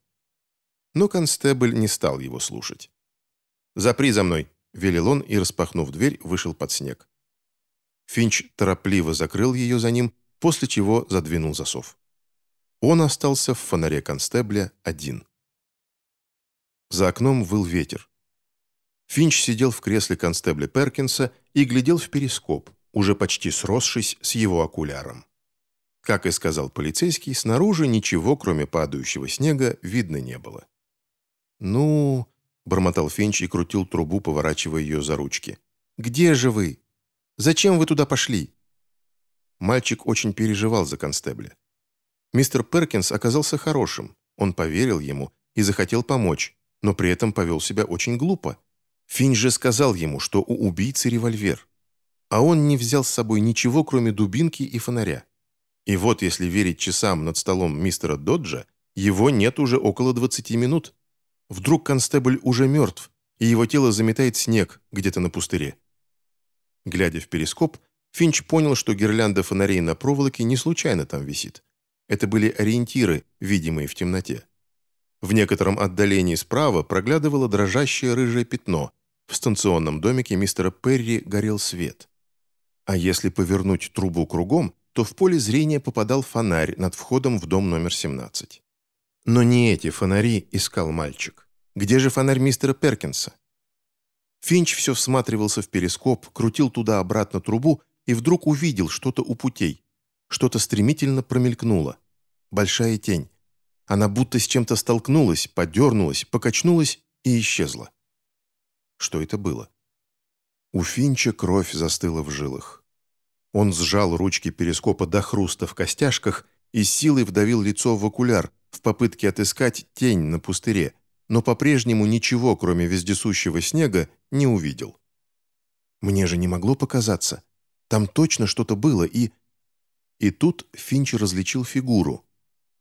Но констебль не стал его слушать. «Запри за мной!» — велел он и, распахнув дверь, вышел под снег. Финч торопливо закрыл ее за ним, после чего задвинул засов. Он остался в фонаре констебля один. За окном выл ветер. Финч сидел в кресле констебля Перкинса и глядел в перископ, уже почти сросшись с его окуляром. Как и сказал полицейский, снаружи ничего, кроме падающего снега, видно не было. «Ну...» — бормотал Финч и крутил трубу, поворачивая ее за ручки. «Где же вы? Зачем вы туда пошли?» Мальчик очень переживал за констебля. Мистер Перкинс оказался хорошим, он поверил ему и захотел помочь, но при этом повел себя очень глупо. Финч же сказал ему, что у убийцы револьвер. А он не взял с собой ничего, кроме дубинки и фонаря. И вот, если верить часам над столом мистера Доджа, его нет уже около 20 минут. Вдруг констебль уже мертв, и его тело заметает снег где-то на пустыре. Глядя в перископ, Финч понял, что гирлянда фонарей на проволоке не случайно там висит. Это были ориентиры, видимые в темноте. В некотором отдалении справа проглядывало дрожащее рыжее пятно. В станционном домике мистера Перри горел свет. А если повернуть трубу кругом, то в поле зрения попадал фонарь над входом в дом номер 17. Но не эти фонари искал мальчик. Где же фонарь мистера Перкинса? Финч все всматривался в перископ, крутил туда-обратно трубу и вдруг увидел что-то у путей. Что-то стремительно промелькнуло. Большая тень. Она будто с чем-то столкнулась, подернулась, покачнулась и исчезла. Что это было? У Финча кровь застыла в жилах. Он сжал ручки перископа до хруста в костяшках и силой вдавил лицо в окуляр в попытке отыскать тень на пустыре, но по-прежнему ничего, кроме вездесущего снега, не увидел. Мне же не могло показаться. Там точно что-то было, и... И тут Финч различил фигуру.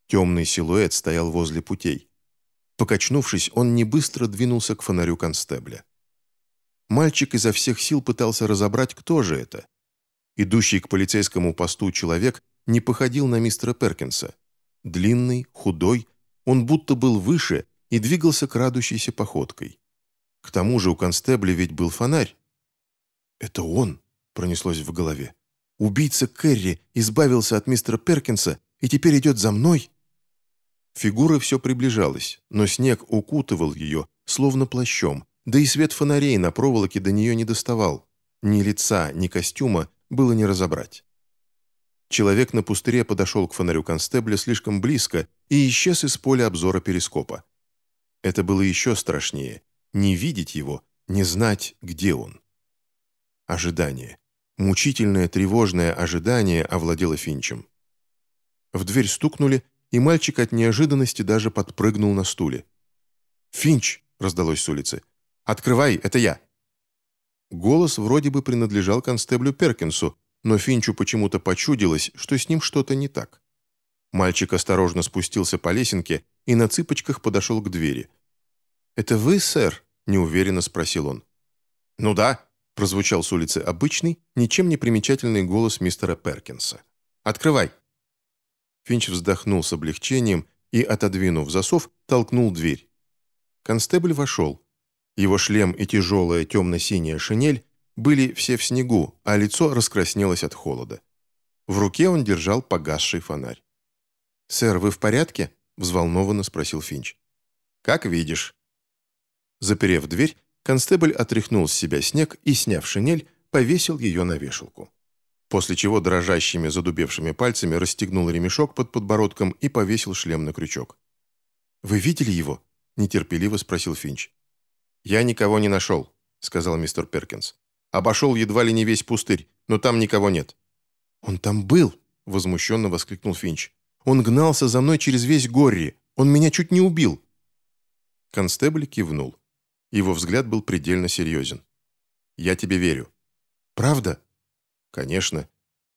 Темный силуэт стоял возле путей. Покачнувшись, он не быстро двинулся к фонарю констебля. Мальчик изо всех сил пытался разобрать, кто же это. Идущий к полицейскому посту человек не походил на мистера Перкинса. Длинный, худой, он будто был выше и двигался крадущейся походкой. К тому же у констебля ведь был фонарь. «Это он!» — пронеслось в голове. «Убийца Кэрри избавился от мистера Перкинса и теперь идет за мной?» Фигура все приближалась, но снег укутывал ее, словно плащом, да и свет фонарей на проволоке до нее не доставал. Ни лица, ни костюма было не разобрать. Человек на пустыре подошел к фонарю констебля слишком близко и исчез из поля обзора перископа. Это было еще страшнее. Не видеть его, не знать, где он. Ожидание. Мучительное, тревожное ожидание овладело Финчем. В дверь стукнули, и мальчик от неожиданности даже подпрыгнул на стуле. «Финч!» — раздалось с улицы. «Открывай, это я!» Голос вроде бы принадлежал констеблю Перкинсу, но Финчу почему-то почудилось, что с ним что-то не так. Мальчик осторожно спустился по лесенке и на цыпочках подошел к двери. «Это вы, сэр?» – неуверенно спросил он. «Ну да», – прозвучал с улицы обычный, ничем не примечательный голос мистера Перкинса. «Открывай!» Финч вздохнул с облегчением и, отодвинув засов, толкнул дверь. Констебль вошел. Его шлем и тяжелая темно-синяя шинель были все в снегу, а лицо раскраснелось от холода. В руке он держал погасший фонарь. «Сэр, вы в порядке?» – взволнованно спросил Финч. «Как видишь». Заперев дверь, констебль отряхнул с себя снег и, сняв шинель, повесил ее на вешалку после чего дрожащими задубевшими пальцами расстегнул ремешок под подбородком и повесил шлем на крючок. «Вы видели его?» – нетерпеливо спросил Финч. «Я никого не нашел», – сказал мистер Перкинс. «Обошел едва ли не весь пустырь, но там никого нет». «Он там был!» – возмущенно воскликнул Финч. «Он гнался за мной через весь Горри! Он меня чуть не убил!» Констебль кивнул. Его взгляд был предельно серьезен. «Я тебе верю». «Правда?» Конечно.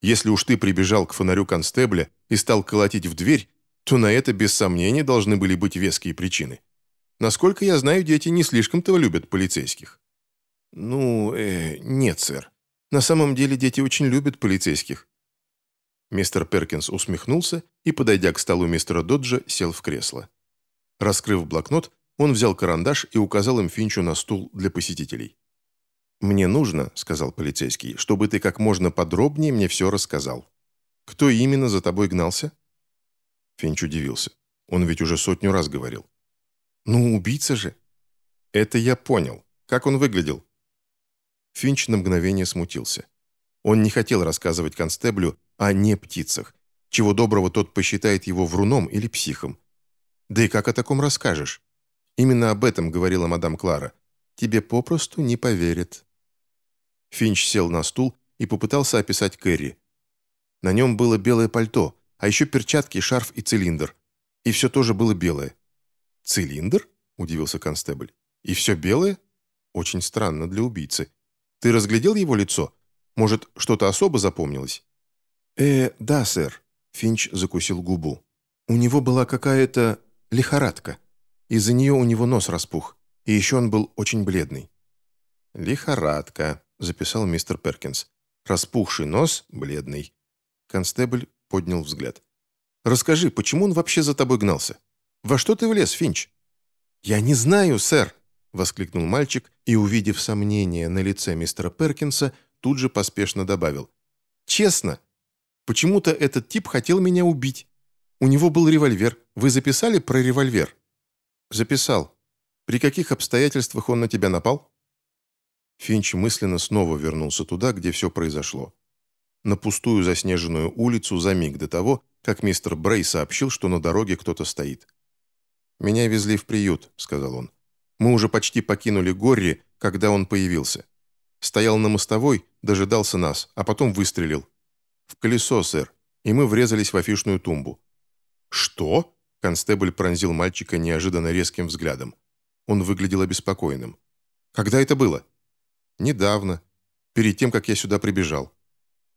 Если уж ты прибежал к фонарю констебля и стал колотить в дверь, то на это без сомнения должны были быть веские причины. Насколько я знаю, дети не слишком-то любят полицейских. Ну, э, нет, сэр. На самом деле дети очень любят полицейских. Мистер Перкинс усмехнулся и, подойдя к столу мистера Доджа, сел в кресло. Раскрыв блокнот, он взял карандаш и указал им Финчу на стул для посетителей. «Мне нужно», — сказал полицейский, — «чтобы ты как можно подробнее мне все рассказал. Кто именно за тобой гнался?» Финч удивился. Он ведь уже сотню раз говорил. «Ну, убийца же». «Это я понял. Как он выглядел?» Финч на мгновение смутился. Он не хотел рассказывать констеблю о не птицах. Чего доброго тот посчитает его вруном или психом. Да и как о таком расскажешь? Именно об этом говорила мадам Клара. Тебе попросту не поверят. Финч сел на стул и попытался описать Кэрри. На нем было белое пальто, а еще перчатки, шарф и цилиндр. И все тоже было белое». «Цилиндр?» – удивился констебль. «И все белое? Очень странно для убийцы. Ты разглядел его лицо? Может, что-то особо запомнилось?» «Э, да, сэр», – Финч закусил губу. «У него была какая-то лихорадка. Из-за нее у него нос распух, и еще он был очень бледный». «Лихорадка», – записал мистер Перкинс. «Распухший нос, бледный». Констебль поднял взгляд. «Расскажи, почему он вообще за тобой гнался? Во что ты влез, Финч?» «Я не знаю, сэр», — воскликнул мальчик и, увидев сомнение на лице мистера Перкинса, тут же поспешно добавил. «Честно, почему-то этот тип хотел меня убить. У него был револьвер. Вы записали про револьвер?» «Записал. При каких обстоятельствах он на тебя напал?» Финч мысленно снова вернулся туда, где все произошло. На пустую заснеженную улицу за миг до того, как мистер Брей сообщил, что на дороге кто-то стоит. «Меня везли в приют», — сказал он. «Мы уже почти покинули Горри, когда он появился. Стоял на мостовой, дожидался нас, а потом выстрелил. В колесо, сэр, и мы врезались в афишную тумбу». «Что?» — констебль пронзил мальчика неожиданно резким взглядом. Он выглядел обеспокоенным. «Когда это было?» «Недавно. Перед тем, как я сюда прибежал.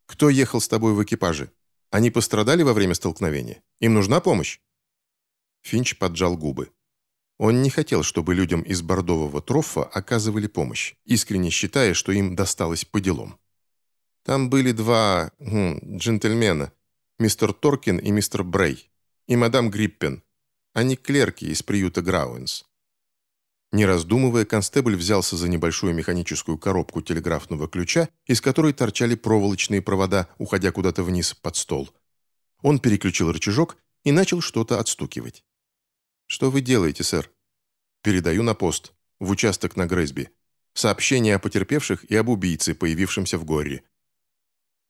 Кто ехал с тобой в экипаже? Они пострадали во время столкновения? Им нужна помощь?» Финч поджал губы. Он не хотел, чтобы людям из бордового трофа оказывали помощь, искренне считая, что им досталось поделом. Там были два хм, джентльмена, мистер Торкин и мистер Брей, и мадам Гриппен. Они клерки из приюта Грауэнс. Не раздумывая, констебль взялся за небольшую механическую коробку телеграфного ключа, из которой торчали проволочные провода, уходя куда-то вниз под стол. Он переключил рычажок и начал что-то отстукивать. «Что вы делаете, сэр?» «Передаю на пост, в участок на Грэсби. Сообщение о потерпевших и об убийце, появившемся в горе».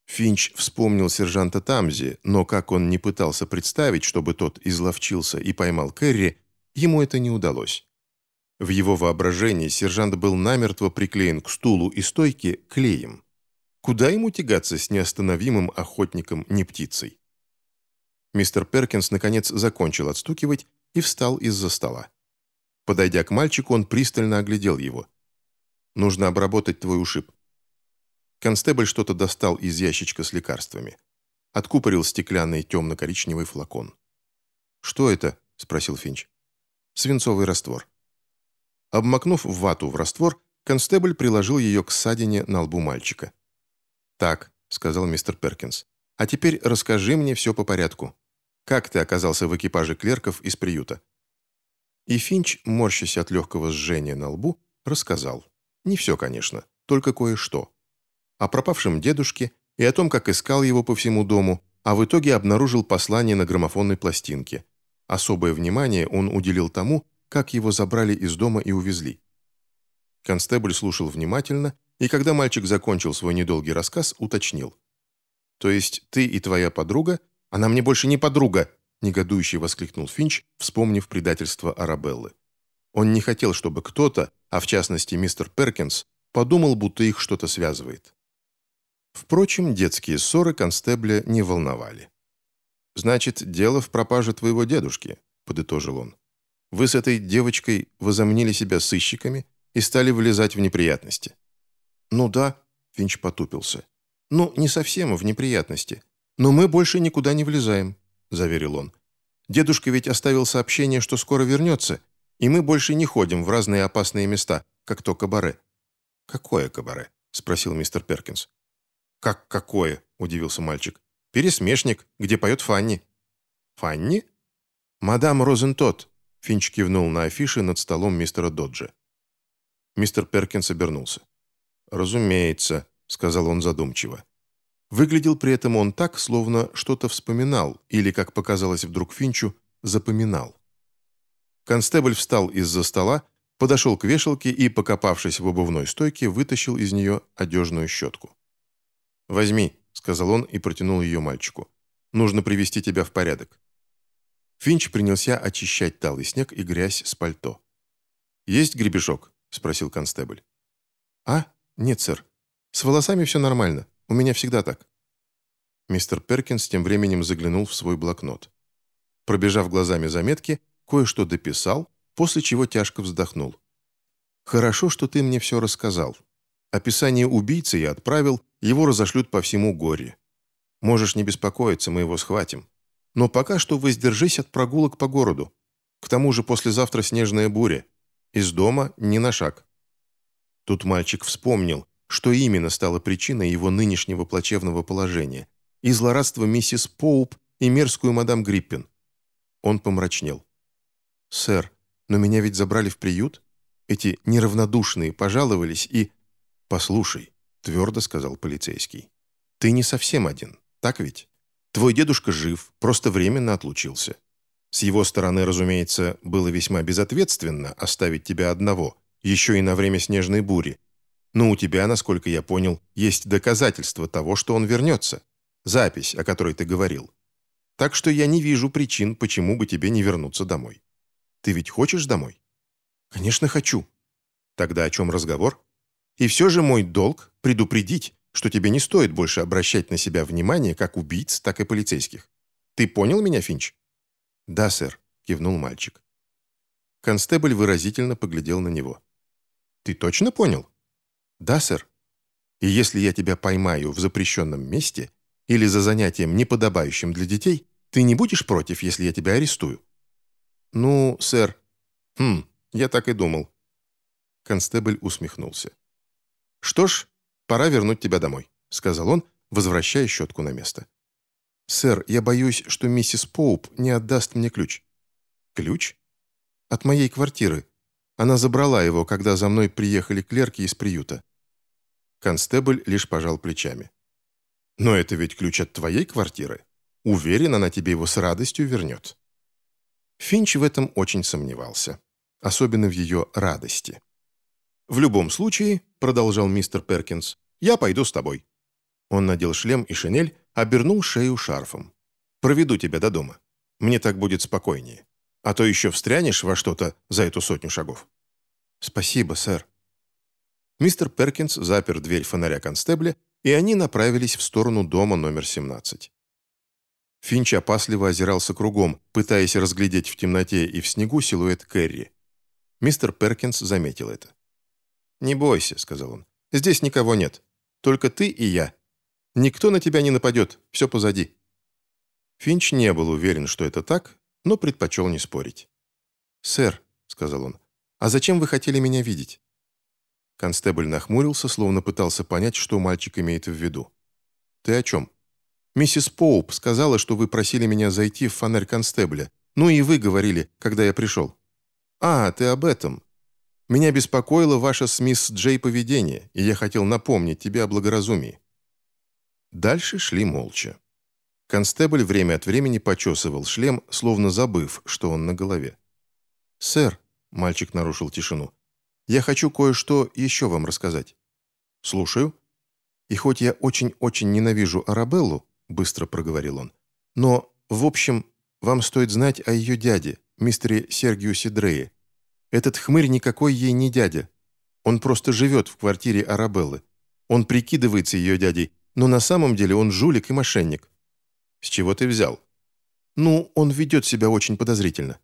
Финч вспомнил сержанта Тамзи, но как он не пытался представить, чтобы тот изловчился и поймал Кэрри, ему это не удалось. В его воображении сержант был намертво приклеен к стулу и стойке клеем. Куда ему тягаться с неостановимым охотником не птицей? Мистер Перкинс наконец закончил отстукивать и встал из-за стола. Подойдя к мальчику, он пристально оглядел его. «Нужно обработать твой ушиб». Констебль что-то достал из ящичка с лекарствами. Откупорил стеклянный темно-коричневый флакон. «Что это?» – спросил Финч. «Свинцовый раствор». Обмакнув вату в раствор, констебль приложил ее к ссадине на лбу мальчика. «Так», – сказал мистер Перкинс, – «а теперь расскажи мне все по порядку. Как ты оказался в экипаже клерков из приюта?» И Финч, морщась от легкого сжения на лбу, рассказал. Не все, конечно, только кое-что. О пропавшем дедушке и о том, как искал его по всему дому, а в итоге обнаружил послание на граммофонной пластинке. Особое внимание он уделил тому, как его забрали из дома и увезли. Констебль слушал внимательно, и когда мальчик закончил свой недолгий рассказ, уточнил. «То есть ты и твоя подруга «Она мне больше не подруга!» – негодующе воскликнул Финч, вспомнив предательство Арабеллы. Он не хотел, чтобы кто-то, а в частности мистер Перкинс, подумал, будто их что-то связывает. Впрочем, детские ссоры констебля не волновали. «Значит, дело в пропаже твоего дедушки», – подытожил он. «Вы с этой девочкой возомнили себя сыщиками и стали влезать в неприятности». «Ну да», – Финч потупился. «Ну, не совсем в неприятности. «Но мы больше никуда не влезаем», — заверил он. «Дедушка ведь оставил сообщение, что скоро вернется, и мы больше не ходим в разные опасные места, как то кабаре». «Какое кабаре?» — спросил мистер Перкинс. «Как какое?» — удивился мальчик. «Пересмешник, где поет Фанни». «Фанни?» «Мадам Розентот», — Финч кивнул на афиши над столом мистера Доджа. Мистер Перкинс обернулся. «Разумеется», — сказал он задумчиво. Выглядел при этом он так, словно что-то вспоминал, или, как показалось вдруг Финчу, запоминал. Констебль встал из-за стола, подошел к вешалке и, покопавшись в обувной стойке, вытащил из нее одежную щетку. «Возьми», — сказал он и протянул ее мальчику. «Нужно привести тебя в порядок». Финч принялся очищать талый снег и грязь с пальто. «Есть гребешок?» — спросил констебль. «А? Нет, сэр. С волосами все нормально. У меня всегда так». Мистер Перкинс тем временем заглянул в свой блокнот. Пробежав глазами заметки, кое-что дописал, после чего тяжко вздохнул. «Хорошо, что ты мне все рассказал. Описание убийцы я отправил, его разошлют по всему горе. Можешь не беспокоиться, мы его схватим. Но пока что воздержись от прогулок по городу. К тому же послезавтра снежная буря. Из дома ни на шаг». Тут мальчик вспомнил, что именно стало причиной его нынешнего плачевного положения, и злорадства миссис Поуп и мерзкую мадам Гриппин. Он помрачнел. «Сэр, но меня ведь забрали в приют? Эти неравнодушные пожаловались и...» «Послушай», — твердо сказал полицейский, — «ты не совсем один, так ведь? Твой дедушка жив, просто временно отлучился. С его стороны, разумеется, было весьма безответственно оставить тебя одного, еще и на время снежной бури. Но у тебя, насколько я понял, есть доказательства того, что он вернется. Запись, о которой ты говорил. Так что я не вижу причин, почему бы тебе не вернуться домой. Ты ведь хочешь домой? Конечно, хочу. Тогда о чем разговор? И все же мой долг – предупредить, что тебе не стоит больше обращать на себя внимание как убийц, так и полицейских. Ты понял меня, Финч? «Да, сэр», — кивнул мальчик. Констебль выразительно поглядел на него. «Ты точно понял?» «Да, сэр. И если я тебя поймаю в запрещенном месте или за занятием, неподобающим для детей, ты не будешь против, если я тебя арестую?» «Ну, сэр...» «Хм, я так и думал». Констебль усмехнулся. «Что ж, пора вернуть тебя домой», — сказал он, возвращая щетку на место. «Сэр, я боюсь, что миссис Поуп не отдаст мне ключ». «Ключ?» «От моей квартиры. Она забрала его, когда за мной приехали клерки из приюта». Констебль лишь пожал плечами. «Но это ведь ключ от твоей квартиры. Уверен, она тебе его с радостью вернет». Финч в этом очень сомневался. Особенно в ее радости. «В любом случае», — продолжал мистер Перкинс, — «я пойду с тобой». Он надел шлем и шинель, обернул шею шарфом. «Проведу тебя до дома. Мне так будет спокойнее. А то еще встрянешь во что-то за эту сотню шагов». «Спасибо, сэр». Мистер Перкинс запер дверь фонаря констебля, и они направились в сторону дома номер 17. Финч опасливо озирался кругом, пытаясь разглядеть в темноте и в снегу силуэт Кэрри. Мистер Перкинс заметил это. «Не бойся», — сказал он. «Здесь никого нет. Только ты и я. Никто на тебя не нападет, все позади». Финч не был уверен, что это так, но предпочел не спорить. «Сэр», — сказал он, — «а зачем вы хотели меня видеть?» Констебль нахмурился, словно пытался понять, что мальчик имеет в виду. «Ты о чем?» «Миссис Поуп сказала, что вы просили меня зайти в фонарь констебля. Ну и вы говорили, когда я пришел». «А, ты об этом. Меня беспокоило ваше с мисс Джей поведение, и я хотел напомнить тебе о благоразумии. Дальше шли молча. Констебль время от времени почесывал шлем, словно забыв, что он на голове. «Сэр», — мальчик нарушил тишину, — «я хочу кое-что еще вам рассказать». «Слушаю». «И хоть я очень-очень ненавижу Арабеллу», — быстро проговорил он, «но, в общем, вам стоит знать о ее дяде, мистере Сергиусе Дрее. Этот хмырь никакой ей не дядя. Он просто живет в квартире Арабеллы. Он прикидывается ее дядей, но на самом деле он жулик и мошенник». «С чего ты взял?» «Ну, он ведет себя очень подозрительно».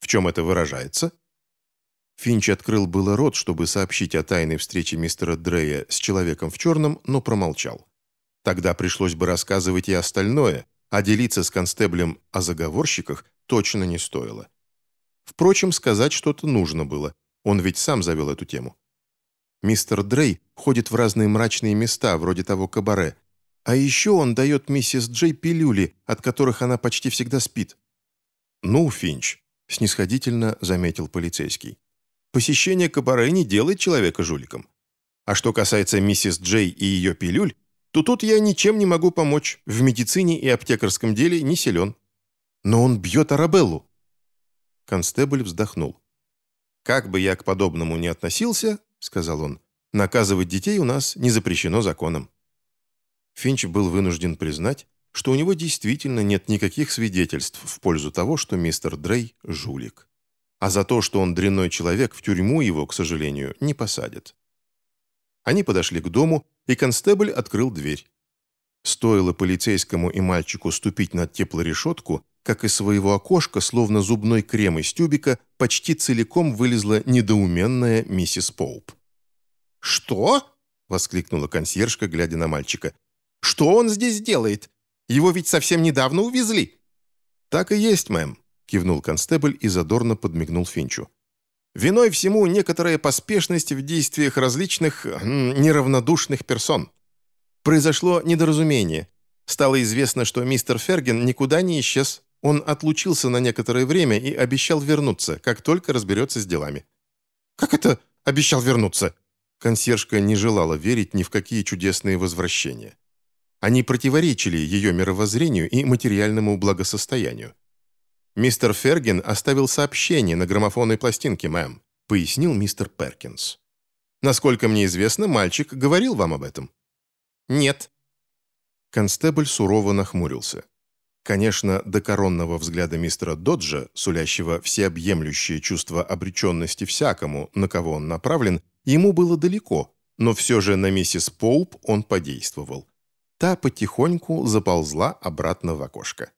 «В чем это выражается?» Финч открыл было рот, чтобы сообщить о тайной встрече мистера Дрея с человеком в черном, но промолчал. Тогда пришлось бы рассказывать и остальное, а делиться с констеблем о заговорщиках точно не стоило. Впрочем, сказать что-то нужно было, он ведь сам завел эту тему. Мистер Дрей ходит в разные мрачные места, вроде того кабаре. А еще он дает миссис Джей пилюли, от которых она почти всегда спит. «Ну, Финч», — снисходительно заметил полицейский, «посещение кабаре не делает человека жуликом. А что касается миссис Джей и ее пилюль, то тут я ничем не могу помочь. В медицине и аптекарском деле не силен. Но он бьет Арабеллу». Констебль вздохнул. «Как бы я к подобному не относился, сказал он. «Наказывать детей у нас не запрещено законом». Финч был вынужден признать, что у него действительно нет никаких свидетельств в пользу того, что мистер Дрей – жулик. А за то, что он дрянной человек, в тюрьму его, к сожалению, не посадят. Они подошли к дому, и констебль открыл дверь. Стоило полицейскому и мальчику ступить на теплорешетку, как из своего окошка, словно зубной крем из тюбика, почти целиком вылезла недоуменная миссис Поуп. «Что?» — воскликнула консьержка, глядя на мальчика. «Что он здесь делает? Его ведь совсем недавно увезли». «Так и есть, мэм», — кивнул констебль и задорно подмигнул Финчу. «Виной всему некоторая поспешность в действиях различных неравнодушных персон. Произошло недоразумение. Стало известно, что мистер Ферген никуда не исчез. Он отлучился на некоторое время и обещал вернуться, как только разберется с делами». «Как это обещал вернуться?» Консьержка не желала верить ни в какие чудесные возвращения. Они противоречили ее мировоззрению и материальному благосостоянию. «Мистер Ферген оставил сообщение на граммофонной пластинке, мэм», пояснил мистер Перкинс. «Насколько мне известно, мальчик говорил вам об этом». «Нет». Констебль сурово нахмурился. Конечно, до коронного взгляда мистера Доджа, сулящего всеобъемлющее чувство обреченности всякому, на кого он направлен, ему было далеко, но все же на миссис Поуп он подействовал. Та потихоньку заползла обратно в окошко.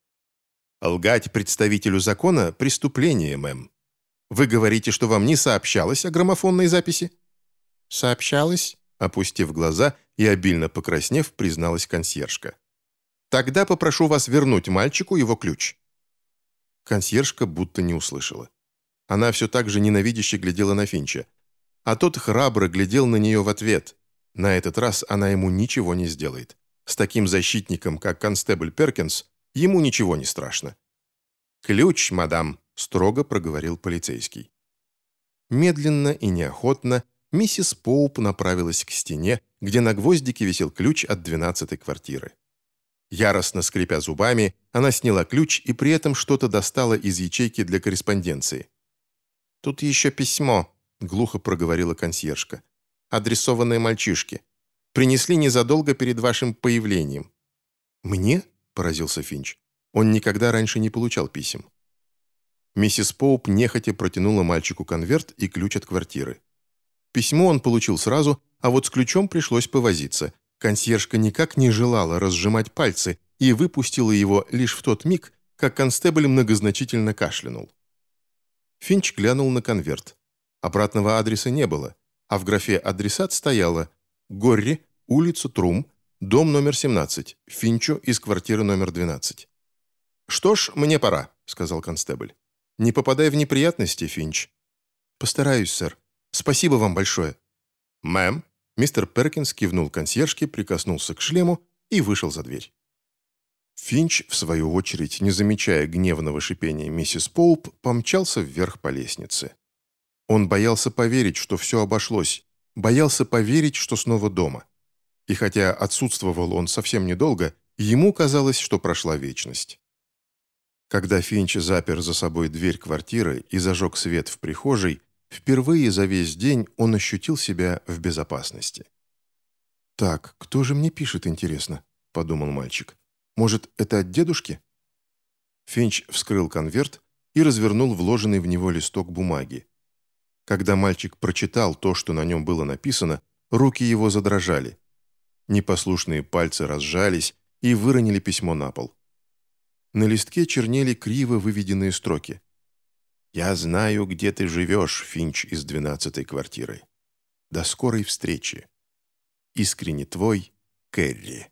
«Лгать представителю закона – преступление, мэм. Вы говорите, что вам не сообщалось о граммофонной записи?» «Сообщалось», – опустив глаза и обильно покраснев, призналась консьержка. «Тогда попрошу вас вернуть мальчику его ключ». Консьержка будто не услышала. Она все так же ненавидяще глядела на Финча. А тот храбро глядел на нее в ответ. На этот раз она ему ничего не сделает. С таким защитником, как констебль Перкинс, ему ничего не страшно. «Ключ, мадам», — строго проговорил полицейский. Медленно и неохотно миссис Поуп направилась к стене, где на гвоздике висел ключ от двенадцатой квартиры. Яростно скрипя зубами, она сняла ключ и при этом что-то достала из ячейки для корреспонденции. «Тут еще письмо», — глухо проговорила консьержка. «Адресованное мальчишке. Принесли незадолго перед вашим появлением». «Мне?» – поразился Финч. Он никогда раньше не получал писем. Миссис Поуп нехотя протянула мальчику конверт и ключ от квартиры. Письмо он получил сразу, а вот с ключом пришлось повозиться. Консьержка никак не желала разжимать пальцы и выпустила его лишь в тот миг, как констебль многозначительно кашлянул. Финч глянул на конверт. Обратного адреса не было, а в графе «Адресат» стояло Горри, улица Трум, дом номер 17, Финчо из квартиры номер 12. «Что ж, мне пора», — сказал констебль. «Не попадай в неприятности, Финч». «Постараюсь, сэр. Спасибо вам большое». «Мэм», — мистер Перкинс кивнул консьержке, прикоснулся к шлему и вышел за дверь. Финч, в свою очередь, не замечая гневного шипения миссис Поуп, помчался вверх по лестнице. Он боялся поверить, что все обошлось, боялся поверить, что снова дома. И хотя отсутствовал он совсем недолго, ему казалось, что прошла вечность. Когда Финч запер за собой дверь квартиры и зажег свет в прихожей, впервые за весь день он ощутил себя в безопасности. «Так, кто же мне пишет, интересно?» – подумал мальчик. «Может, это от дедушки?» Финч вскрыл конверт и развернул вложенный в него листок бумаги. Когда мальчик прочитал то, что на нем было написано, руки его задрожали. Непослушные пальцы разжались и выронили письмо на пол. На листке чернели криво выведенные строки. «Я знаю, где ты живешь, Финч из двенадцатой квартиры. До скорой встречи. Искренне твой, Кэрри».